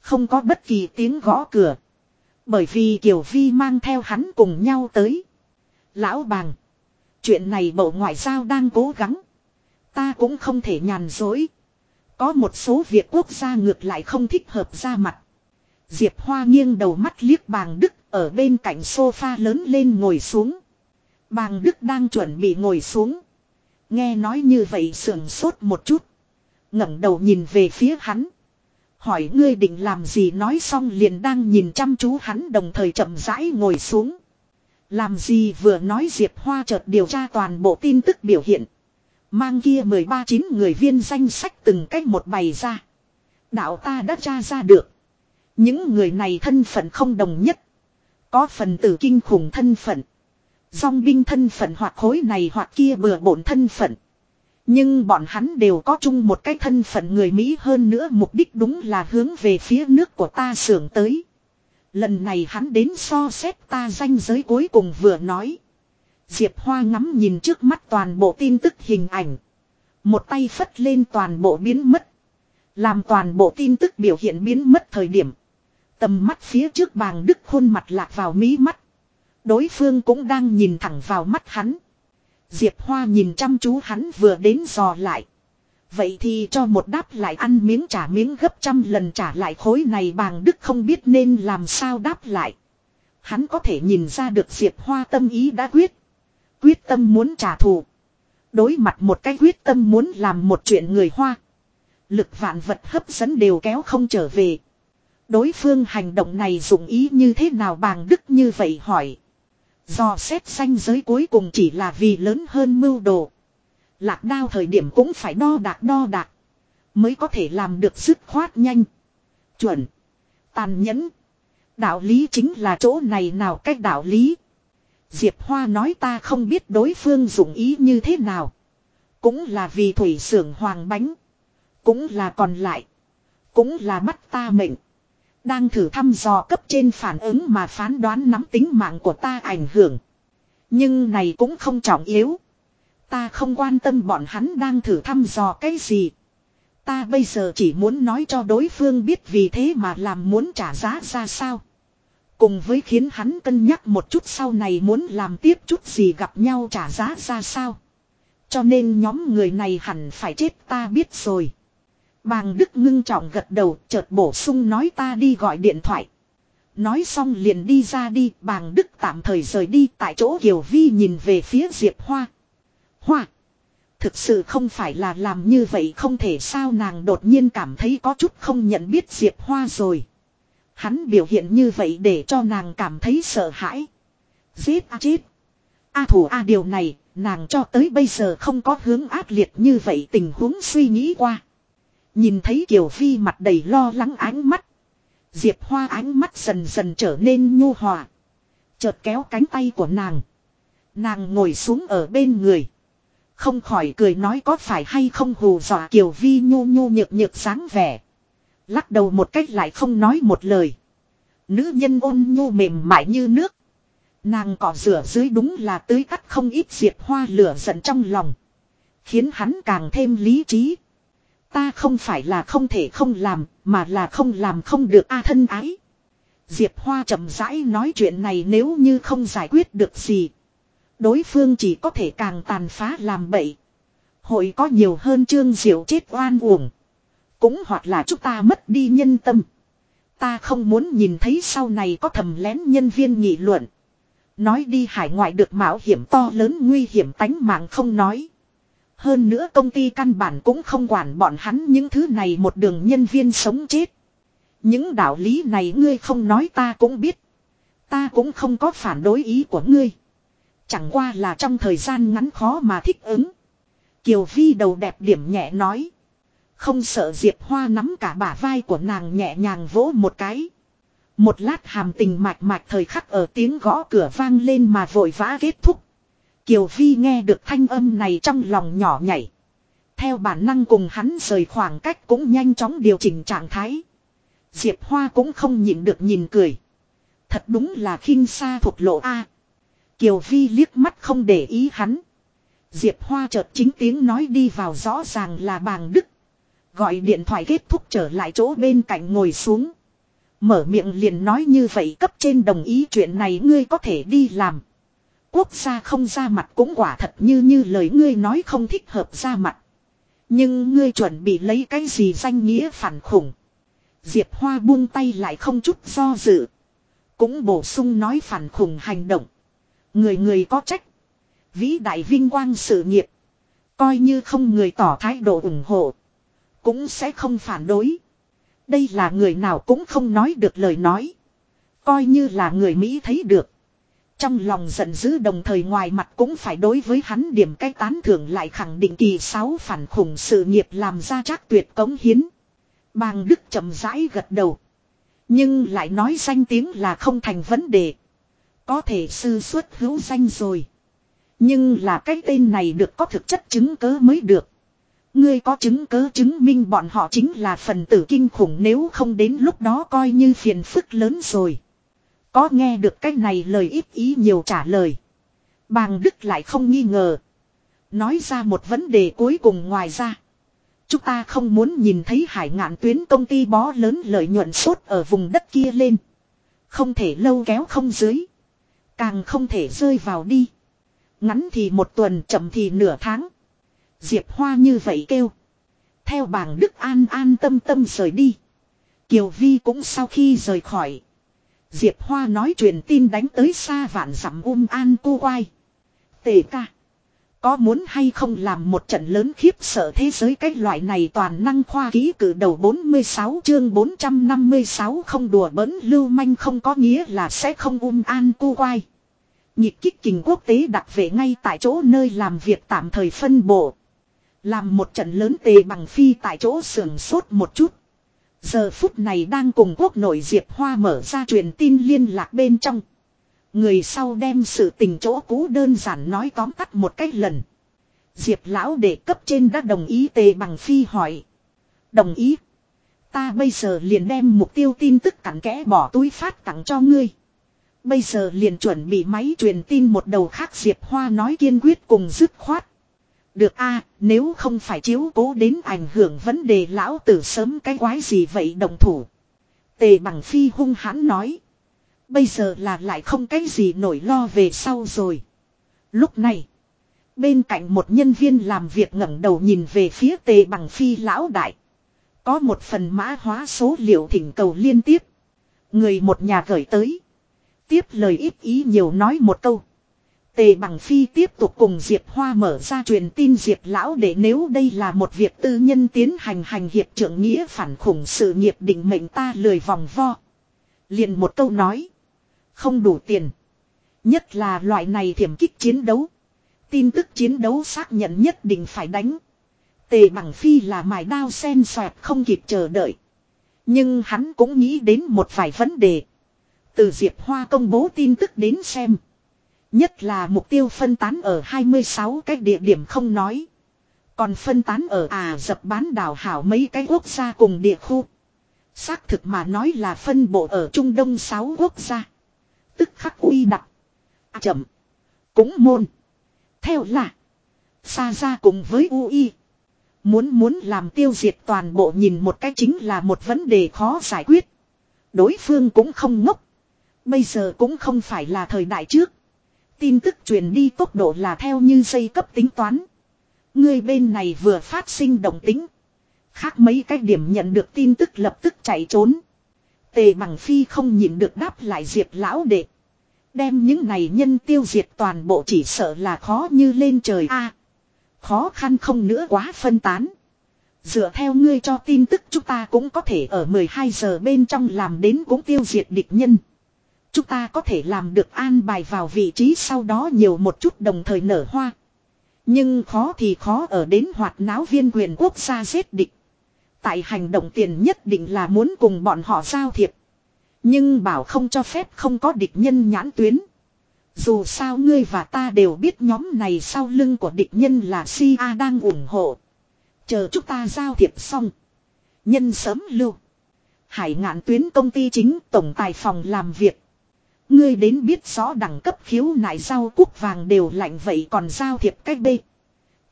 Không có bất kỳ tiếng gõ cửa. Bởi vì Kiều Vi mang theo hắn cùng nhau tới. Lão bàng. Chuyện này bộ ngoại giao đang cố gắng. Ta cũng không thể nhàn dối. Có một số việc quốc gia ngược lại không thích hợp ra mặt. Diệp Hoa nghiêng đầu mắt liếc bàng Đức ở bên cạnh sofa lớn lên ngồi xuống. Bàng Đức đang chuẩn bị ngồi xuống. Nghe nói như vậy sườn sốt một chút ngẩng đầu nhìn về phía hắn. Hỏi ngươi định làm gì nói xong liền đang nhìn chăm chú hắn đồng thời chậm rãi ngồi xuống. Làm gì vừa nói Diệp Hoa chợt điều tra toàn bộ tin tức biểu hiện. Mang kia 13 chín người viên danh sách từng cách một bày ra. Đạo ta đã tra ra được. Những người này thân phận không đồng nhất. Có phần tử kinh khủng thân phận. Dòng binh thân phận hoặc khối này hoặc kia bừa bổn thân phận. Nhưng bọn hắn đều có chung một cái thân phận người Mỹ hơn nữa mục đích đúng là hướng về phía nước của ta sưởng tới. Lần này hắn đến so xét ta danh giới cuối cùng vừa nói. Diệp Hoa ngắm nhìn trước mắt toàn bộ tin tức hình ảnh. Một tay phất lên toàn bộ biến mất. Làm toàn bộ tin tức biểu hiện biến mất thời điểm. Tầm mắt phía trước bàng đức khuôn mặt lạc vào mí mắt. Đối phương cũng đang nhìn thẳng vào mắt hắn. Diệp Hoa nhìn chăm chú hắn vừa đến dò lại. Vậy thì cho một đáp lại ăn miếng trả miếng gấp trăm lần trả lại khối này bàng đức không biết nên làm sao đáp lại. Hắn có thể nhìn ra được Diệp Hoa tâm ý đã quyết. Quyết tâm muốn trả thù. Đối mặt một cái quyết tâm muốn làm một chuyện người Hoa. Lực vạn vật hấp dẫn đều kéo không trở về. Đối phương hành động này dụng ý như thế nào bàng đức như vậy hỏi. Do xét xanh giới cuối cùng chỉ là vì lớn hơn mưu đồ. Lạc đao thời điểm cũng phải đo đạc đo đạc. Mới có thể làm được dứt khoát nhanh. Chuẩn. Tàn nhẫn. Đạo lý chính là chỗ này nào cách đạo lý. Diệp Hoa nói ta không biết đối phương dụng ý như thế nào. Cũng là vì thủy sưởng hoàng bánh. Cũng là còn lại. Cũng là bắt ta mệnh. Đang thử thăm dò cấp trên phản ứng mà phán đoán nắm tính mạng của ta ảnh hưởng. Nhưng này cũng không trọng yếu. Ta không quan tâm bọn hắn đang thử thăm dò cái gì. Ta bây giờ chỉ muốn nói cho đối phương biết vì thế mà làm muốn trả giá ra sao. Cùng với khiến hắn cân nhắc một chút sau này muốn làm tiếp chút gì gặp nhau trả giá ra sao. Cho nên nhóm người này hẳn phải chết ta biết rồi. Bàng Đức ngưng trọng gật đầu chợt bổ sung nói ta đi gọi điện thoại. Nói xong liền đi ra đi bàng Đức tạm thời rời đi tại chỗ Kiều Vi nhìn về phía Diệp Hoa. Hoa! Thực sự không phải là làm như vậy không thể sao nàng đột nhiên cảm thấy có chút không nhận biết Diệp Hoa rồi. Hắn biểu hiện như vậy để cho nàng cảm thấy sợ hãi. Giết a chết. A thủ a điều này, nàng cho tới bây giờ không có hướng ác liệt như vậy tình huống suy nghĩ qua. Nhìn thấy Kiều Phi mặt đầy lo lắng ánh mắt. Diệp Hoa ánh mắt dần dần trở nên nhu hòa. Chợt kéo cánh tay của nàng. Nàng ngồi xuống ở bên người. Không khỏi cười nói có phải hay không hù dọa Kiều Vi nhu nhu nhược nhược sáng vẻ. Lắc đầu một cách lại không nói một lời. Nữ nhân ôn nhu mềm mại như nước. Nàng cỏ rửa dưới đúng là tưới cắt không ít diệt hoa lửa giận trong lòng. Khiến hắn càng thêm lý trí. Ta không phải là không thể không làm, mà là không làm không được a thân ái. Diệp Hoa chậm rãi nói chuyện này nếu như không giải quyết được gì. Đối phương chỉ có thể càng tàn phá làm bậy. Hội có nhiều hơn trương diệu chết oan uổng. Cũng hoặc là chúng ta mất đi nhân tâm. Ta không muốn nhìn thấy sau này có thầm lén nhân viên nghị luận. Nói đi hải ngoại được mạo hiểm to lớn nguy hiểm tánh mạng không nói. Hơn nữa công ty căn bản cũng không quản bọn hắn những thứ này một đường nhân viên sống chết. Những đạo lý này ngươi không nói ta cũng biết. Ta cũng không có phản đối ý của ngươi. Chẳng qua là trong thời gian ngắn khó mà thích ứng. Kiều Vi đầu đẹp điểm nhẹ nói. Không sợ Diệp Hoa nắm cả bả vai của nàng nhẹ nhàng vỗ một cái. Một lát hàm tình mạch mạch thời khắc ở tiếng gõ cửa vang lên mà vội vã kết thúc. Kiều Vi nghe được thanh âm này trong lòng nhỏ nhảy. Theo bản năng cùng hắn rời khoảng cách cũng nhanh chóng điều chỉnh trạng thái. Diệp Hoa cũng không nhịn được nhìn cười. Thật đúng là khinh xa thuộc lộ A. Kiều Vi liếc mắt không để ý hắn. Diệp Hoa chợt chính tiếng nói đi vào rõ ràng là bàng đức. Gọi điện thoại kết thúc trở lại chỗ bên cạnh ngồi xuống. Mở miệng liền nói như vậy cấp trên đồng ý chuyện này ngươi có thể đi làm. Quốc gia không ra mặt cũng quả thật như như lời ngươi nói không thích hợp ra mặt. Nhưng ngươi chuẩn bị lấy cái gì danh nghĩa phản khủng. Diệp Hoa buông tay lại không chút do dự. Cũng bổ sung nói phản khủng hành động. Người người có trách. Vĩ đại vinh quang sự nghiệp. Coi như không người tỏ thái độ ủng hộ. Cũng sẽ không phản đối. Đây là người nào cũng không nói được lời nói. Coi như là người Mỹ thấy được. Trong lòng giận dữ đồng thời ngoài mặt cũng phải đối với hắn điểm cái tán thưởng lại khẳng định kỳ sáu phản khủng sự nghiệp làm ra chắc tuyệt cống hiến. Bàng Đức chậm rãi gật đầu. Nhưng lại nói danh tiếng là không thành vấn đề. Có thể sư xuất hữu danh rồi. Nhưng là cái tên này được có thực chất chứng cớ mới được. Ngươi có chứng cớ chứng minh bọn họ chính là phần tử kinh khủng nếu không đến lúc đó coi như phiền phức lớn rồi. Có nghe được cái này lời ít ý nhiều trả lời. Bàng Đức lại không nghi ngờ. Nói ra một vấn đề cuối cùng ngoài ra. Chúng ta không muốn nhìn thấy hải ngạn tuyến công ty bó lớn lợi nhuận sốt ở vùng đất kia lên. Không thể lâu kéo không dưới. Càng không thể rơi vào đi. Ngắn thì một tuần, chậm thì nửa tháng. Diệp Hoa như vậy kêu. Theo bảng Đức An an tâm tâm rời đi. Kiều Vi cũng sau khi rời khỏi. Diệp Hoa nói truyền tin đánh tới xa vạn dặm um an cô quai. Tề ca. Có muốn hay không làm một trận lớn khiếp sợ thế giới cách loại này toàn năng khoa ký cử đầu 46 chương 456 không đùa bỡn lưu manh không có nghĩa là sẽ không um an cu quai. Nhịp kích kình quốc tế đặt về ngay tại chỗ nơi làm việc tạm thời phân bộ. Làm một trận lớn tề bằng phi tại chỗ sườn sốt một chút. Giờ phút này đang cùng quốc nội Diệp Hoa mở ra truyền tin liên lạc bên trong. Người sau đem sự tình chỗ cũ đơn giản nói tóm tắt một cách lần. Diệp lão đệ cấp trên đã đồng ý tề bằng phi hỏi. Đồng ý. Ta bây giờ liền đem mục tiêu tin tức cặn kẽ bỏ túi phát tặng cho ngươi. Bây giờ liền chuẩn bị máy truyền tin một đầu khác Diệp Hoa nói kiên quyết cùng dứt khoát. Được a, nếu không phải chiếu cố đến ảnh hưởng vấn đề lão tử sớm cái quái gì vậy đồng thủ. Tề bằng phi hung hãn nói. Bây giờ là lại không cái gì nổi lo về sau rồi. Lúc này. Bên cạnh một nhân viên làm việc ngẩng đầu nhìn về phía tề bằng phi lão đại. Có một phần mã hóa số liệu thỉnh cầu liên tiếp. Người một nhà gửi tới. Tiếp lời ít ý nhiều nói một câu. Tề bằng phi tiếp tục cùng Diệp Hoa mở ra truyền tin Diệp lão để nếu đây là một việc tư nhân tiến hành hành hiệp trưởng nghĩa phản khủng sự nghiệp định mệnh ta lười vòng vo. Liền một câu nói. Không đủ tiền. Nhất là loại này thiểm kích chiến đấu. Tin tức chiến đấu xác nhận nhất định phải đánh. Tề bằng phi là mài đao sen xoẹt không kịp chờ đợi. Nhưng hắn cũng nghĩ đến một vài vấn đề. Từ Diệp Hoa công bố tin tức đến xem. Nhất là mục tiêu phân tán ở 26 cái địa điểm không nói. Còn phân tán ở à dập bán đảo hảo mấy cái quốc gia cùng địa khu. Xác thực mà nói là phân bộ ở Trung Đông 6 quốc gia. Tức khắc uy đặc. À, chậm. Cũng môn. Theo là. Xa ra cùng với UI. Muốn muốn làm tiêu diệt toàn bộ nhìn một cách chính là một vấn đề khó giải quyết. Đối phương cũng không ngốc. Bây giờ cũng không phải là thời đại trước. Tin tức truyền đi tốc độ là theo như dây cấp tính toán. Người bên này vừa phát sinh động tính. Khác mấy cái điểm nhận được tin tức lập tức chạy trốn. Tề bằng phi không nhịn được đáp lại diệp lão đệ. Đem những này nhân tiêu diệt toàn bộ chỉ sợ là khó như lên trời a Khó khăn không nữa quá phân tán. Dựa theo ngươi cho tin tức chúng ta cũng có thể ở 12 giờ bên trong làm đến cũng tiêu diệt địch nhân. Chúng ta có thể làm được an bài vào vị trí sau đó nhiều một chút đồng thời nở hoa. Nhưng khó thì khó ở đến hoạt náo viên quyền quốc gia giết địch. Tại hành động tiền nhất định là muốn cùng bọn họ giao thiệp. Nhưng bảo không cho phép không có địch nhân nhãn tuyến. Dù sao ngươi và ta đều biết nhóm này sau lưng của địch nhân là Si A đang ủng hộ. Chờ chúng ta giao thiệp xong. Nhân sớm lưu. Hải ngạn tuyến công ty chính tổng tài phòng làm việc. Ngươi đến biết rõ đẳng cấp khiếu nại rau cúc vàng đều lạnh vậy còn giao thiệp cách bê.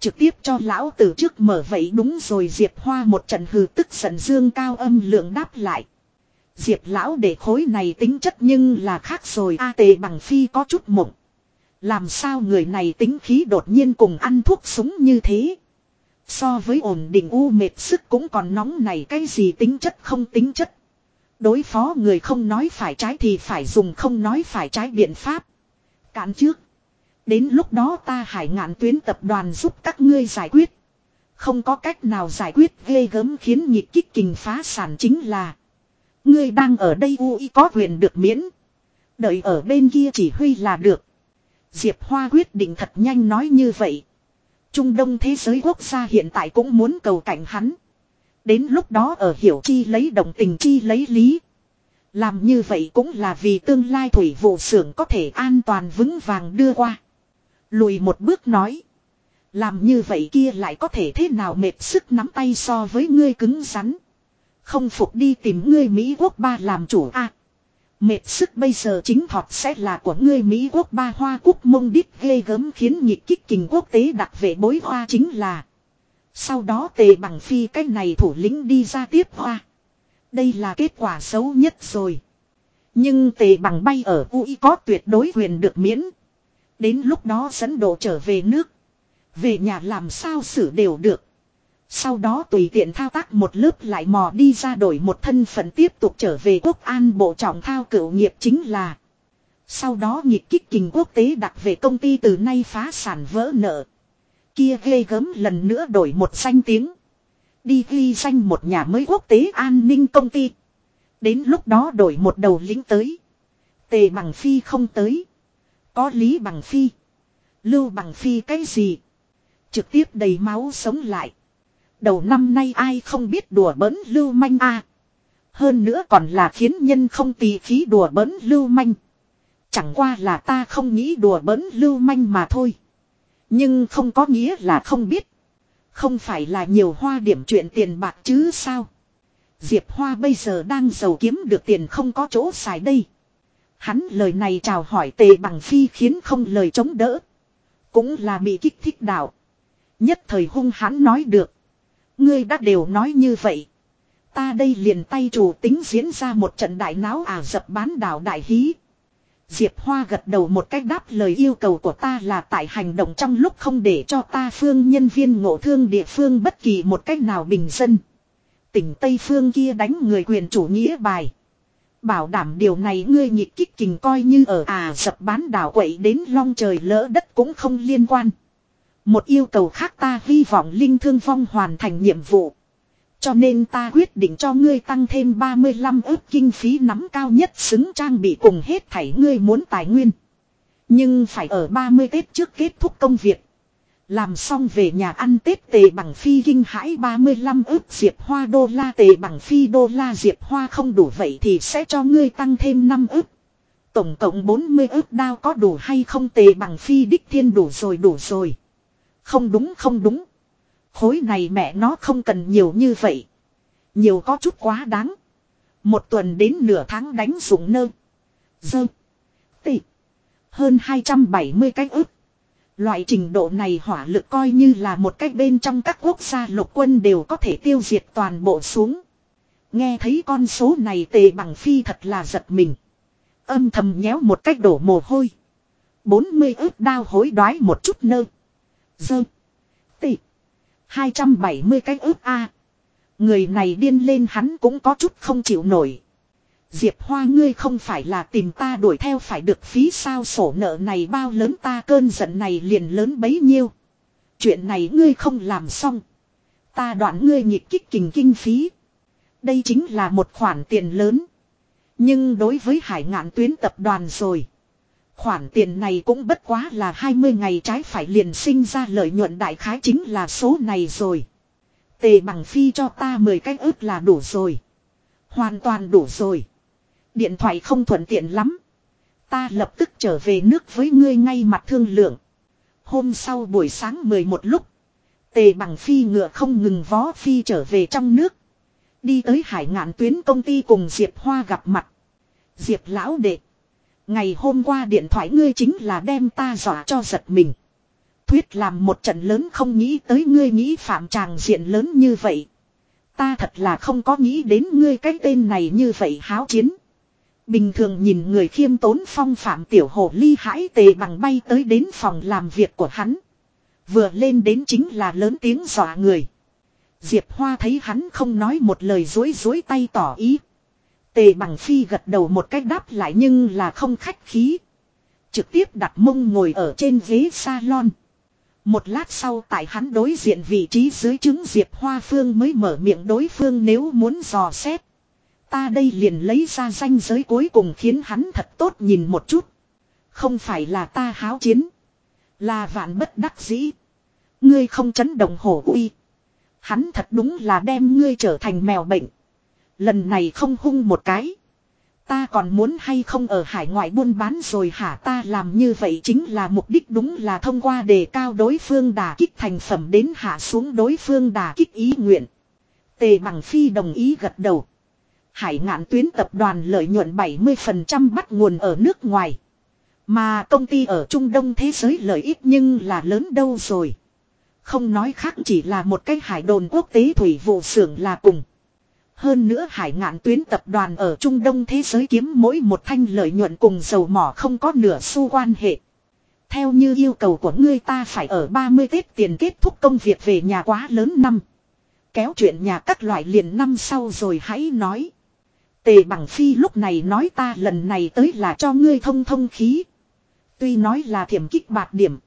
Trực tiếp cho lão từ trước mở vậy đúng rồi, Diệp Hoa một trận hừ tức giận dương cao âm lượng đáp lại. Diệp lão để khối này tính chất nhưng là khác rồi, A tề bằng phi có chút mộng. Làm sao người này tính khí đột nhiên cùng ăn thuốc súng như thế. So với ổn định u mệt sức cũng còn nóng này, cái gì tính chất không tính chất. Đối phó người không nói phải trái thì phải dùng không nói phải trái biện pháp. Cản trước. Đến lúc đó ta hải ngạn tuyến tập đoàn giúp các ngươi giải quyết. Không có cách nào giải quyết ghê gớm khiến nhịp kích kình phá sản chính là. Ngươi đang ở đây UI có quyền được miễn. Đợi ở bên kia chỉ huy là được. Diệp Hoa quyết định thật nhanh nói như vậy. Trung Đông thế giới quốc gia hiện tại cũng muốn cầu cảnh hắn. Đến lúc đó ở hiểu chi lấy đồng tình chi lấy lý. Làm như vậy cũng là vì tương lai thủy vụ xưởng có thể an toàn vững vàng đưa qua. Lùi một bước nói. Làm như vậy kia lại có thể thế nào mệt sức nắm tay so với ngươi cứng rắn. Không phục đi tìm ngươi Mỹ quốc ba làm chủ a Mệt sức bây giờ chính thọt sẽ là của ngươi Mỹ quốc ba hoa quốc mông đít ghê gớm khiến nhịp kích kình quốc tế đặc vệ bối hoa chính là. Sau đó tề bằng phi cái này thủ lĩnh đi ra tiếp hoa. Đây là kết quả xấu nhất rồi. Nhưng tề bằng bay ở UI có tuyệt đối quyền được miễn. Đến lúc đó dẫn độ trở về nước. Về nhà làm sao xử đều được. Sau đó tùy tiện thao tác một lớp lại mò đi ra đổi một thân phận tiếp tục trở về quốc an bộ trọng thao cửu nghiệp chính là. Sau đó nhịp kích kình quốc tế đặt về công ty từ nay phá sản vỡ nợ. Kia ghê gớm lần nữa đổi một danh tiếng. Đi ghi danh một nhà mới quốc tế an ninh công ty. Đến lúc đó đổi một đầu lính tới. Tề bằng phi không tới. Có lý bằng phi. Lưu bằng phi cái gì. Trực tiếp đầy máu sống lại. Đầu năm nay ai không biết đùa bỡn lưu manh a Hơn nữa còn là khiến nhân không tì khí đùa bỡn lưu manh. Chẳng qua là ta không nghĩ đùa bỡn lưu manh mà thôi. Nhưng không có nghĩa là không biết. Không phải là nhiều hoa điểm chuyện tiền bạc chứ sao. Diệp Hoa bây giờ đang giàu kiếm được tiền không có chỗ xài đây. Hắn lời này chào hỏi tề bằng phi khiến không lời chống đỡ. Cũng là bị kích thích đạo. Nhất thời hung hắn nói được. Ngươi đã đều nói như vậy. Ta đây liền tay chủ tính diễn ra một trận đại náo ả dập bán đảo đại hí. Diệp Hoa gật đầu một cách đáp lời yêu cầu của ta là tại hành động trong lúc không để cho ta phương nhân viên ngộ thương địa phương bất kỳ một cách nào bình dân. Tỉnh Tây Phương kia đánh người quyền chủ nghĩa bài. Bảo đảm điều này ngươi nhịp kích kình coi như ở à dập bán đảo quậy đến long trời lỡ đất cũng không liên quan. Một yêu cầu khác ta hy vọng Linh Thương Phong hoàn thành nhiệm vụ. Cho nên ta quyết định cho ngươi tăng thêm 35 ước kinh phí nắm cao nhất xứng trang bị cùng hết thảy ngươi muốn tài nguyên. Nhưng phải ở 30 Tết trước kết thúc công việc. Làm xong về nhà ăn Tết tề bằng phi kinh hãi 35 ước diệp hoa đô la tề bằng phi đô la diệp hoa không đủ vậy thì sẽ cho ngươi tăng thêm 5 ước. Tổng cộng 40 ước đao có đủ hay không tề bằng phi đích thiên đủ rồi đủ rồi. Không đúng không đúng. Khối này mẹ nó không cần nhiều như vậy. Nhiều có chút quá đáng. Một tuần đến nửa tháng đánh dụng nơ. Dơ. Tị. Hơn 270 cái ức. Loại trình độ này hỏa lực coi như là một cách bên trong các quốc gia lục quân đều có thể tiêu diệt toàn bộ xuống. Nghe thấy con số này tề bằng phi thật là giật mình. Âm thầm nhéo một cách đổ mồ hôi. 40 ước đao hối đoái một chút nơ. Dơ. 270 cái ước A. Người này điên lên hắn cũng có chút không chịu nổi. Diệp Hoa ngươi không phải là tìm ta đuổi theo phải được phí sao sổ nợ này bao lớn ta cơn giận này liền lớn bấy nhiêu. Chuyện này ngươi không làm xong. Ta đoạn ngươi nhịp kích kình kinh phí. Đây chính là một khoản tiền lớn. Nhưng đối với hải ngạn tuyến tập đoàn rồi. Khoản tiền này cũng bất quá là 20 ngày trái phải liền sinh ra lợi nhuận đại khái chính là số này rồi. Tề bằng phi cho ta 10 cái ước là đủ rồi. Hoàn toàn đủ rồi. Điện thoại không thuận tiện lắm. Ta lập tức trở về nước với ngươi ngay mặt thương lượng. Hôm sau buổi sáng 11 lúc. Tề bằng phi ngựa không ngừng vó phi trở về trong nước. Đi tới hải ngạn tuyến công ty cùng Diệp Hoa gặp mặt. Diệp lão đệ. Ngày hôm qua điện thoại ngươi chính là đem ta dọa cho giật mình. Thuyết làm một trận lớn không nghĩ tới ngươi nghĩ phạm tràng diện lớn như vậy. Ta thật là không có nghĩ đến ngươi cái tên này như vậy háo chiến. Bình thường nhìn người khiêm tốn phong phạm tiểu hồ ly hãi tề bằng bay tới đến phòng làm việc của hắn. Vừa lên đến chính là lớn tiếng dọa người. Diệp Hoa thấy hắn không nói một lời dối dối tay tỏ ý. Tề bằng phi gật đầu một cách đáp lại nhưng là không khách khí. Trực tiếp đặt mông ngồi ở trên ghế salon. Một lát sau tại hắn đối diện vị trí dưới chứng Diệp Hoa Phương mới mở miệng đối phương nếu muốn dò xét. Ta đây liền lấy ra danh giới cuối cùng khiến hắn thật tốt nhìn một chút. Không phải là ta háo chiến. Là vạn bất đắc dĩ. Ngươi không chấn động hổ uy. Hắn thật đúng là đem ngươi trở thành mèo bệnh. Lần này không hung một cái. Ta còn muốn hay không ở hải ngoại buôn bán rồi hả ta làm như vậy chính là mục đích đúng là thông qua đề cao đối phương đà kích thành phẩm đến hạ xuống đối phương đà kích ý nguyện. Tề bằng phi đồng ý gật đầu. Hải ngạn tuyến tập đoàn lợi nhuận 70% bắt nguồn ở nước ngoài. Mà công ty ở Trung Đông thế giới lợi ích nhưng là lớn đâu rồi. Không nói khác chỉ là một cái hải đồn quốc tế thủy vụ xưởng là cùng. Hơn nữa hải ngạn tuyến tập đoàn ở Trung Đông thế giới kiếm mỗi một thanh lợi nhuận cùng dầu mỏ không có nửa xu quan hệ. Theo như yêu cầu của ngươi ta phải ở 30 Tết tiền kết thúc công việc về nhà quá lớn năm. Kéo chuyện nhà các loại liền năm sau rồi hãy nói. Tề bằng phi lúc này nói ta lần này tới là cho ngươi thông thông khí. Tuy nói là thiểm kích bạc điểm.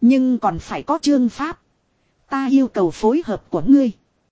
Nhưng còn phải có chương pháp. Ta yêu cầu phối hợp của ngươi.